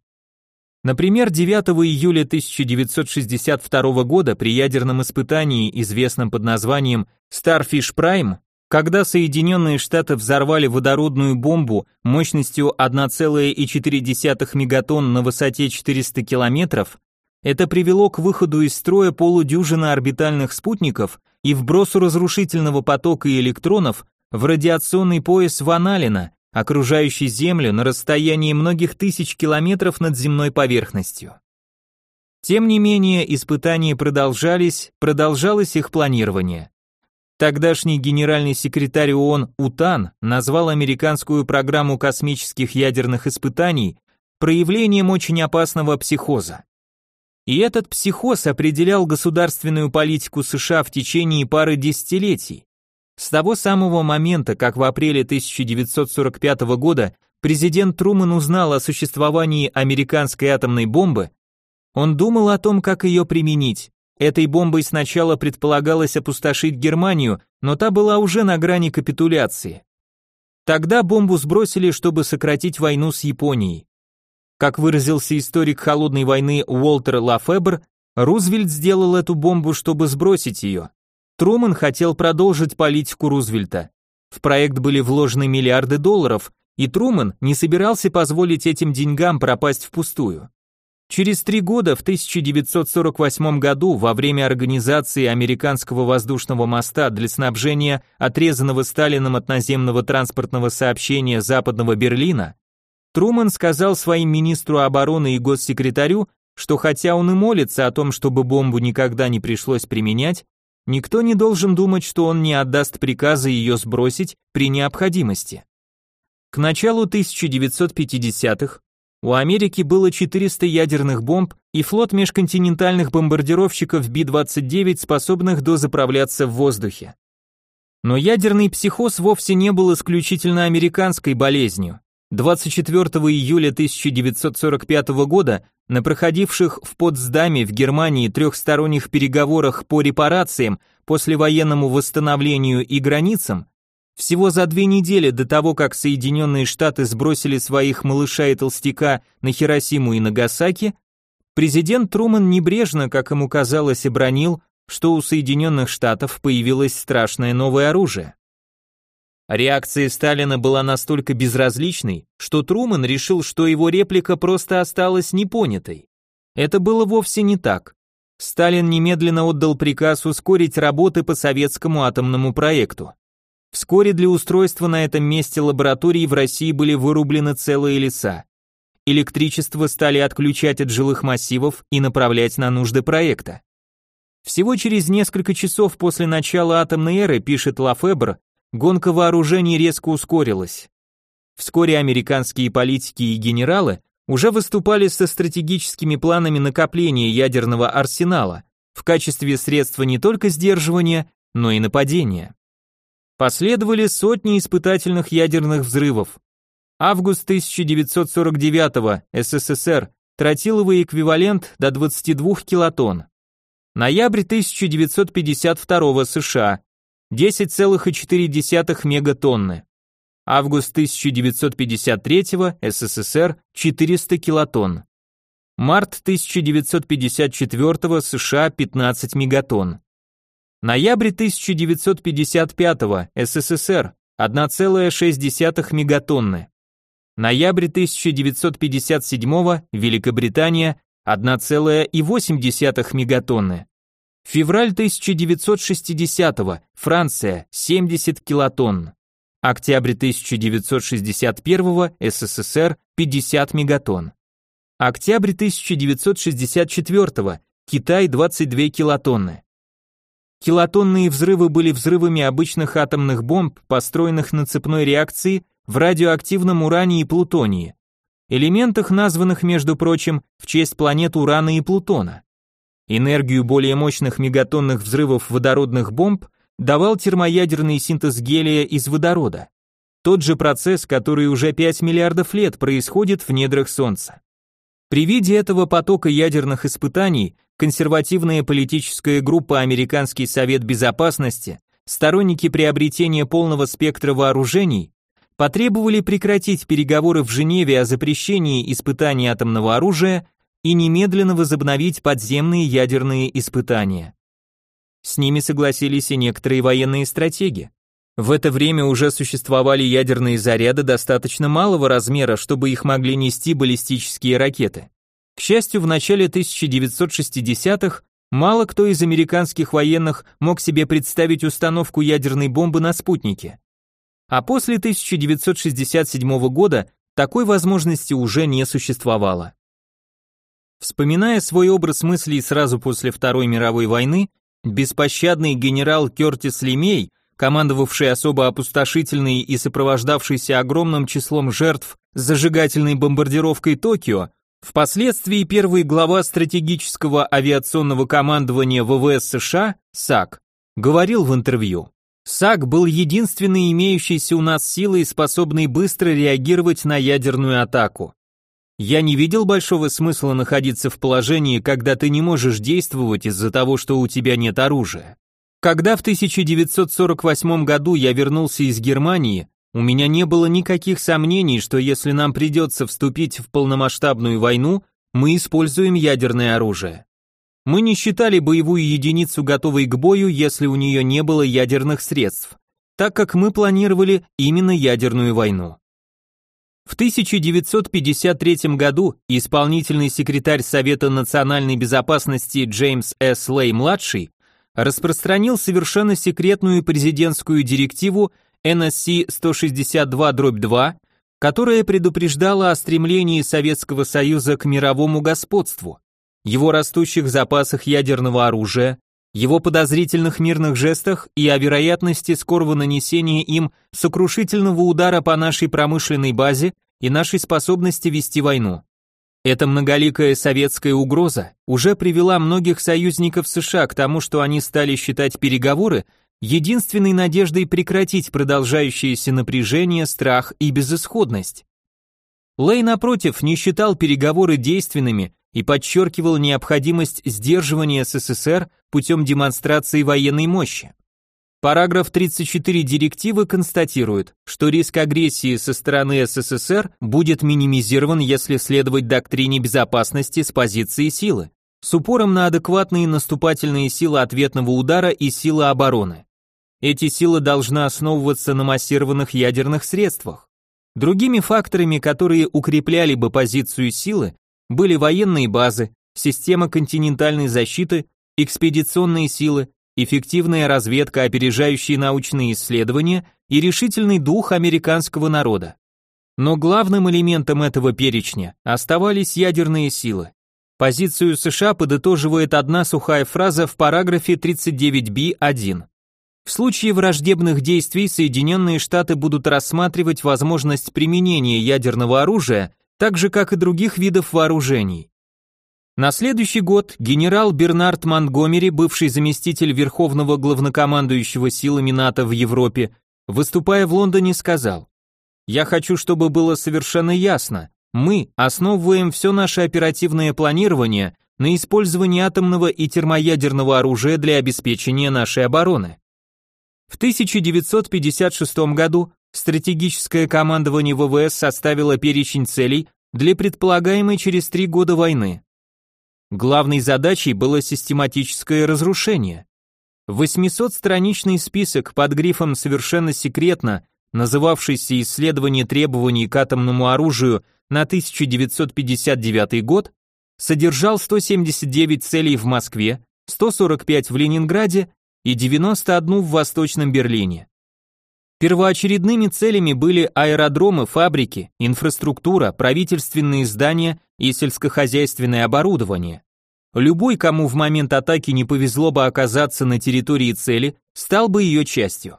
Например, 9 июля 1962 года при ядерном испытании, известном под названием Starfish Prime, когда Соединенные Штаты взорвали водородную бомбу мощностью 1,4 мегатонн на высоте 400 километров, это привело к выходу из строя полудюжины орбитальных спутников и вбросу разрушительного потока электронов в радиационный пояс Ван Аллена, окружающий Землю на расстоянии многих тысяч километров над земной поверхностью. Тем не менее, испытания продолжались, продолжалось их планирование. Тогдашний генеральный секретарь ООН Утан назвал американскую программу космических ядерных испытаний проявлением очень опасного психоза. И этот психоз определял государственную политику США в течение пары десятилетий. С того самого момента, как в апреле 1945 года президент Трумэн узнал о существовании американской атомной бомбы, он думал о том, как ее применить. Этой бомбой сначала предполагалось опустошить Германию, но та была уже на грани капитуляции. Тогда бомбу сбросили, чтобы сократить войну с Японией. Как выразился историк холодной войны Уолтер Лафебр, Рузвельт сделал эту бомбу, чтобы сбросить ее. Труман хотел продолжить политику Рузвельта. В проект были вложены миллиарды долларов, и Труман не собирался позволить этим деньгам пропасть впустую. Через три года, в 1948 году, во время организации американского воздушного моста для снабжения отрезанного Сталином от наземного транспортного сообщения Западного Берлина, Труман сказал своим министру обороны и госсекретарю, что хотя он и молится о том, чтобы бомбу никогда не пришлось применять, никто не должен думать, что он не отдаст приказа ее сбросить при необходимости. К началу 1950-х у Америки было 400 ядерных бомб и флот межконтинентальных бомбардировщиков Би-29, способных дозаправляться в воздухе. Но ядерный психоз вовсе не был исключительно американской болезнью. 24 июля 1945 года на проходивших в Потсдаме в Германии трехсторонних переговорах по репарациям, послевоенному восстановлению и границам всего за две недели до того, как Соединенные Штаты сбросили своих малыша и толстяка на Хиросиму и Нагасаки, президент Труман небрежно, как ему казалось, обронил, что у Соединенных Штатов появилось страшное новое оружие. Реакция Сталина была настолько безразличной, что Труман решил, что его реплика просто осталась непонятой. Это было вовсе не так. Сталин немедленно отдал приказ ускорить работы по советскому атомному проекту. Вскоре для устройства на этом месте лаборатории в России были вырублены целые леса. Электричество стали отключать от жилых массивов и направлять на нужды проекта. Всего через несколько часов после начала атомной эры, пишет Лафебр, гонка вооружений резко ускорилась. Вскоре американские политики и генералы уже выступали со стратегическими планами накопления ядерного арсенала в качестве средства не только сдерживания, но и нападения. Последовали сотни испытательных ядерных взрывов. Август 1949 СССР, тротиловый эквивалент до 22 килотонн. Ноябрь 1952 США, 10,4 мегатонны. Август 1953 СССР, 400 килотонн. Март 1954 США, 15 мегатонн. Ноябрь 1955 СССР 1,6 мегатонны. Ноябрь 1957 Великобритания 1,8 мегатонны. Февраль 1960 Франция 70 килотонн. Октябрь 1961 СССР 50 мегатонн. Октябрь 1964 Китай 22 килотонны. Килотонные взрывы были взрывами обычных атомных бомб, построенных на цепной реакции в радиоактивном уране и плутонии, элементах, названных, между прочим, в честь планет Урана и Плутона. Энергию более мощных мегатонных взрывов водородных бомб давал термоядерный синтез гелия из водорода. Тот же процесс, который уже 5 миллиардов лет происходит в недрах Солнца. При виде этого потока ядерных испытаний консервативная политическая группа Американский совет безопасности, сторонники приобретения полного спектра вооружений, потребовали прекратить переговоры в Женеве о запрещении испытаний атомного оружия и немедленно возобновить подземные ядерные испытания. С ними согласились и некоторые военные стратеги. В это время уже существовали ядерные заряды достаточно малого размера, чтобы их могли нести баллистические ракеты. К счастью, в начале 1960-х мало кто из американских военных мог себе представить установку ядерной бомбы на спутнике. А после 1967 года такой возможности уже не существовало. Вспоминая свой образ мыслей сразу после Второй мировой войны, беспощадный генерал Кертис Лемей командовавший особо опустошительной и сопровождавшийся огромным числом жертв зажигательной бомбардировкой Токио, впоследствии первый глава стратегического авиационного командования ВВС США, САК, говорил в интервью, САК был единственной имеющейся у нас силой, способной быстро реагировать на ядерную атаку. Я не видел большого смысла находиться в положении, когда ты не можешь действовать из-за того, что у тебя нет оружия. Когда в 1948 году я вернулся из Германии, у меня не было никаких сомнений, что если нам придется вступить в полномасштабную войну, мы используем ядерное оружие. Мы не считали боевую единицу готовой к бою, если у нее не было ядерных средств, так как мы планировали именно ядерную войну. В 1953 году исполнительный секретарь Совета национальной безопасности Джеймс С. Лей-младший распространил совершенно секретную президентскую директиву NSC 162-2, которая предупреждала о стремлении Советского Союза к мировому господству, его растущих запасах ядерного оружия, его подозрительных мирных жестах и о вероятности скорого нанесения им сокрушительного удара по нашей промышленной базе и нашей способности вести войну. Эта многоликая советская угроза уже привела многих союзников США к тому, что они стали считать переговоры единственной надеждой прекратить продолжающееся напряжение, страх и безысходность. Лей, напротив, не считал переговоры действенными и подчеркивал необходимость сдерживания СССР путем демонстрации военной мощи. Параграф 34 директивы констатирует, что риск агрессии со стороны СССР будет минимизирован, если следовать доктрине безопасности с позиции силы, с упором на адекватные наступательные силы ответного удара и силы обороны. Эти силы должны основываться на массированных ядерных средствах. Другими факторами, которые укрепляли бы позицию силы, были военные базы, система континентальной защиты, экспедиционные силы, эффективная разведка, опережающие научные исследования и решительный дух американского народа. Но главным элементом этого перечня оставались ядерные силы. Позицию США подытоживает одна сухая фраза в параграфе 39b1. В случае враждебных действий Соединенные Штаты будут рассматривать возможность применения ядерного оружия, так же как и других видов вооружений. На следующий год генерал Бернард Монтгомери, бывший заместитель верховного главнокомандующего силами НАТО в Европе, выступая в Лондоне, сказал: "Я хочу, чтобы было совершенно ясно, мы основываем все наше оперативное планирование на использовании атомного и термоядерного оружия для обеспечения нашей обороны. В 1956 году стратегическое командование ВВС составило перечень целей для предполагаемой через три года войны. Главной задачей было систематическое разрушение. 800-страничный список под грифом «Совершенно секретно», называвшийся «Исследование требований к атомному оружию на 1959 год», содержал 179 целей в Москве, 145 в Ленинграде и 91 в Восточном Берлине. Первоочередными целями были аэродромы, фабрики, инфраструктура, правительственные здания и сельскохозяйственное оборудование. Любой, кому в момент атаки не повезло бы оказаться на территории цели, стал бы ее частью.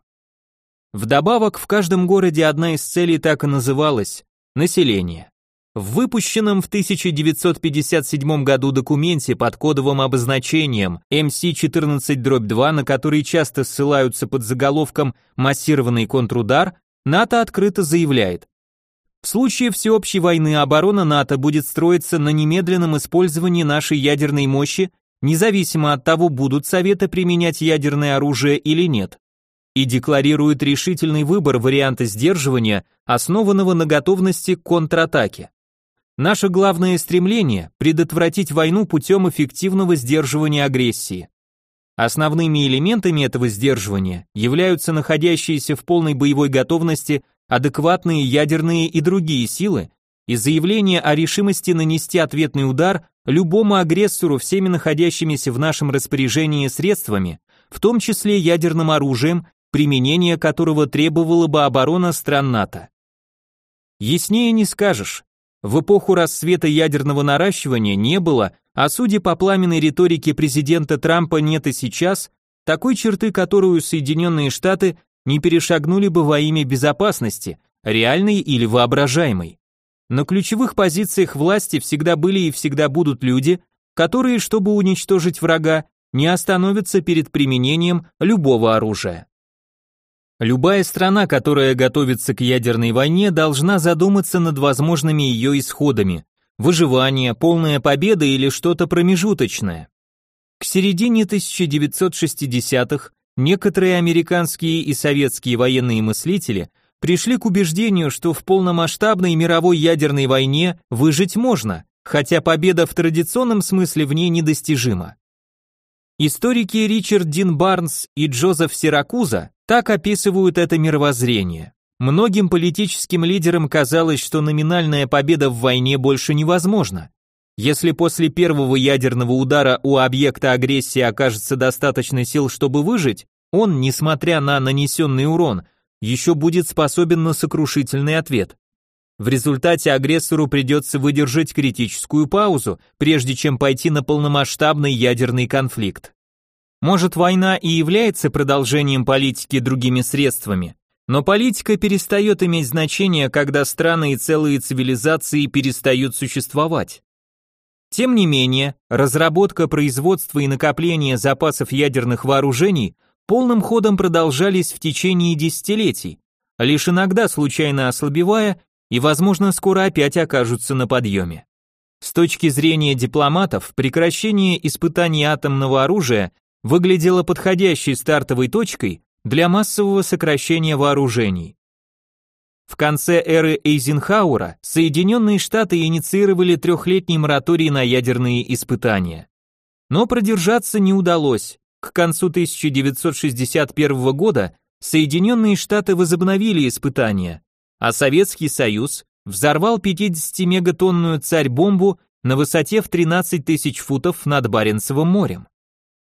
Вдобавок, в каждом городе одна из целей так и называлась – население. В выпущенном в 1957 году документе под кодовым обозначением MC14-2, на который часто ссылаются под заголовком «Массированный контрудар», НАТО открыто заявляет, в случае всеобщей войны оборона НАТО будет строиться на немедленном использовании нашей ядерной мощи, независимо от того, будут Советы применять ядерное оружие или нет, и декларирует решительный выбор варианта сдерживания, основанного на готовности к контратаке. Наше главное стремление – предотвратить войну путем эффективного сдерживания агрессии. Основными элементами этого сдерживания являются находящиеся в полной боевой готовности адекватные ядерные и другие силы и заявление о решимости нанести ответный удар любому агрессору всеми находящимися в нашем распоряжении средствами, в том числе ядерным оружием, применение которого требовала бы оборона стран НАТО. Яснее не скажешь, в эпоху расцвета ядерного наращивания не было, а судя по пламенной риторике президента Трампа нет и сейчас, такой черты, которую Соединенные Штаты не перешагнули бы во имя безопасности, реальной или воображаемой. На ключевых позициях власти всегда были и всегда будут люди, которые, чтобы уничтожить врага, не остановятся перед применением любого оружия. Любая страна, которая готовится к ядерной войне, должна задуматься над возможными ее исходами. Выживание, полная победа или что-то промежуточное. К середине 1960-х некоторые американские и советские военные мыслители пришли к убеждению, что в полномасштабной мировой ядерной войне выжить можно, хотя победа в традиционном смысле в ней недостижима. Историки Ричард Дин Барнс и Джозеф Сиракуза так описывают это мировоззрение. Многим политическим лидерам казалось, что номинальная победа в войне больше невозможна. Если после первого ядерного удара у объекта агрессии окажется достаточно сил, чтобы выжить, он, несмотря на нанесенный урон, еще будет способен на сокрушительный ответ. В результате агрессору придется выдержать критическую паузу, прежде чем пойти на полномасштабный ядерный конфликт. Может, война и является продолжением политики другими средствами, но политика перестает иметь значение, когда страны и целые цивилизации перестают существовать. Тем не менее, разработка, производство и накопление запасов ядерных вооружений полным ходом продолжались в течение десятилетий, лишь иногда случайно ослабевая и, возможно, скоро опять окажутся на подъеме. С точки зрения дипломатов, прекращение испытаний атомного оружия выглядело подходящей стартовой точкой для массового сокращения вооружений. В конце эры Эйзенхауэра Соединенные Штаты инициировали трехлетний мораторий на ядерные испытания. Но продержаться не удалось. К концу 1961 года Соединенные Штаты возобновили испытания, а Советский Союз взорвал 50-мегатонную царь-бомбу на высоте в 13 тысяч футов над Баренцевым морем.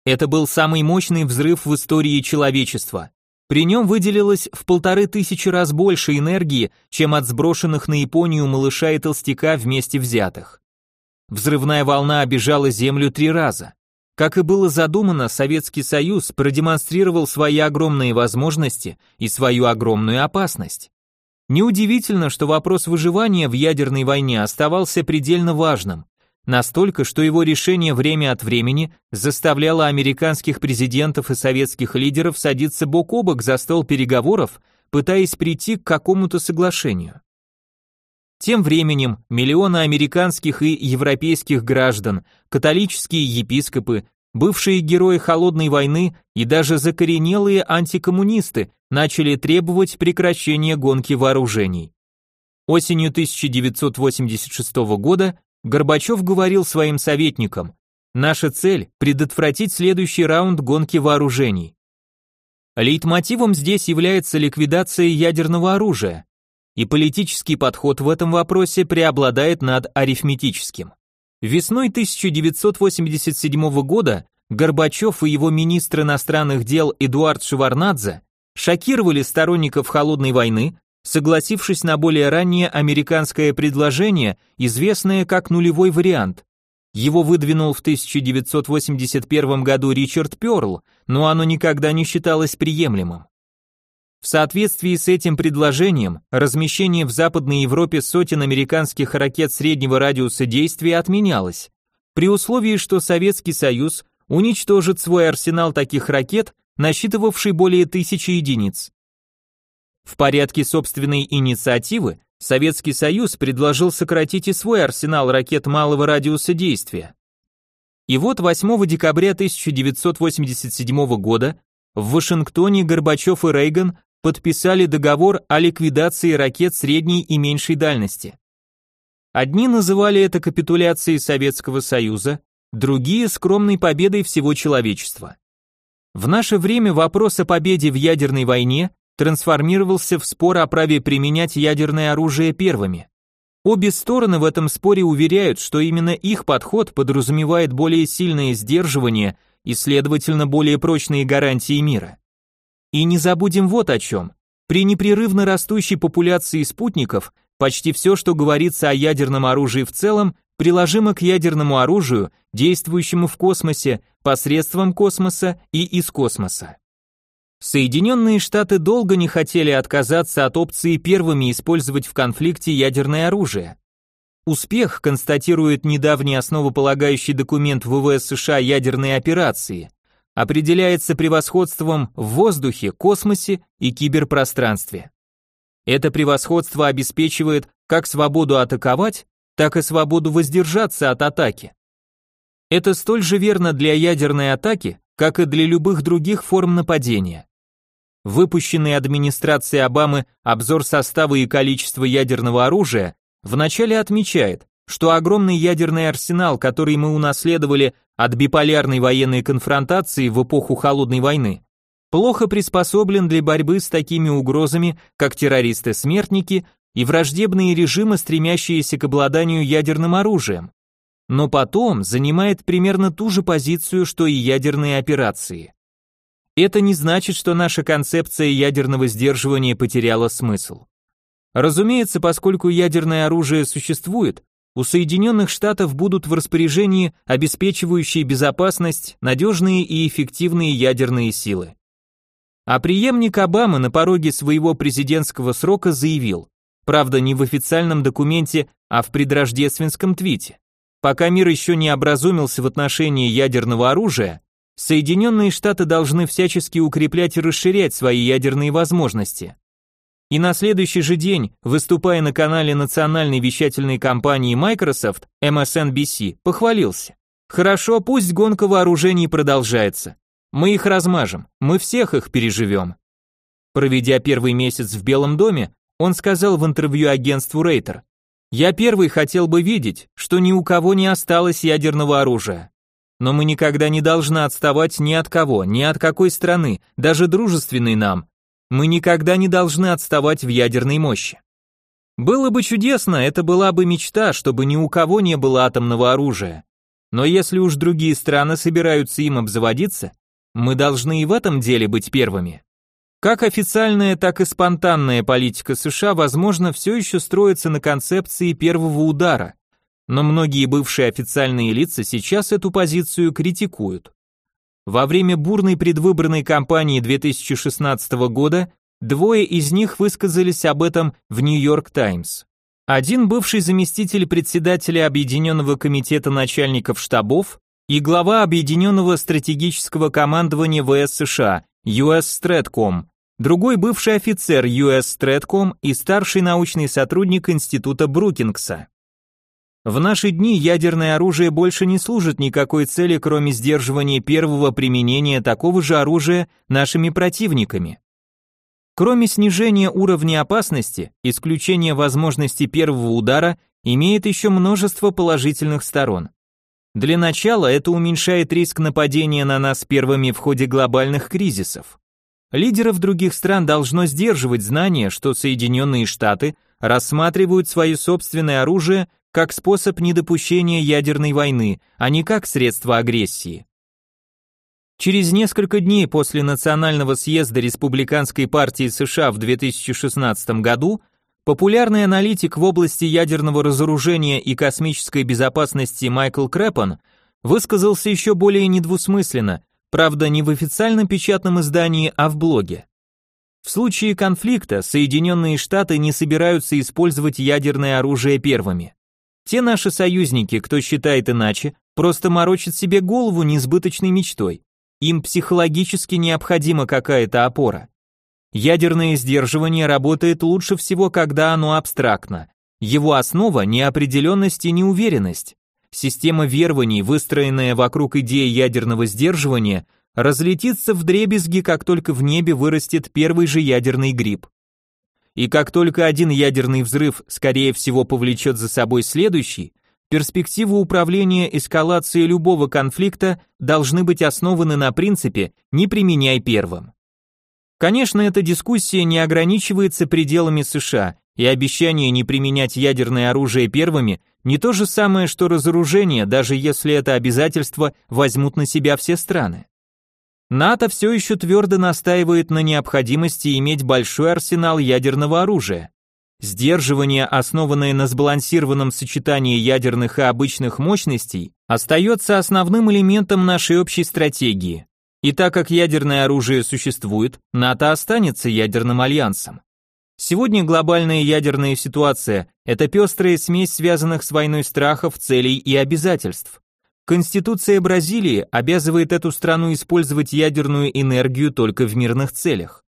Это был самый мощный взрыв в истории человечества. При нем выделилось в полторы тысячи раз больше энергии, чем от сброшенных на Японию малыша и толстяка вместе взятых. Взрывная волна обижала Землю три раза. Как и было задумано, Советский Союз продемонстрировал свои огромные возможности и свою огромную опасность. Неудивительно, что вопрос выживания в ядерной войне оставался предельно важным, настолько, что его решение время от времени заставляло американских президентов и советских лидеров садиться бок о бок за стол переговоров, пытаясь прийти к какому-то соглашению. Тем временем миллионы американских и европейских граждан, католические епископы, бывшие герои холодной войны и даже закоренелые антикоммунисты начали требовать прекращения гонки вооружений. Осенью 1986 года Горбачев говорил своим советникам, наша цель – предотвратить следующий раунд гонки вооружений. Лейтмотивом здесь является ликвидация ядерного оружия, и политический подход в этом вопросе преобладает над арифметическим. Весной 1987 года Горбачев и его министр иностранных дел Эдуард Шеварнадзе шокировали сторонников холодной войны, согласившись на более раннее американское предложение, известное как нулевой вариант. Его выдвинул в 1981 году Ричард Перл, но оно никогда не считалось приемлемым. В соответствии с этим предложением, размещение в Западной Европе сотен американских ракет среднего радиуса действия отменялось, при условии, что Советский Союз уничтожит свой арсенал таких ракет, насчитывавший более тысячи единиц. В порядке собственной инициативы Советский Союз предложил сократить и свой арсенал ракет малого радиуса действия. И вот 8 декабря 1987 года в Вашингтоне Горбачев и Рейган подписали договор о ликвидации ракет средней и меньшей дальности. Одни называли это капитуляцией Советского Союза, другие скромной победой всего человечества. В наше время вопрос о победе в ядерной войне трансформировался в спор о праве применять ядерное оружие первыми. Обе стороны в этом споре уверяют, что именно их подход подразумевает более сильное сдерживание и, следовательно, более прочные гарантии мира. И не забудем вот о чем. При непрерывно растущей популяции спутников почти все, что говорится о ядерном оружии в целом, приложимо к ядерному оружию, действующему в космосе, посредством космоса и из космоса. Соединенные Штаты долго не хотели отказаться от опции первыми использовать в конфликте ядерное оружие. Успех констатирует недавний основополагающий документ ВВС США ядерной операции, определяется превосходством в воздухе, космосе и киберпространстве. Это превосходство обеспечивает как свободу атаковать, так и свободу воздержаться от атаки. Это столь же верно для ядерной атаки, как и для любых других форм нападения. Выпущенный администрацией Обамы обзор состава и количества ядерного оружия вначале отмечает, что огромный ядерный арсенал, который мы унаследовали от биполярной военной конфронтации в эпоху Холодной войны, плохо приспособлен для борьбы с такими угрозами, как террористы-смертники и враждебные режимы, стремящиеся к обладанию ядерным оружием. Но потом занимает примерно ту же позицию, что и ядерные операции. Это не значит, что наша концепция ядерного сдерживания потеряла смысл. Разумеется, поскольку ядерное оружие существует, у Соединенных Штатов будут в распоряжении обеспечивающие безопасность надежные и эффективные ядерные силы. А преемник Обамы на пороге своего президентского срока заявил, правда не в официальном документе, а в предрождественском твите. Пока мир еще не образумился в отношении ядерного оружия, Соединенные Штаты должны всячески укреплять и расширять свои ядерные возможности. И на следующий же день, выступая на канале национальной вещательной компании Microsoft, MSNBC, похвалился. Хорошо, пусть гонка вооружений продолжается. Мы их размажем, мы всех их переживем. Проведя первый месяц в Белом доме, он сказал в интервью агентству Рейтер, «Я первый хотел бы видеть, что ни у кого не осталось ядерного оружия но мы никогда не должны отставать ни от кого, ни от какой страны, даже дружественной нам. Мы никогда не должны отставать в ядерной мощи. Было бы чудесно, это была бы мечта, чтобы ни у кого не было атомного оружия. Но если уж другие страны собираются им обзаводиться, мы должны и в этом деле быть первыми. Как официальная, так и спонтанная политика США, возможно, все еще строится на концепции первого удара, но многие бывшие официальные лица сейчас эту позицию критикуют. Во время бурной предвыборной кампании 2016 года двое из них высказались об этом в Нью-Йорк Таймс. Один бывший заместитель председателя Объединенного комитета начальников штабов и глава Объединенного стратегического командования ВС США US Stratcom, другой бывший офицер US Stratcom и старший научный сотрудник Института Брукингса. В наши дни ядерное оружие больше не служит никакой цели, кроме сдерживания первого применения такого же оружия нашими противниками. Кроме снижения уровня опасности, исключение возможности первого удара имеет еще множество положительных сторон. Для начала это уменьшает риск нападения на нас первыми в ходе глобальных кризисов. Лидеров других стран должно сдерживать знание, что Соединенные Штаты рассматривают свое собственное оружие как способ недопущения ядерной войны, а не как средство агрессии. Через несколько дней после Национального съезда Республиканской партии США в 2016 году популярный аналитик в области ядерного разоружения и космической безопасности Майкл Крэпон высказался еще более недвусмысленно, правда не в официальном печатном издании, а в блоге. В случае конфликта Соединенные Штаты не собираются использовать ядерное оружие первыми. Те наши союзники, кто считает иначе, просто морочат себе голову несбыточной мечтой. Им психологически необходима какая-то опора. Ядерное сдерживание работает лучше всего, когда оно абстрактно. Его основа – неопределенность и неуверенность. Система верований, выстроенная вокруг идеи ядерного сдерживания, разлетится в дребезги, как только в небе вырастет первый же ядерный гриб и как только один ядерный взрыв, скорее всего, повлечет за собой следующий, перспективы управления эскалацией любого конфликта должны быть основаны на принципе «не применяй первым». Конечно, эта дискуссия не ограничивается пределами США, и обещание не применять ядерное оружие первыми не то же самое, что разоружение, даже если это обязательство возьмут на себя все страны. НАТО все еще твердо настаивает на необходимости иметь большой арсенал ядерного оружия. Сдерживание, основанное на сбалансированном сочетании ядерных и обычных мощностей, остается основным элементом нашей общей стратегии. И так как ядерное оружие существует, НАТО останется ядерным альянсом. Сегодня глобальная ядерная ситуация – это пестрая смесь связанных с войной страхов, целей и обязательств. Конституция Бразилии обязывает эту страну использовать ядерную энергию только в мирных целях.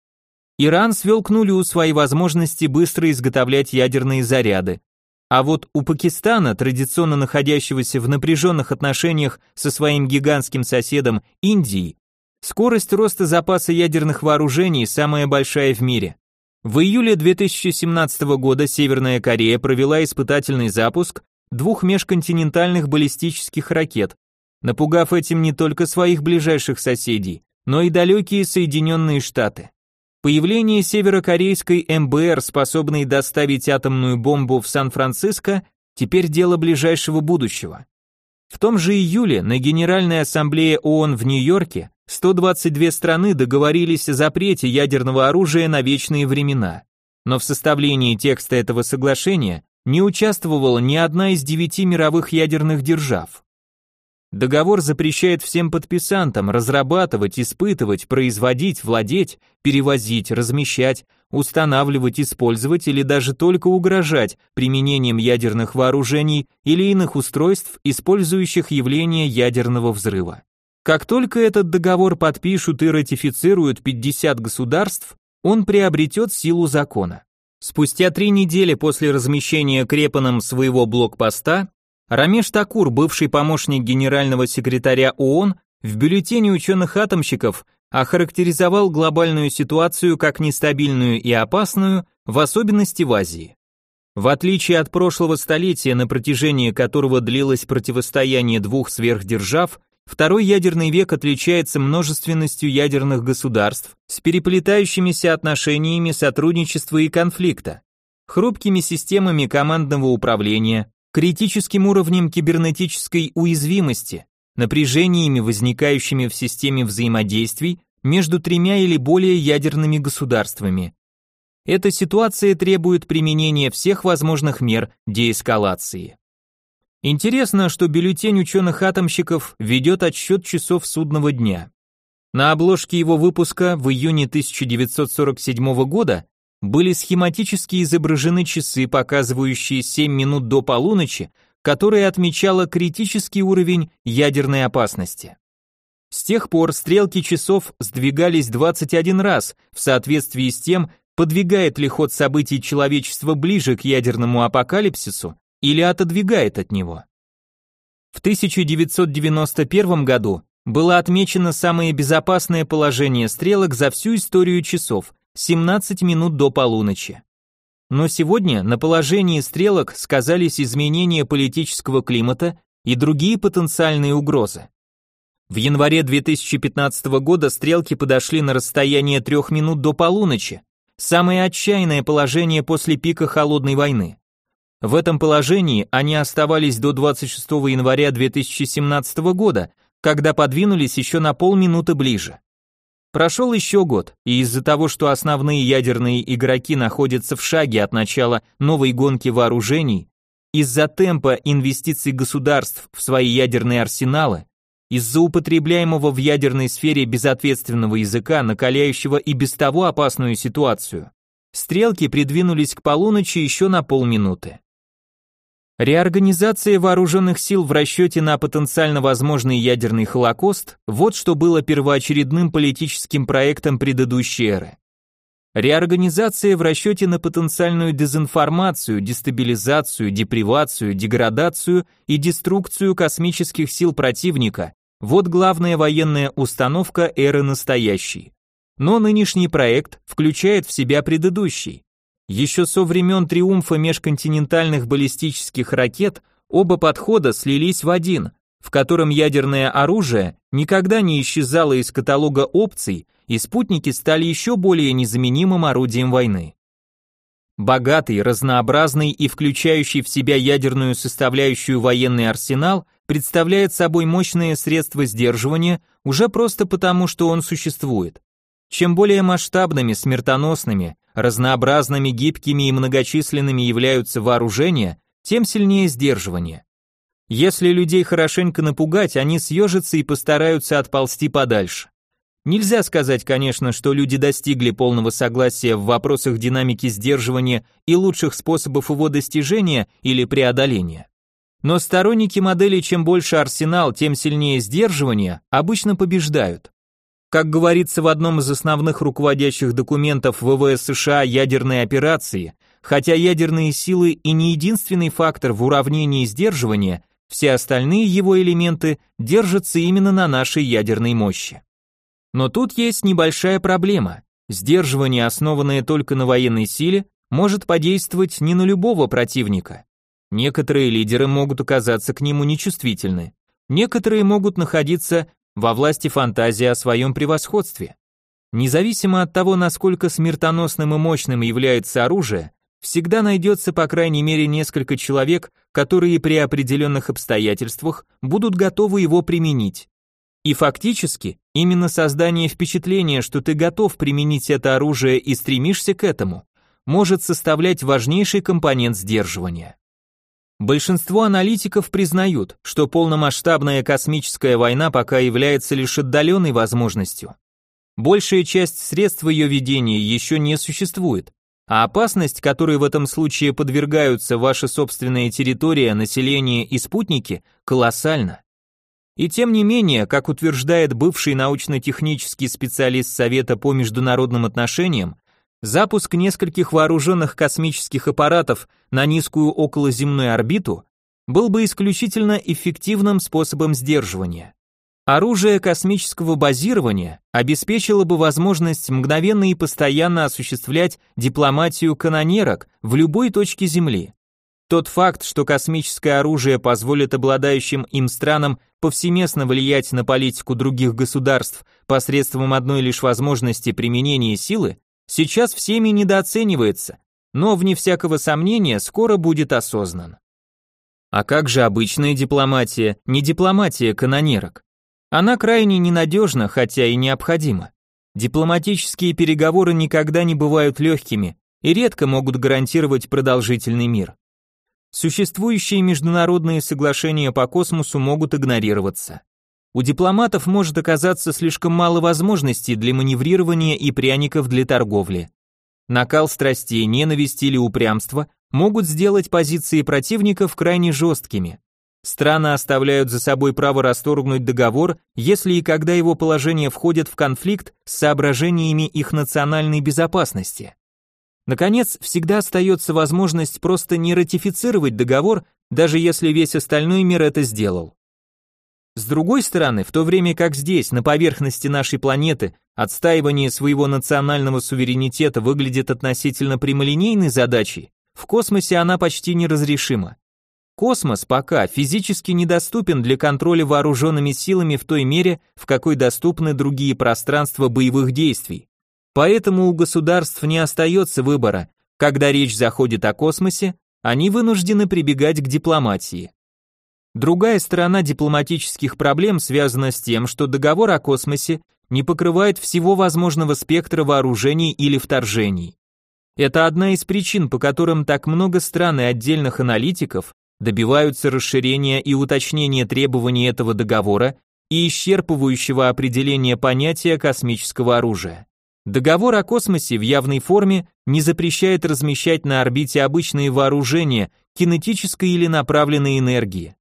Иран свел к нулю свои возможности быстро изготовлять ядерные заряды. А вот у Пакистана, традиционно находящегося в напряженных отношениях со своим гигантским соседом Индией, Скорость роста запаса ядерных вооружений самая большая в мире. В июле 2017 года Северная Корея провела испытательный запуск двух межконтинентальных баллистических ракет, напугав этим не только своих ближайших соседей, но и далекие Соединенные Штаты. Появление северокорейской МБР, способной доставить атомную бомбу в Сан-Франциско, теперь дело ближайшего будущего. В том же июле на Генеральной Ассамблее ООН в Нью-Йорке 122 страны договорились о запрете ядерного оружия на вечные времена. Но в составлении текста этого соглашения не участвовала ни одна из девяти мировых ядерных держав. Договор запрещает всем подписантам разрабатывать, испытывать, производить, владеть, перевозить, размещать, устанавливать, использовать или даже только угрожать применением ядерных вооружений или иных устройств, использующих явление ядерного взрыва. Как только этот договор подпишут и ратифицируют 50 государств, он приобретет силу закона. Спустя три недели после размещения Крепаном своего блокпоста, Рамеш Такур, бывший помощник генерального секретаря ООН, в бюллетене ученых-атомщиков охарактеризовал глобальную ситуацию как нестабильную и опасную, в особенности в Азии. В отличие от прошлого столетия, на протяжении которого длилось противостояние двух сверхдержав, Второй ядерный век отличается множественностью ядерных государств с переплетающимися отношениями сотрудничества и конфликта, хрупкими системами командного управления, критическим уровнем кибернетической уязвимости, напряжениями, возникающими в системе взаимодействий между тремя или более ядерными государствами. Эта ситуация требует применения всех возможных мер деэскалации. Интересно, что бюллетень ученых-атомщиков ведет отсчет часов судного дня. На обложке его выпуска в июне 1947 года были схематически изображены часы, показывающие 7 минут до полуночи, которая отмечала критический уровень ядерной опасности. С тех пор стрелки часов сдвигались 21 раз в соответствии с тем, подвигает ли ход событий человечества ближе к ядерному апокалипсису или отодвигает от него. В 1991 году было отмечено самое безопасное положение стрелок за всю историю часов 17 минут до полуночи. Но сегодня на положении стрелок сказались изменения политического климата и другие потенциальные угрозы. В январе 2015 года стрелки подошли на расстояние трех минут до полуночи, самое отчаянное положение после пика холодной войны. В этом положении они оставались до 26 января 2017 года, когда подвинулись еще на полминуты ближе. Прошел еще год, и из-за того, что основные ядерные игроки находятся в шаге от начала новой гонки вооружений, из-за темпа инвестиций государств в свои ядерные арсеналы, из-за употребляемого в ядерной сфере безответственного языка, накаляющего и без того опасную ситуацию, стрелки придвинулись к полуночи еще на полминуты. Реорганизация вооруженных сил в расчете на потенциально возможный ядерный холокост – вот что было первоочередным политическим проектом предыдущей эры. Реорганизация в расчете на потенциальную дезинформацию, дестабилизацию, депривацию, деградацию и деструкцию космических сил противника – вот главная военная установка эры настоящей. Но нынешний проект включает в себя предыдущий. Еще со времен триумфа межконтинентальных баллистических ракет оба подхода слились в один, в котором ядерное оружие никогда не исчезало из каталога опций, и спутники стали еще более незаменимым орудием войны. Богатый, разнообразный и включающий в себя ядерную составляющую военный арсенал представляет собой мощное средство сдерживания уже просто потому, что он существует. Чем более масштабными, смертоносными, разнообразными, гибкими и многочисленными являются вооружения, тем сильнее сдерживание. Если людей хорошенько напугать, они съежатся и постараются отползти подальше. Нельзя сказать, конечно, что люди достигли полного согласия в вопросах динамики сдерживания и лучших способов его достижения или преодоления. Но сторонники модели «чем больше арсенал, тем сильнее сдерживание» обычно побеждают. Как говорится в одном из основных руководящих документов ВВС США ядерной операции, хотя ядерные силы и не единственный фактор в уравнении сдерживания, все остальные его элементы держатся именно на нашей ядерной мощи. Но тут есть небольшая проблема. Сдерживание, основанное только на военной силе, может подействовать не на любого противника. Некоторые лидеры могут оказаться к нему нечувствительны. Некоторые могут находиться во власти фантазии о своем превосходстве. Независимо от того, насколько смертоносным и мощным является оружие, всегда найдется по крайней мере несколько человек, которые при определенных обстоятельствах будут готовы его применить. И фактически, именно создание впечатления, что ты готов применить это оружие и стремишься к этому, может составлять важнейший компонент сдерживания. Большинство аналитиков признают, что полномасштабная космическая война пока является лишь отдаленной возможностью. Большая часть средств ее ведения еще не существует, а опасность, которой в этом случае подвергаются ваша собственная территория, население и спутники, колоссальна. И тем не менее, как утверждает бывший научно-технический специалист Совета по международным отношениям, запуск нескольких вооруженных космических аппаратов на низкую околоземную орбиту был бы исключительно эффективным способом сдерживания. Оружие космического базирования обеспечило бы возможность мгновенно и постоянно осуществлять дипломатию канонерок в любой точке Земли. Тот факт, что космическое оружие позволит обладающим им странам повсеместно влиять на политику других государств посредством одной лишь возможности применения силы, сейчас всеми недооценивается, но, вне всякого сомнения, скоро будет осознан. А как же обычная дипломатия, не дипломатия канонерок? Она крайне ненадежна, хотя и необходима. Дипломатические переговоры никогда не бывают легкими и редко могут гарантировать продолжительный мир. Существующие международные соглашения по космосу могут игнорироваться. У дипломатов может оказаться слишком мало возможностей для маневрирования и пряников для торговли. Накал страстей, ненависть или упрямство могут сделать позиции противников крайне жесткими. Страны оставляют за собой право расторгнуть договор, если и когда его положение входит в конфликт с соображениями их национальной безопасности. Наконец, всегда остается возможность просто не ратифицировать договор, даже если весь остальной мир это сделал. С другой стороны, в то время как здесь, на поверхности нашей планеты, отстаивание своего национального суверенитета выглядит относительно прямолинейной задачей, в космосе она почти неразрешима. Космос пока физически недоступен для контроля вооруженными силами в той мере, в какой доступны другие пространства боевых действий. Поэтому у государств не остается выбора. Когда речь заходит о космосе, они вынуждены прибегать к дипломатии. Другая сторона дипломатических проблем связана с тем, что договор о космосе не покрывает всего возможного спектра вооружений или вторжений. Это одна из причин, по которым так много стран и отдельных аналитиков добиваются расширения и уточнения требований этого договора и исчерпывающего определения понятия космического оружия. Договор о космосе в явной форме не запрещает размещать на орбите обычные вооружения кинетической или направленной энергии.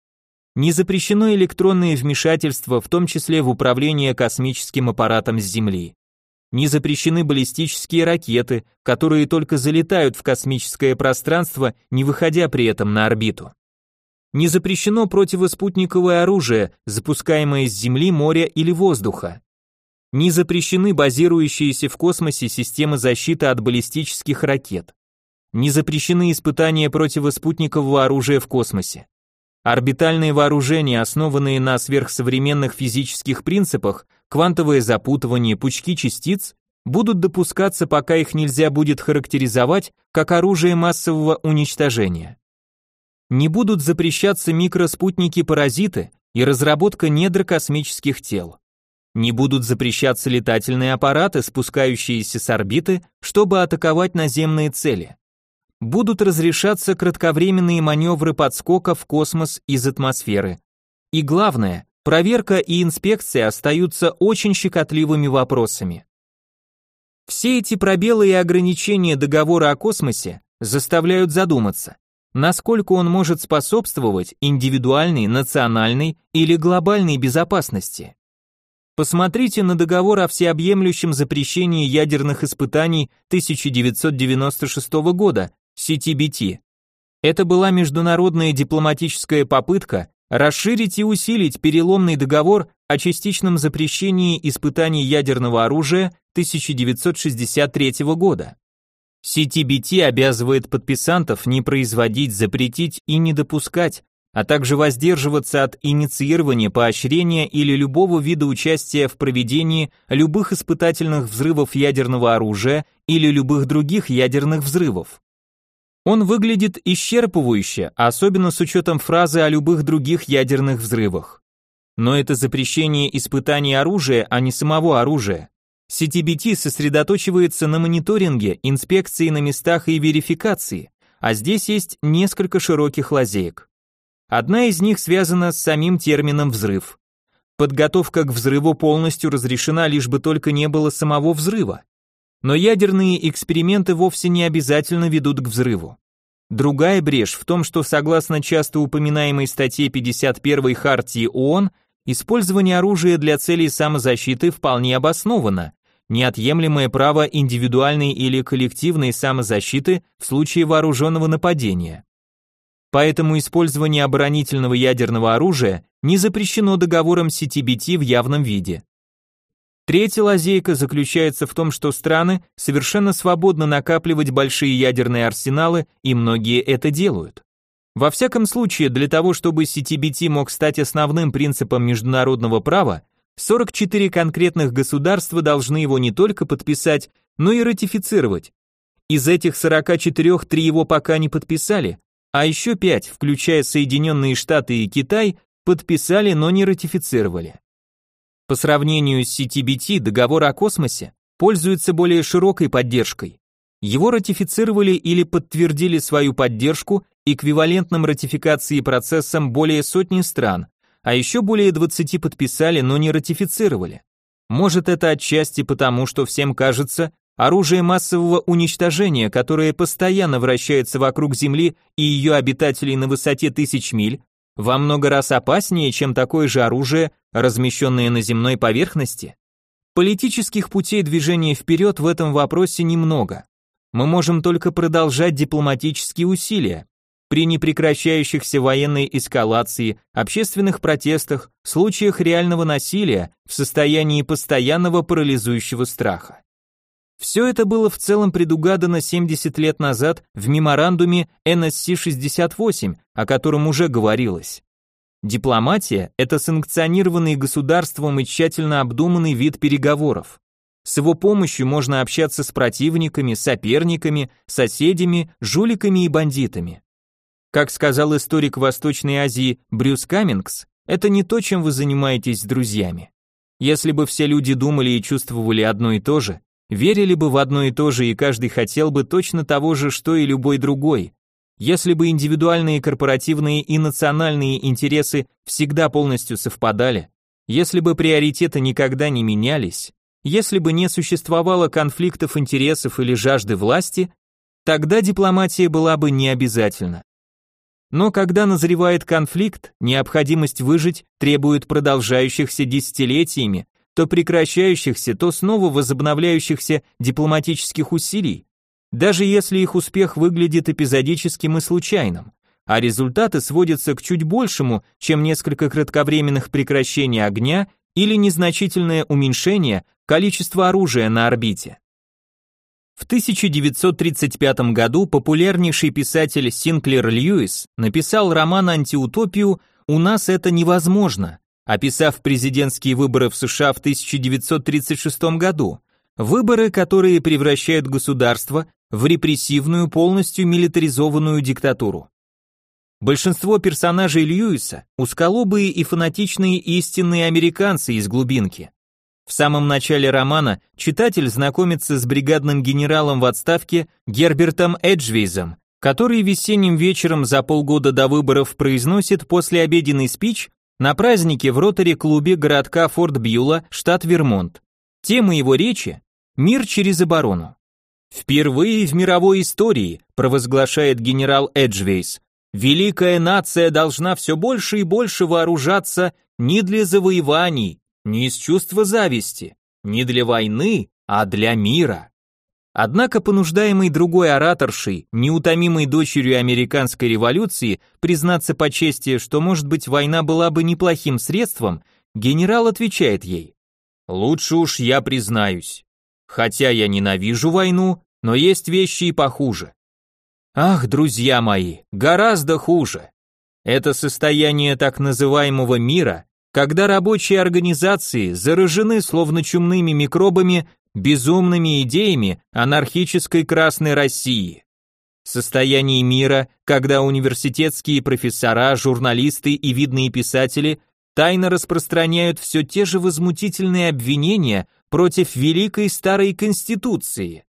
Не запрещено электронное вмешательство, в том числе в управление космическим аппаратом с Земли. Не запрещены баллистические ракеты, которые только залетают в космическое пространство, не выходя при этом на орбиту. Не запрещено противоспутниковое оружие, запускаемое с Земли, моря или воздуха. Не запрещены базирующиеся в космосе системы защиты от баллистических ракет. Не запрещены испытания противоспутникового оружия в космосе. Орбитальные вооружения, основанные на сверхсовременных физических принципах, квантовое запутывание, пучки частиц, будут допускаться, пока их нельзя будет характеризовать как оружие массового уничтожения. Не будут запрещаться микроспутники-паразиты и разработка недр космических тел. Не будут запрещаться летательные аппараты, спускающиеся с орбиты, чтобы атаковать наземные цели. Будут разрешаться кратковременные маневры подскока в космос из атмосферы. И главное, проверка и инспекция остаются очень щекотливыми вопросами. Все эти пробелы и ограничения договора о космосе заставляют задуматься, насколько он может способствовать индивидуальной, национальной или глобальной безопасности. Посмотрите на договор о всеобъемлющем запрещении ядерных испытаний 1996 года, CTBT. Это была международная дипломатическая попытка расширить и усилить переломный договор, о частичном запрещении испытаний ядерного оружия 1963 года. CTBT обязывает подписантов не производить, запретить и не допускать, а также воздерживаться от инициирования, поощрения или любого вида участия в проведении любых испытательных взрывов ядерного оружия или любых других ядерных взрывов. Он выглядит исчерпывающе, особенно с учетом фразы о любых других ядерных взрывах. Но это запрещение испытаний оружия, а не самого оружия. CTBT сосредоточивается на мониторинге, инспекции на местах и верификации, а здесь есть несколько широких лазеек. Одна из них связана с самим термином «взрыв». Подготовка к взрыву полностью разрешена, лишь бы только не было самого взрыва. Но ядерные эксперименты вовсе не обязательно ведут к взрыву. Другая брешь в том, что согласно часто упоминаемой статье 51 Хартии ООН, использование оружия для целей самозащиты вполне обосновано, неотъемлемое право индивидуальной или коллективной самозащиты в случае вооруженного нападения. Поэтому использование оборонительного ядерного оружия не запрещено договором CTBT в явном виде. Третья лазейка заключается в том, что страны совершенно свободно накапливать большие ядерные арсеналы, и многие это делают. Во всяком случае, для того, чтобы CTBT мог стать основным принципом международного права, 44 конкретных государства должны его не только подписать, но и ратифицировать. Из этих 44 три его пока не подписали, а еще 5, включая Соединенные Штаты и Китай, подписали, но не ратифицировали. По сравнению с CTBT, договор о космосе пользуется более широкой поддержкой. Его ратифицировали или подтвердили свою поддержку эквивалентным ратификации процессом более сотни стран, а еще более 20 подписали, но не ратифицировали. Может это отчасти потому, что всем кажется, оружие массового уничтожения, которое постоянно вращается вокруг Земли и ее обитателей на высоте тысяч миль, во много раз опаснее, чем такое же оружие, размещенное на земной поверхности. Политических путей движения вперед в этом вопросе немного. Мы можем только продолжать дипломатические усилия, при непрекращающихся военной эскалации, общественных протестах, случаях реального насилия, в состоянии постоянного парализующего страха. Все это было в целом предугадано 70 лет назад в меморандуме NSC-68, о котором уже говорилось. Дипломатия – это санкционированный государством и тщательно обдуманный вид переговоров. С его помощью можно общаться с противниками, соперниками, соседями, жуликами и бандитами. Как сказал историк Восточной Азии Брюс Каммингс, это не то, чем вы занимаетесь с друзьями. Если бы все люди думали и чувствовали одно и то же, верили бы в одно и то же и каждый хотел бы точно того же, что и любой другой, если бы индивидуальные корпоративные и национальные интересы всегда полностью совпадали, если бы приоритеты никогда не менялись, если бы не существовало конфликтов интересов или жажды власти, тогда дипломатия была бы не обязательна. Но когда назревает конфликт, необходимость выжить требует продолжающихся десятилетиями, то прекращающихся, то снова возобновляющихся дипломатических усилий, даже если их успех выглядит эпизодическим и случайным, а результаты сводятся к чуть большему, чем несколько кратковременных прекращений огня или незначительное уменьшение количества оружия на орбите. В 1935 году популярнейший писатель Синклер Льюис написал роман «Антиутопию. У нас это невозможно», описав президентские выборы в США в 1936 году. Выборы, которые превращают государство в репрессивную, полностью милитаризованную диктатуру. Большинство персонажей Льюиса – усколобые и фанатичные истинные американцы из глубинки. В самом начале романа читатель знакомится с бригадным генералом в отставке Гербертом Эджвейзом, который весенним вечером за полгода до выборов произносит послеобеденный спич на празднике в роторе-клубе городка Форт Бьюла, штат Вермонт. Тема его речи – «Мир через оборону». «Впервые в мировой истории», – провозглашает генерал Эджвейс, «великая нация должна все больше и больше вооружаться не для завоеваний, не из чувства зависти, не для войны, а для мира. Однако понуждаемый другой ораторшей, неутомимой дочерью американской революции, признаться по чести, что может быть война была бы неплохим средством, генерал отвечает ей. «Лучше уж я признаюсь. Хотя я ненавижу войну, но есть вещи и похуже. Ах, друзья мои, гораздо хуже. Это состояние так называемого мира, когда рабочие организации заражены словно чумными микробами, безумными идеями анархической Красной России. Состояние мира, когда университетские профессора, журналисты и видные писатели тайно распространяют все те же возмутительные обвинения против великой старой конституции.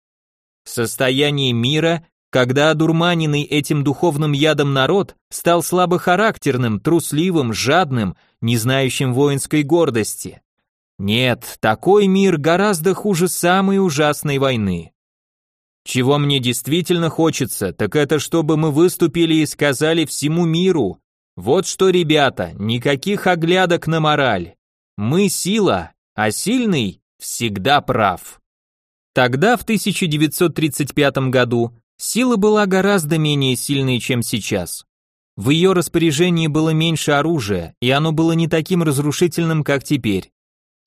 Состояние мира, когда одурманенный этим духовным ядом народ стал слабохарактерным, трусливым, жадным, не знающим воинской гордости. Нет, такой мир гораздо хуже самой ужасной войны. Чего мне действительно хочется, так это чтобы мы выступили и сказали всему миру, вот что, ребята, никаких оглядок на мораль. Мы сила, а сильный всегда прав. Тогда, в 1935 году, сила была гораздо менее сильной, чем сейчас. В ее распоряжении было меньше оружия, и оно было не таким разрушительным, как теперь.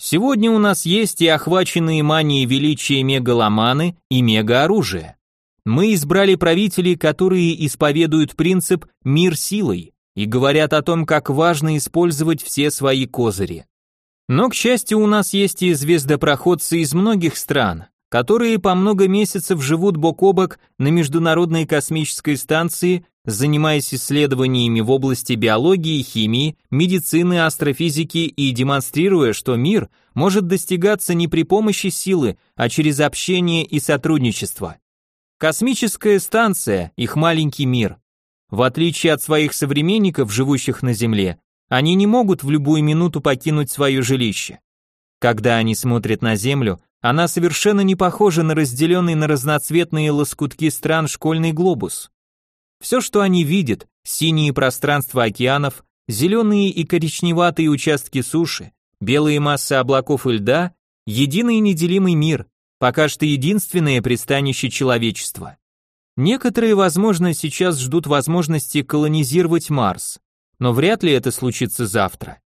Сегодня у нас есть и охваченные манией величия мегаломаны, и мегаоружие. Мы избрали правителей, которые исповедуют принцип «мир силой» и говорят о том, как важно использовать все свои козыри. Но, к счастью, у нас есть и звездопроходцы из многих стран, которые по много месяцев живут бок о бок на Международной космической станции, занимаясь исследованиями в области биологии, химии, медицины, астрофизики и демонстрируя, что мир может достигаться не при помощи силы, а через общение и сотрудничество. Космическая станция – их маленький мир. В отличие от своих современников, живущих на Земле, они не могут в любую минуту покинуть свое жилище. Когда они смотрят на Землю, она совершенно не похожа на разделенный на разноцветные лоскутки стран школьный глобус. Все, что они видят, синие пространства океанов, зеленые и коричневатые участки суши, белые массы облаков и льда, единый неделимый мир, пока что единственное пристанище человечества. Некоторые, возможно, сейчас ждут возможности колонизировать Марс, но вряд ли это случится завтра.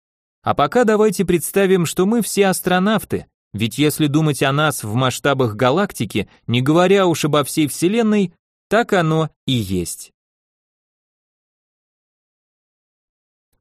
А пока давайте представим, что мы все астронавты, ведь если думать о нас в масштабах галактики, не говоря уж обо всей Вселенной, так оно и есть.